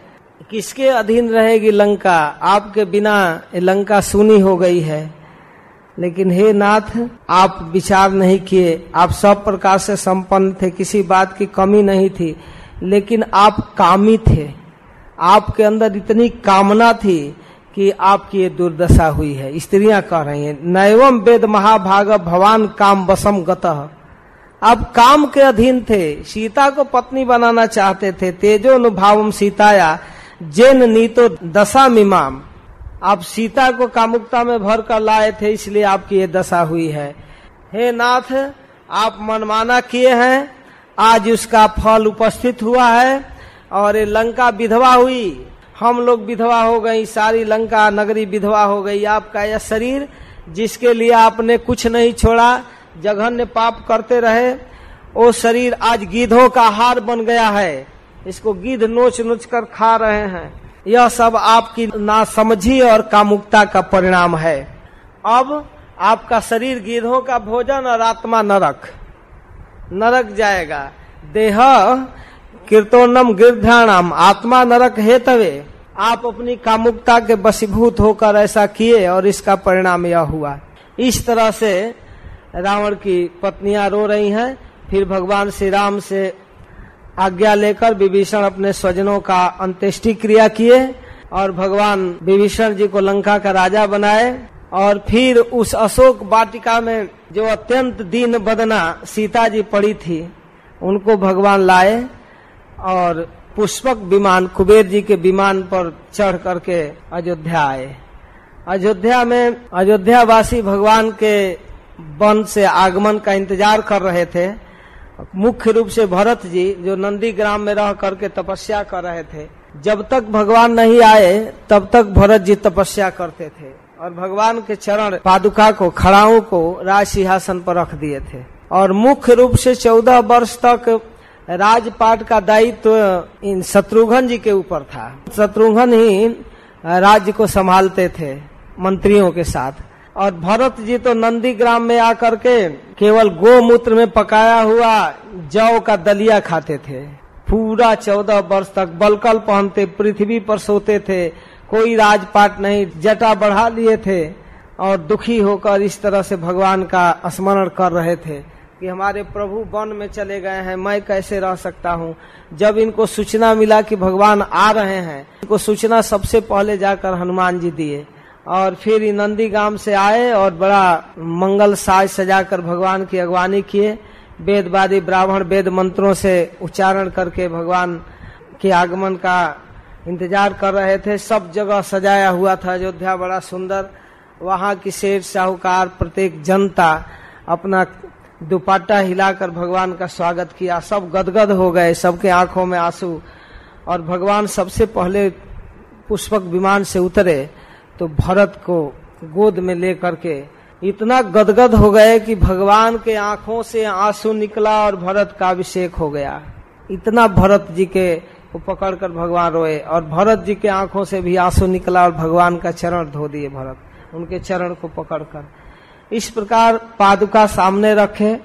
किसके अधीन रहेगी लंका? आपके बिना ये लंका सुनी हो गई है। लेकिन हे नाथ, आप विचार नहीं किए। आप सब प्रकार से संपन्न थे, किसी बात की कमी नहीं थी। लेकिन आप कामी थे। आपके अंदर इतनी कामना थी कि आपकी ये दुर्दशा हुई है। स्त्रियाँ कह रही हैं, नैवम वेद महाभाग, भवान काम बसम गतः। आप काम के अधीन थे। सीता को पत्नी बनाना चाहते थे। तेजो अनुभावम सीताया, जैन नीतो दशा मिमाम। आप सीता को कामुकता में भर कर लाए थे, इसलिए आपकी ये दशा हुई है। हे नाथ, आप मनमाना किए हैं। आज उसका फल उपस्थित हुआ है और ये लंका विधवा हुई। हम लोग विधवा हो गई, सारी लंका नगरी विधवा हो गई। आपका यह शरीर, जिसके लिए आपने कुछ नहीं छोड़ा जघन्य पाप करते रहे वो शरीर आज गिधों का हार बन गया है। इसको गिद्ध नोच नोच कर खा रहे हैं। यह सब आपकी नासमझी और कामुकता का परिणाम है। अब आपका शरीर गिधों का भोजन और आत्मा नरक। नरक जाएगा। देह कीर्तोनम गिरधानम आत्मा नरक हेतवे। आप अपनी कामुकता के बसीभूत होकर ऐसा किए और इसका परिणाम यह हुआ। इस तरह से रावण की पत्नियाँ रो रही हैं, फिर भगवान श्री राम से आज्ञा लेकर विभीषण अपने स्वजनों का अंत्येष्टि क्रिया किए और भगवान विभीषण जी को लंका का राजा बनाए और फिर उस अशोक वाटिका में जो अत्यंत दीन बदना सीता जी पड़ी थी, उनको भगवान लाए और पुष्पक विमान, कुबेर जी के विमान पर चढ़ करके अयोध्या आए। अयोध्या में अयोध्या वासी भगवान के वन से आगमन का इंतज़ार कर रहे थे। मुख्य रूप से भरत जी, जो नंदी ग्राम में रह करके तपस्या कर रहे थे, जब तक भगवान नहीं आए, तब तक भरत जी तपस्या करते थे और भगवान के चरण पादुका को, खड़ाओं को राज सिंहासन पर रख दिए थे। और मुख्य रूप से चौदह वर्ष तक राजपाट का दायित्व तो इन शत्रुघ्न जी के ऊपर था। शत्रुघ्न ही राज्य को संभालते थे मंत्रियों के साथ। और भरत जी तो नंदी ग्राम में आकर के केवल गोमूत्र में पकाया हुआ जौ का दलिया खाते थे। पूरा चौदह वर्ष तक बलकल पहनते, पृथ्वी पर सोते थे। कोई राजपाट नहीं, जटा बढ़ा लिए थे और दुखी होकर इस तरह से भगवान का स्मरण कर रहे थे कि हमारे प्रभु वन में चले गए हैं, मैं कैसे रह सकता हूँ? जब इनको सूचना मिला कि भगवान आ रहे हैं, इनको सूचना सबसे पहले जाकर हनुमान जी दिए। और फिर नंदी गाँव से आए और बड़ा मंगल साज सजाकर भगवान की अगवानी किए। वेदवादी ब्राह्मण वेद मंत्रों से उच्चारण करके भगवान के आगमन का इंतज़ार कर रहे थे। सब जगह सजाया हुआ था। अयोध्या बड़ा सुंदर। वहाँ की शेर साहूकार प्रत्येक जनता अपना दुपट्टा हिलाकर भगवान का स्वागत किया। सब गदगद हो गए। सबके आँखों में आँसू। और भगवान सबसे पहले पुष्पक विमान से उतरे। तो भरत को गोद में लेकर के इतना गदगद हो गए कि भगवान के आँखों से आँसू निकला और भरत का अभिषेक हो गया। इतना भरत जी के को पकड़कर भगवान रोए और भरत जी के आँखों से भी आँसू निकला और भगवान का चरण धो दिए भरत। उनके चरण को पकड़कर। इस प्रकार पादुका सामने रखे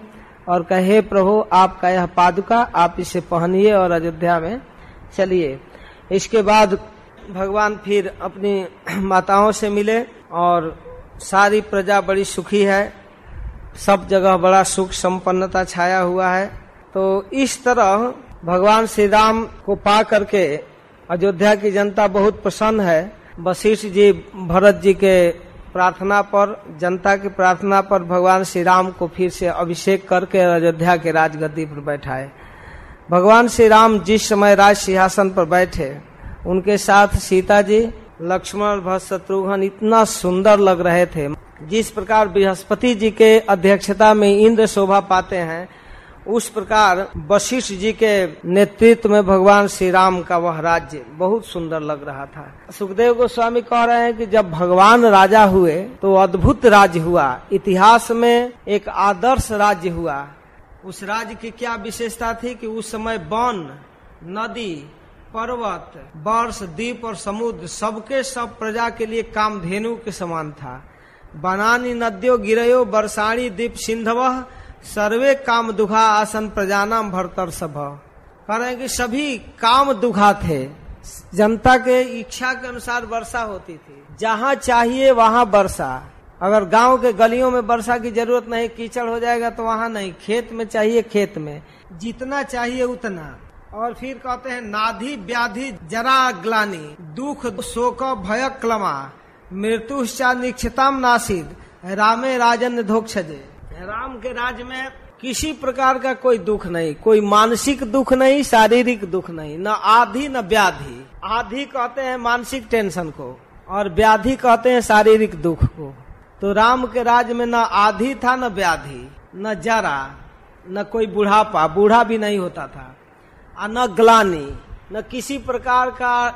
और कहे, प्रभु, आपका यह पादुका, आप इसे पहनिए और अयोध्या में चलिए। इसके बाद भगवान फिर अपनी माताओं से मिले और सारी प्रजा बड़ी सुखी है। सब जगह बड़ा सुख, संपन्नता, छाया हुआ है। तो इस तरह भगवान श्री राम को पा करके अयोध्या की जनता बहुत प्रसन्न है। वशिष्ठ जी, भरत जी के प्रार्थना पर, जनता की प्रार्थना पर भगवान श्री राम को फिर से अभिषेक करके अयोध्या के राजगद्दी पर बैठाए। भगवान श्री राम जिस समय राज सिंहासन पर बैठे उनके साथ सीता जी, लक्ष्मण भक्त शत्रुघ्न इतना सुंदर लग रहे थे। जिस प्रकार बृहस्पति जी के अध्यक्षता में इंद्र शोभा पाते हैं, उस प्रकार वशिष्ठ जी के नेतृत्व में भगवान श्री राम का वह राज्य बहुत सुंदर लग रहा था। सुखदेव गोस्वामी कह रहे हैं कि जब भगवान राजा हुए तो अद्भुत राज्य हुआ। इतिहास में एक आदर्श राज्य हुआ। उस राज्य की क्या विशेषता थी कि उस समय वन, नदी पर्वत वर्ष द्वीप और समुद्र सबके सब प्रजा के लिए कामधेनु के समान था। बनानी नदियों, गिरयो, बरसाणी, दीप सिंधव, सर्वे काम दुखा आसन प्रजानाम भरतर सभ। कह कि सभी काम दुखा थे। जनता के इच्छा के अनुसार वर्षा होती थी। जहाँ चाहिए वहाँ वर्षा। अगर गाँव के गलियों में वर्षा की ज़रूरत नहीं, कीचड़ हो जाएगा तो वहाँ नहीं। खेत में चाहिए, खेत में। जितना चाहिए उतना। और फिर कहते हैं, नाधि व्याधि जरा ग्लानी, दुख शोक भय क्लमा, मृत्यु निक्षताम नासिद, रामे राजन धोक्षजे। राम के राज में किसी प्रकार का कोई दुख नहीं, कोई मानसिक दुख नहीं, शारीरिक दुख नहीं, न आधि, न व्याधि। आधि कहते हैं मानसिक टेंशन को, और व्याधि कहते हैं शारीरिक दुख को। तो राम के राज में न आधि था, न व्याधि, न जरा, न कोई बुढ़ापा, बूढ़ा भी नहीं होता था। और न ग्लानी, न किसी प्रकार का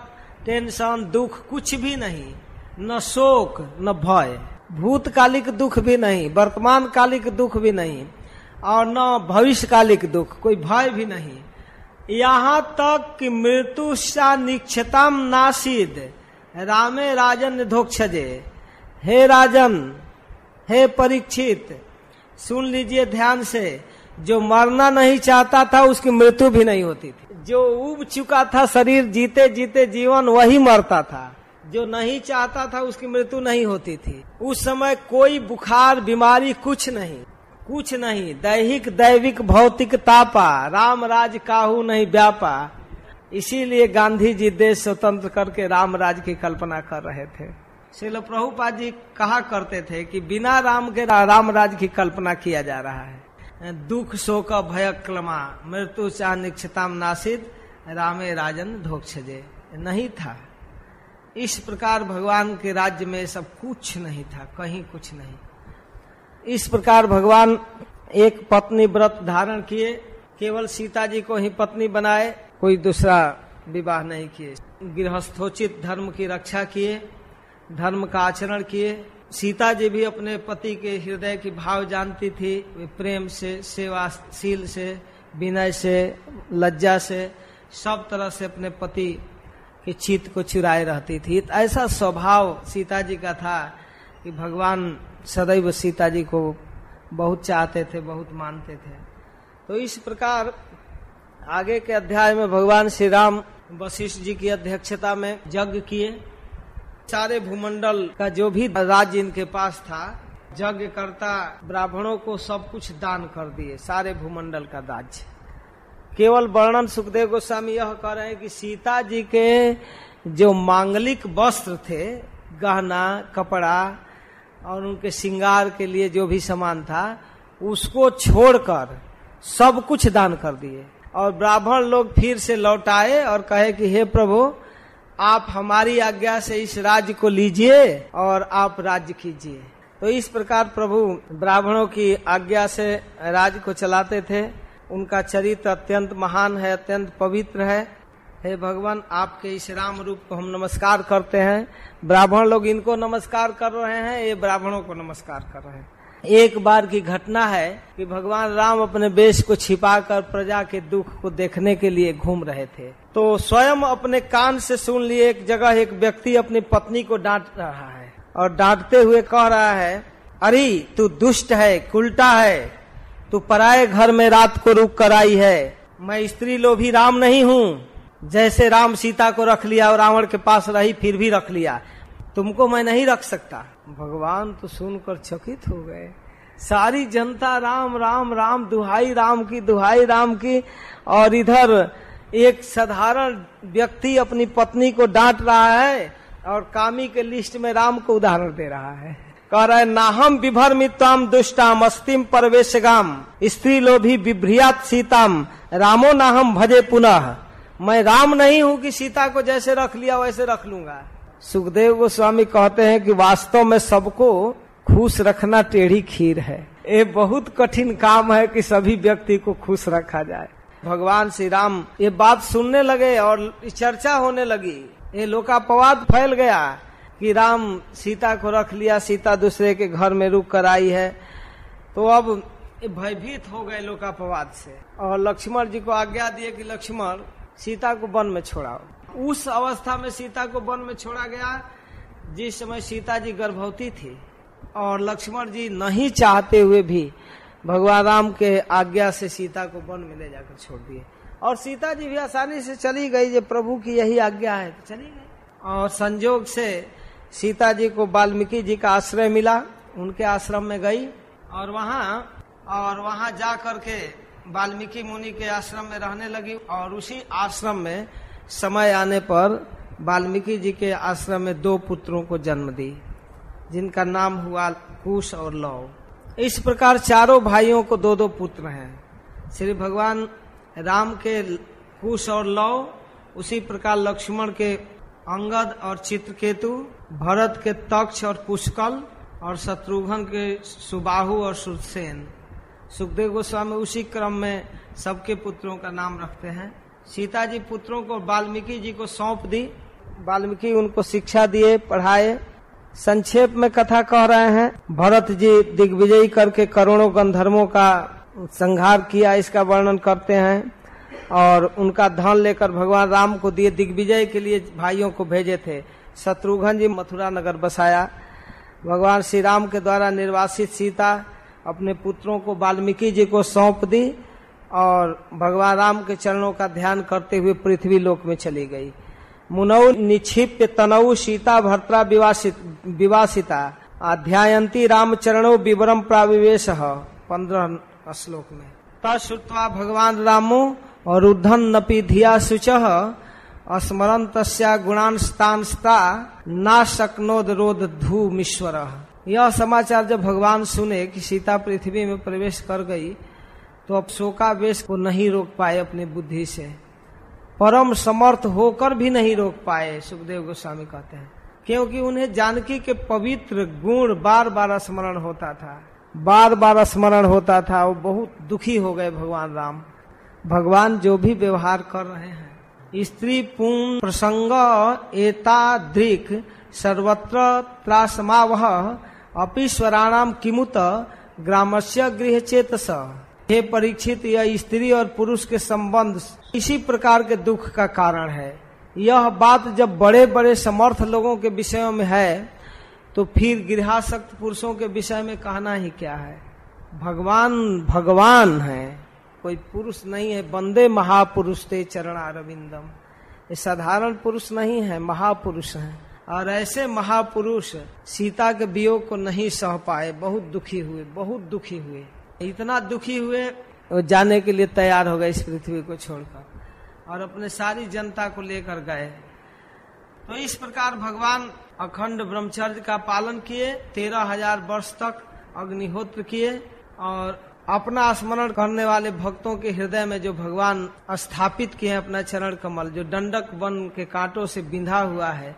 टेंशन, दुख, कुछ भी नहीं। न शोक, न भय। भूतकालिक दुख भी नहीं वर्तमान कालिक दुख भी नहीं, और न भविष्यकालिक दुख, कोई भय भी नहीं। यहाँ तक कि मृत्यु सा निक्षताम नासिद। रामे राजन धोक्षजे हे राजन, हे परीक्षित, सुन लीजिए ध्यान से। जो मरना नहीं चाहता था, उसकी मृत्यु भी नहीं होती थी। जो उब चुका था, शरीर जीते जीते जीवन, वही मरता था। जो नहीं चाहता था, उसकी मृत्यु नहीं होती थी। उस समय कोई बुखार, बीमारी कुछ नहीं। कुछ नहीं। दैहिक, दैविक, भौतिक तापा। राम राज काहू नहीं व्यापा इसीलिए गांधी जी देश स्वतंत्र करके राम राज की कल्पना कर रहे थे। श्रील प्रभुपा जी कहा करते थे कि बिना राम के राम राज की कल्पना किया जा रहा है। दुख, शोक, भय, क्लमा, मृत्यु, चाह निक्षताम नासिद, रामे, राजन, धोक्षजे। नहीं था। इस प्रकार भगवान के राज्य में सब कुछ नहीं था, कहीं कुछ नहीं। इस प्रकार भगवान एक पत्नी व्रत धारण किए, केवल सीता जी को ही पत्नी बनाए, कोई दूसरा विवाह नहीं किए। गृहस्थोचित धर्म की रक्षा किए, धर्म का आचरण किए सीता जी भी अपने पति के हृदय की भाव जानती थी। वे प्रेम से सेवाशील से, विनय से, लज्जा से, सब तरह से अपने पति के चित्त को चुराए रहती थी। ऐसा स्वभाव सीता जी का था कि भगवान सदैव सीता जी को बहुत चाहते थे, बहुत मानते थे। तो इस प्रकार आगे के अध्याय में भगवान श्री राम वशिष्ठ जी की अध्यक्षता में यज्ञ किए। सारे भूमंडल का जो भी राज्य इनके पास था यज्ञ करता ब्राह्मणों को सब कुछ दान कर दिए, सारे भूमंडल का राज्य। केवल वर्णन सुखदेव गोस्वामी यह कह रहे हैं कि सीता जी के जो मांगलिक वस्त्र थे, गहना, कपड़ा और उनके श्रृंगार के लिए जो भी सामान था, उसको छोड़कर सब कुछ दान कर दिए। और ब्राह्मण लोग फिर से लौट आए और कहे कि, हे प्रभु आप हमारी आज्ञा से इस राज्य को लीजिए और आप राज्य कीजिए। तो इस प्रकार प्रभु ब्राह्मणों की आज्ञा से राज्य को चलाते थे। उनका चरित्र अत्यंत महान है, अत्यंत पवित्र है। हे भगवान, आपके इस राम रूप को हम नमस्कार करते हैं। ब्राह्मण लोग इनको नमस्कार कर रहे हैं, ये ब्राह्मणों को नमस्कार कर रहे हैं। एक बार की घटना है कि भगवान राम अपने बेश को छिपाकर प्रजा के दुख को देखने के लिए घूम रहे थे। तो स्वयं अपने कान से सुन लिए एक जगह एक व्यक्ति अपनी पत्नी को डांट रहा है और डांटते हुए कह रहा है, अरे, तू दुष्ट है उल्टा है। तू पराए घर में रात को रुक कर आई है। मैं स्त्री लोभी राम नहीं हूँ। जैसे राम सीता को रख लिया और रावण के पास रही, फिर भी रख लिया। तुमको मैं नहीं रख सकता। भगवान तो सुनकर चकित हो गए। सारी जनता राम राम राम, दुहाई राम की, दुहाई राम की, और इधर एक साधारण व्यक्ति अपनी पत्नी को डांट रहा है और कामी के लिस्ट में राम को उदाहरण दे रहा है। कह रहा नाहम विभरमिताम दुष्टाम अस्तिम परवेशगाम, स्त्री लोभी विभ्रियात सीताम, रामो नाहम भजे पुनः। मैं राम नहीं हूँ कि सीता को जैसे रख लिया वैसे रख लूँगा। सुखदेव गोस्वामी कहते हैं कि वास्तव में सबको खुश रखना टेढ़ी खीर है। ये बहुत कठिन काम है कि सभी व्यक्ति को खुश रखा जाए। भगवान श्री राम ये बात सुनने लगे और चर्चा होने लगी। ये लोकापवाद फैल गया कि राम सीता को रख लिया, सीता दूसरे के घर में रुक कर आई है। तो अब भयभीत हो गए लोकापवाद से। और लक्ष्मण जी को आज्ञा दिए कि लक्ष्मण, सीता को वन में छोड़ाओ। उस अवस्था में सीता को वन में छोड़ा गया, जिस समय सीता जी गर्भवती थी। और लक्ष्मण जी नहीं चाहते हुए भी भगवान राम के आज्ञा से सीता को वन में ले जाकर छोड़ दिए। और सीता जी भी आसानी से चली गई जो प्रभु की यही आज्ञा है तो चली गई। और संजोग से सीता जी को वाल्मीकि जी का आश्रय मिला, उनके आश्रम में गई, और वहाँ और वहाँ जा करके वाल्मीकि मुनि के आश्रम में रहने लगी, और उसी आश्रम में समय आने पर वाल्मीकि जी के आश्रम में दो पुत्रों को जन्म दी, जिनका नाम हुआ कुश और लव इस प्रकार चारों भाइयों को दो दो पुत्र हैं। श्री भगवान राम के कुश और लव उसी प्रकार लक्ष्मण के अंगद और चित्रकेतु, भरत के तक्ष और पुष्कल, और शत्रुघ्न के सुबाहु और सुरसेन सुखदेव गोस्वामी उसी क्रम में सबके पुत्रों का नाम रखते हैं। सीता जी पुत्रों को वाल्मीकि जी को सौंप दी। वाल्मीकि उनको शिक्षा दिए, पढ़ाए संक्षेप में कथा कह रहे हैं, भरत जी दिग्विजयी करके करोड़ों गंधर्वों का संहार किया, इसका वर्णन करते हैं, और उनका धन लेकर भगवान राम को दिए दिग्विजय के लिए भाइयों को भेजे थे। शत्रुघ्न जी मथुरा नगर बसाया। भगवान श्री राम के द्वारा निर्वासित सीता अपने पुत्रों को वाल्मीकि जी को सौंप दी, और भगवान राम के चरणों का ध्यान करते हुए पृथ्वी लोक में चली गई। मुनौ निक्षिप्य तनऊ सीता भर्त्रा विवासिता अध्यायंती राम चरणों विवरम प्राविवेश। पंद्रह श्लोक में। तत्वा भगवान रामो और उद्धन नपी धिया शुच। स्मरण तस्या गुणांस्तांस्ता ना शक्नोद रोध धूमीश्वर। यह समाचार जब भगवान सुने कि सीता पृथ्वी में प्रवेश कर गई तो अब शोकावेश को नहीं रोक पाए अपनी बुद्धि से। परम समर्थ होकर भी नहीं रोक पाए, सुखदेव गोस्वामी कहते हैं। क्योंकि उन्हें जानकी के पवित्र गुण बार बार स्मरण होता था। बार बार स्मरण होता था, वो बहुत दुखी हो गए भगवान राम। भगवान जो भी व्यवहार कर रहे हैं। स्त्री पूर्ण प्रसंग एतादृक सर्वत्र त्रासमावह अपीश्वराणाम किमुत ग्रामस्य गृह चेतस हे परीक्षित यह स्त्री और पुरुष के संबंध इसी प्रकार के दुख का कारण है। यह बात जब बड़े बड़े समर्थ लोगों के विषयों में है तो फिर गृहासक्त पुरुषों के विषय में कहना ही क्या है? भगवान भगवान है, कोई पुरुष नहीं है। बंदे महापुरुष थे चरण अरविंदम ये साधारण पुरुष नहीं है, महापुरुष है। और ऐसे महापुरुष सीता के वियोग को नहीं सह पाए, बहुत दुखी हुए, बहुत दुखी हुए। इतना दुखी हुए वो जाने के लिए तैयार हो गए इस पृथ्वी को छोड़कर। और अपने सारी जनता को लेकर गए। तो इस प्रकार भगवान अखंड ब्रह्मचर्य का पालन किए तेरह हज़ार वर्ष तक अग्निहोत्र किए और अपना स्मरण करने वाले भक्तों के हृदय में जो भगवान स्थापित किए अपना चरण कमल जो दंडक वन के कांटों से बिंधा हुआ है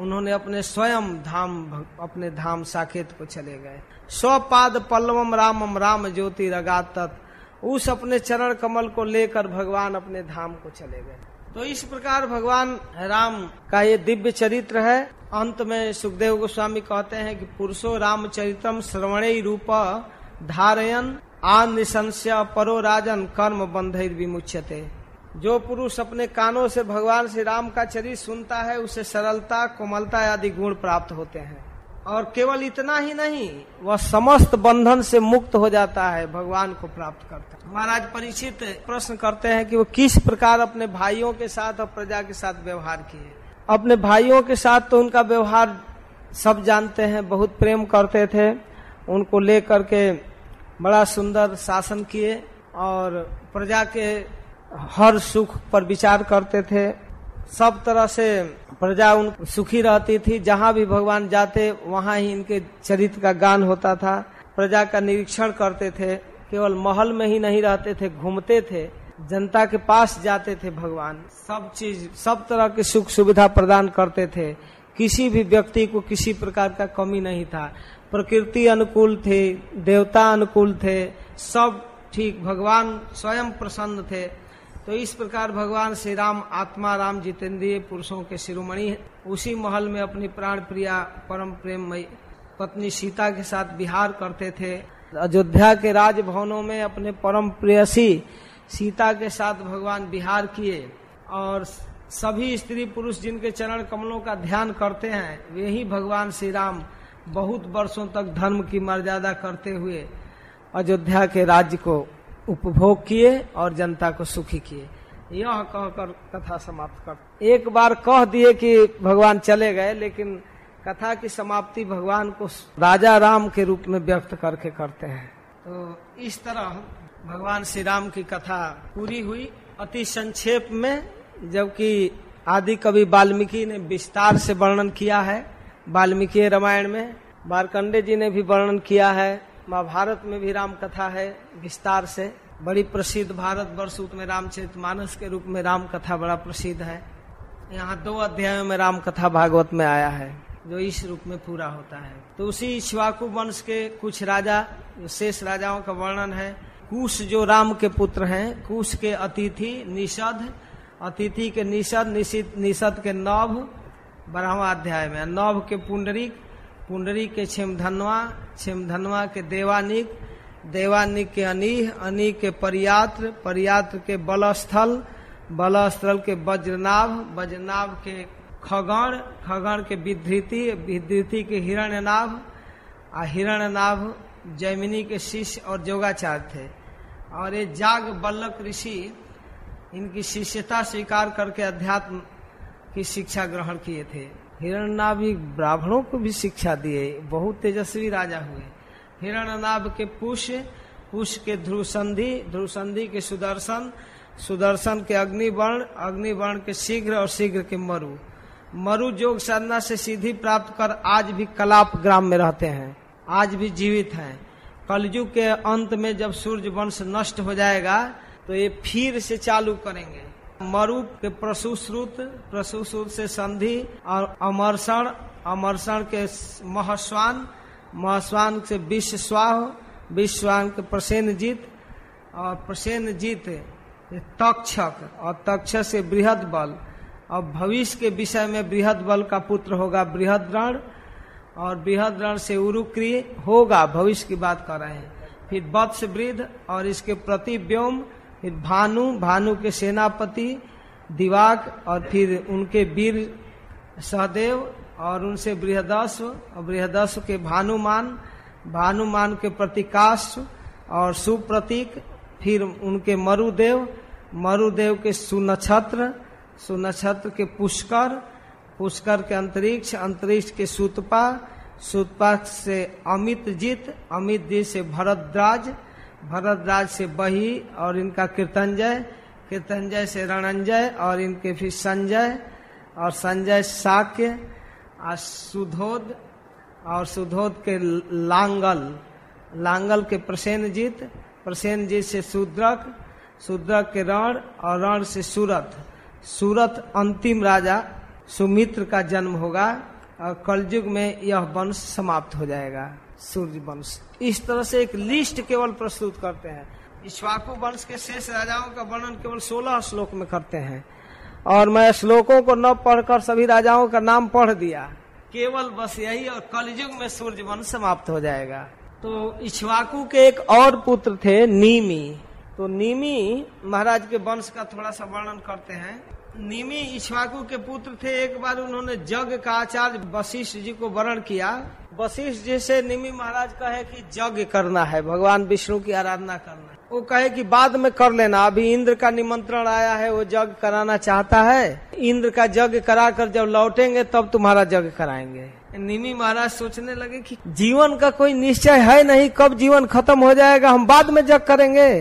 उन्होंने अपने स्वयं धाम, अपने धाम साकेत को चले गए। स्वपाद पल्लवम रामम राम ज्योति रगा तत् उस अपने चरण कमल को लेकर भगवान अपने धाम को चले गए। तो इस प्रकार भगवान राम का ये दिव्य चरित्र है। अंत में सुखदेव गोस्वामी कहते हैं कि पुरुषो रामचरितम श्रवणे रूप धारयन आनिशंस्य परो राजन कर्म बंधे विमुच्यते जो पुरुष अपने कानों से भगवान श्री राम का चरित्र सुनता है, उसे सरलता, कोमलता आदि गुण प्राप्त होते हैं। और केवल इतना ही नहीं, वह समस्त बंधन से मुक्त हो जाता है, भगवान को प्राप्त करता है। महाराज परिचित प्रश्न करते हैं कि वो किस प्रकार अपने भाइयों के साथ और प्रजा के साथ व्यवहार किए। अपने भाइयों के साथ तो उनका व्यवहार सब जानते हैं, बहुत प्रेम करते थे। उनको लेकर के बड़ा सुंदर शासन किए और प्रजा के हर सुख पर विचार करते थे। सब तरह से प्रजा उन सुखी रहती थी। जहाँ भी भगवान जाते, वहाँ ही इनके चरित्र का गान होता था। प्रजा का निरीक्षण करते थे। केवल महल में ही नहीं रहते थे, घूमते थे। जनता के पास जाते थे भगवान। सब चीज़, सब तरह की सुख सुविधा प्रदान करते थे। किसी भी व्यक्ति को किसी प्रकार का कमी नहीं था। प्रकृति अनुकूल थे, देवता अनुकूल थे। सब ठीक, भगवान स्वयं प्रसन्न थे। तो इस प्रकार भगवान श्री राम आत्मा राम जितेंद्रिय पुरुषों के शिरोमणि उसी महल में अपनी प्राण प्रिया, परम प्रेम पत्नी सीता के साथ बिहार करते थे। अयोध्या के राजभवनों में अपने परम प्रेयसी सीता के साथ भगवान बिहार किए और सभी स्त्री पुरुष जिनके चरण कमलों का ध्यान करते हैं, वे ही भगवान श्री राम बहुत वर्षों तक धर्म की मर्यादा करते हुए अयोध्या के राज्य को उपभोग किए और जनता को सुखी किए। यह कहकर कथा समाप्त कर एक बार कह दिए कि भगवान चले गए, लेकिन कथा की समाप्ति भगवान को राजा राम के रूप में व्यक्त करके करते हैं। तो इस तरह भगवान श्री राम की कथा पूरी हुई। अति संक्षेप में, जबकि आदि कवि वाल्मीकि ने विस्तार से वर्णन किया है। वाल्मीकि रामायण में मारकंडे जी ने भी वर्णन किया है। महाभारत में भी राम कथा है, विस्तार से। बड़ी प्रसिद्ध भारत वर्ष में रामचरित मानस के रूप में राम कथा बड़ा प्रसिद्ध है। यहाँ दो अध्यायों में राम कथा भागवत में आया है, जो इस रूप में पूरा होता है। तो उसी शिवाकु वंश के कुछ राजा, जो शेष राजाओं का वर्णन है, कुश जो राम के पुत्र हैं, कुश के अतिथि निषद, अतिथि के निषद निषद के नभ, बारहवा अध्याय में, नभ के पुंडरिक पुंडरी के छिमधनवा छिमधनवा के देवानिक देवानिक के अनिह अनिह के परियात्र परियात्र के बलस्थल बलस्थल के वज्रनाभ वज्रनाभ के खगण खगण के विधृति विधृति के हिरण्यनाभ, आ हिरण्यनाभ जैमिनी के शिष्य और जोगाचार्य थे। और ये जाग बल्लक ऋषि, इनकी शिष्यता स्वीकार करके अध्यात्म की शिक्षा ग्रहण किए थे। हिरण्यनाभ ब्राह्मणों को भी शिक्षा दिए। बहुत तेजस्वी राजा हुए। हिरण्यनाभ के पुष पुष के ध्रुव संधि ध्रुव संधि के सुदर्शन सुदर्शन के अग्निवर्ण अग्निवर्ण के शीघ्र और शीघ्र के मरु। मरु जोग साधना से सीधी प्राप्त कर आज भी कलाप ग्राम में रहते हैं। आज भी जीवित हैं। कलयुग के अंत में जब सूर्य वंश नष्ट हो जाएगा तो ये फिर से चालू करेंगे। मरु के प्रसुश्रुत प्रसुश्रुत से संधि और अमरसण अमरसण के महस्वान महस्वान से विश्व स्वाह विश्वान के प्रसेन जीत और प्रसेन जीत तक्षक और तक्षक से बृहद बल। और भविष्य के विषय में बृहद बल का पुत्र होगा बृहद रण और बृहद रण से उरुक्रिय होगा। भविष्य की बात कर रहे हैं। फिर वत्स वृद्ध और इसके प्रति व्योम फिर भानु भानु के सेनापति, दिवाक और फिर उनके वीर सहदेव और उनसे बृहदस्व और बृहदस्व के भानुमान भानुमान के प्रतिकाश और सुप्रतीक, फिर उनके मरुदेव मरुदेव के सुनक्षत्र सुनक्षत्र के पुष्कर पुष्कर के अंतरिक्ष अंतरिक्ष के सुतपा सुतपा से अमित जीत अमित जीत से भरद्राज भरद्राज से बही और इनका कीर्तनजय कीर्तनजय से रणंजय और इनके फिर संजय और संजय साक्य और सुधोद और सुधोद के लांगल लांगल के प्रसेन जीत प्रसेन जीत से सुद्रक सुद्रक के रण और रण से सूरत। सूरत अंतिम राजा सुमित्र का जन्म होगा और कलयुग में यह वंश समाप्त हो जाएगा। सूर्य वंश। इस तरह से एक लिस्ट केवल प्रस्तुत करते हैं। इश्वाकु वंश के शेष राजाओं का वर्णन केवल सोलह श्लोक में करते हैं। और मैं श्लोकों को न पढ़कर सभी राजाओं का नाम पढ़ दिया। केवल बस यही और कलयुग में सूर्य वंश समाप्त हो जाएगा। तो इच्छवाकु के एक और पुत्र थे नीमी। तो नीमी महाराज के वंश का थोड़ा सा वर्णन करते हैं। निमी इच्छवाकु के पुत्र थे। एक बार उन्होंने जग का आचार्य वशिष्ठ जी को वर्ण किया। वशिष्ठ जी से निमी महाराज कहे कि जग करना है, भगवान विष्णु की आराधना करना है। वो कहे कि बाद में कर लेना। अभी इंद्र का निमंत्रण आया है, वो जग कराना चाहता है। इंद्र का जग करा कर जब लौटेंगे, तब तुम्हारा जग कराएँगे। निमी महाराज सोचने लगे कि जीवन का कोई निश्चय है नहीं, कब जीवन खत्म हो जाएगा, हम बाद में जग करेंगे।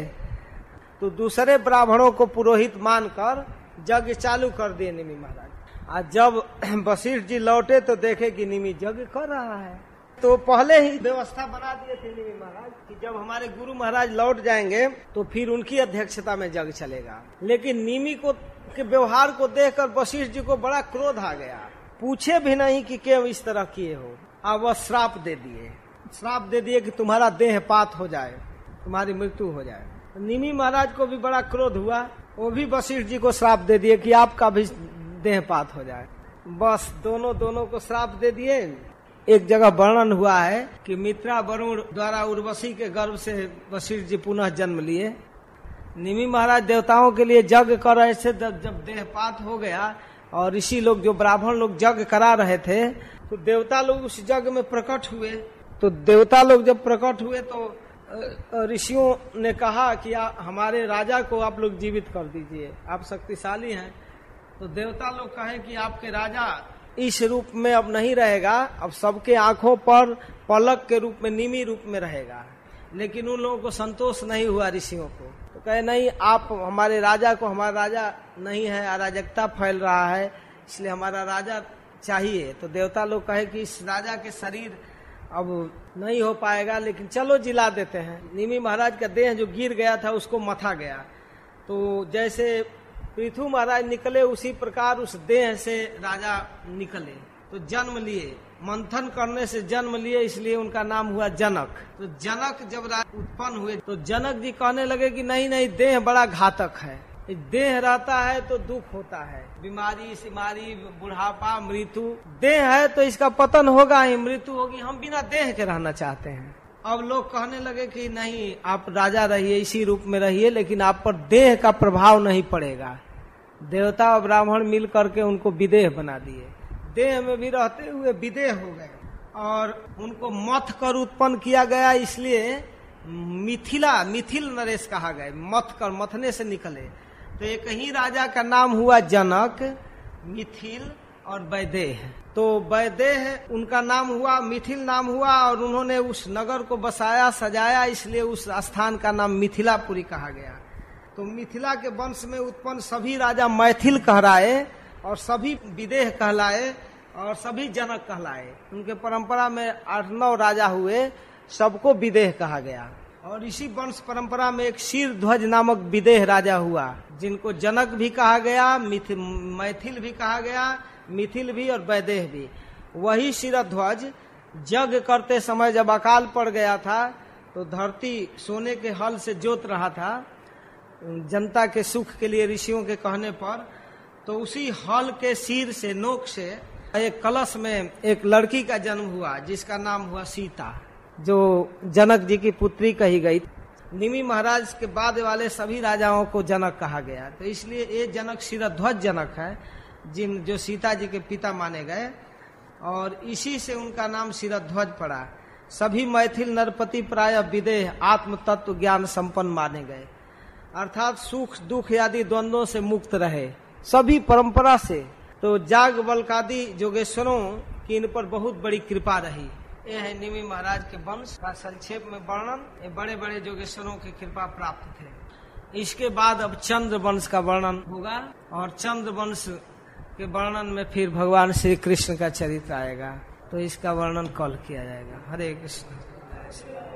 तो दूसरे ब्राह्मणों को पुरोहित मानकर जग चालू कर दिए निमी महाराज। आज जब वशिष्ठ जी लौटे तो देखे कि निमी यज्ञ कर रहा है। तो पहले ही व्यवस्था बना दिए थे निमी महाराज कि जब हमारे गुरु महाराज लौट जाएँगे तो फिर उनकी अध्यक्षता में जग चलेगा। लेकिन निमी को, के व्यवहार को देखकर वशिष्ठ जी को बड़ा क्रोध आ गया। पूछे भी नहीं कि क्यों इस तरह किए हो। अब वह श्राप दे दिए। श्राप दे दिए कि तुम्हारा देह पात हो जाए, तुम्हारी मृत्यु हो जाए। निमी महाराज को भी बड़ा क्रोध हुआ। वो भी वशिष्ठ जी को श्राप दे दिए कि आपका भी देहपात हो जाए। बस दोनों दोनों को श्राप दे दिए। एक जगह वर्णन हुआ है कि मित्रा वरुण द्वारा उर्वशी के गर्भ से वशिष्ठ जी पुनः जन्म लिए। निमी महाराज देवताओं के लिए जग कर रहे थे, जब देहपात हो गया और ऋषि लोग जो ब्राह्मण लोग जग करा रहे थे तो देवता लोग उस जग में प्रकट हुए। तो देवता लोग जब प्रकट हुए तो ऋषियों ने कहा कि आ, हमारे राजा को आप लोग जीवित कर दीजिए। आप शक्तिशाली हैं। तो देवता लोग कहें कि आपके राजा इस रूप में अब नहीं रहेगा। अब सबके आँखों पर पलक के रूप में निमी रूप में रहेगा। लेकिन उन लोगों को संतोष नहीं हुआ ऋषियों को। तो कहे नहीं आप हमारे राजा को हमारा राजा नहीं है अराजकता फैल रहा है इसलिए हमारा राजा चाहिए। तो देवता लोग कहे कि इस राजा के शरीर अब नहीं हो पाएगा, लेकिन चलो जिला देते हैं। निमी महाराज का देह जो गिर गया था, उसको मथा गया। तो जैसे पृथु महाराज निकले, उसी प्रकार उस देह से राजा निकले। तो जन्म लिए, मंथन करने से जन्म लिए, इसलिए उनका नाम हुआ जनक। तो जनक जब उत्पन्न हुए तो जनक जी कहने लगे कि नहीं नहीं, देह बड़ा घातक है। देह रहता है तो दुख होता है। बीमारी सिमारी बुढ़ापा, मृत्यु। देह है तो इसका पतन होगा ही मृत्यु होगी। हम बिना देह के रहना चाहते हैं। अब लोग कहने लगे कि नहीं, आप राजा रहिए, इसी रूप में रहिए, लेकिन आप पर देह का प्रभाव नहीं पड़ेगा। देवता और ब्राह्मण मिल करके उनको विदेह बना दिए। देह में भी रहते हुए विदेह हो गए। और उनको मथ कर उत्पन्न किया गया, इसलिए मिथिला, मिथिल नरेश कहा गया। मथ कर, मथने से निकले। तो एक ही राजा का नाम हुआ जनक, मिथिल और वैदेह। तो वैदेह, उनका नाम हुआ, मिथिल नाम हुआ और उन्होंने उस नगर को बसाया, सजाया, इसलिए उस स्थान का नाम मिथिलापुरी कहा गया। तो मिथिला के वंश में उत्पन्न सभी राजा मैथिल कहलाए और सभी विदेह कहलाए और सभी जनक कहलाए। उनके परंपरा में आठ नौ राजा हुए, सबको विदेह कहा गया। और इसी वंश परंपरा में एक शीर ध्वज नामक विदेह राजा हुआ, जिनको जनक भी कहा गया मैथिल भी कहा गया, मिथिल भी और वैदेह भी। वही ध्वज जग करते समय जब अकाल पड़ गया था तो धरती सोने के हल से जोत रहा था, जनता के सुख के लिए, ऋषियों के कहने पर। तो उसी हल के सिर से, नोक से, एक कलश में एक लड़की का जन्म हुआ, जिसका नाम हुआ सीता। जो जनक जी की पुत्री कही गई निमी महाराज के बाद वाले सभी राजाओं को जनक कहा गया। तो इसलिए ये जनक शिरध्वज जनक है, जिन जो सीता जी के पिता माने गए। और इसी से उनका नाम शिरध्वज पड़ा। सभी मैथिल नरपति प्राय विदेह आत्म तत्व ज्ञान संपन्न माने गए। अर्थात सुख, दुख आदि द्वंद्वों से मुक्त रहे। सभी परंपरा से। तो जाग बलकादि जोगेश्वरों की इन पर बहुत बड़ी कृपा रही। ये है निमी महाराज के वंश का संक्षेप में वर्णन। ये बड़े बड़े जोगेश्वरों की कृपा प्राप्त थे। इसके बाद अब चंद्र वंश का वर्णन होगा और चंद्र वंश के वर्णन में फिर भगवान श्री कृष्ण का चरित्र आएगा। तो इसका वर्णन कल किया जाएगा। हरे कृष्ण।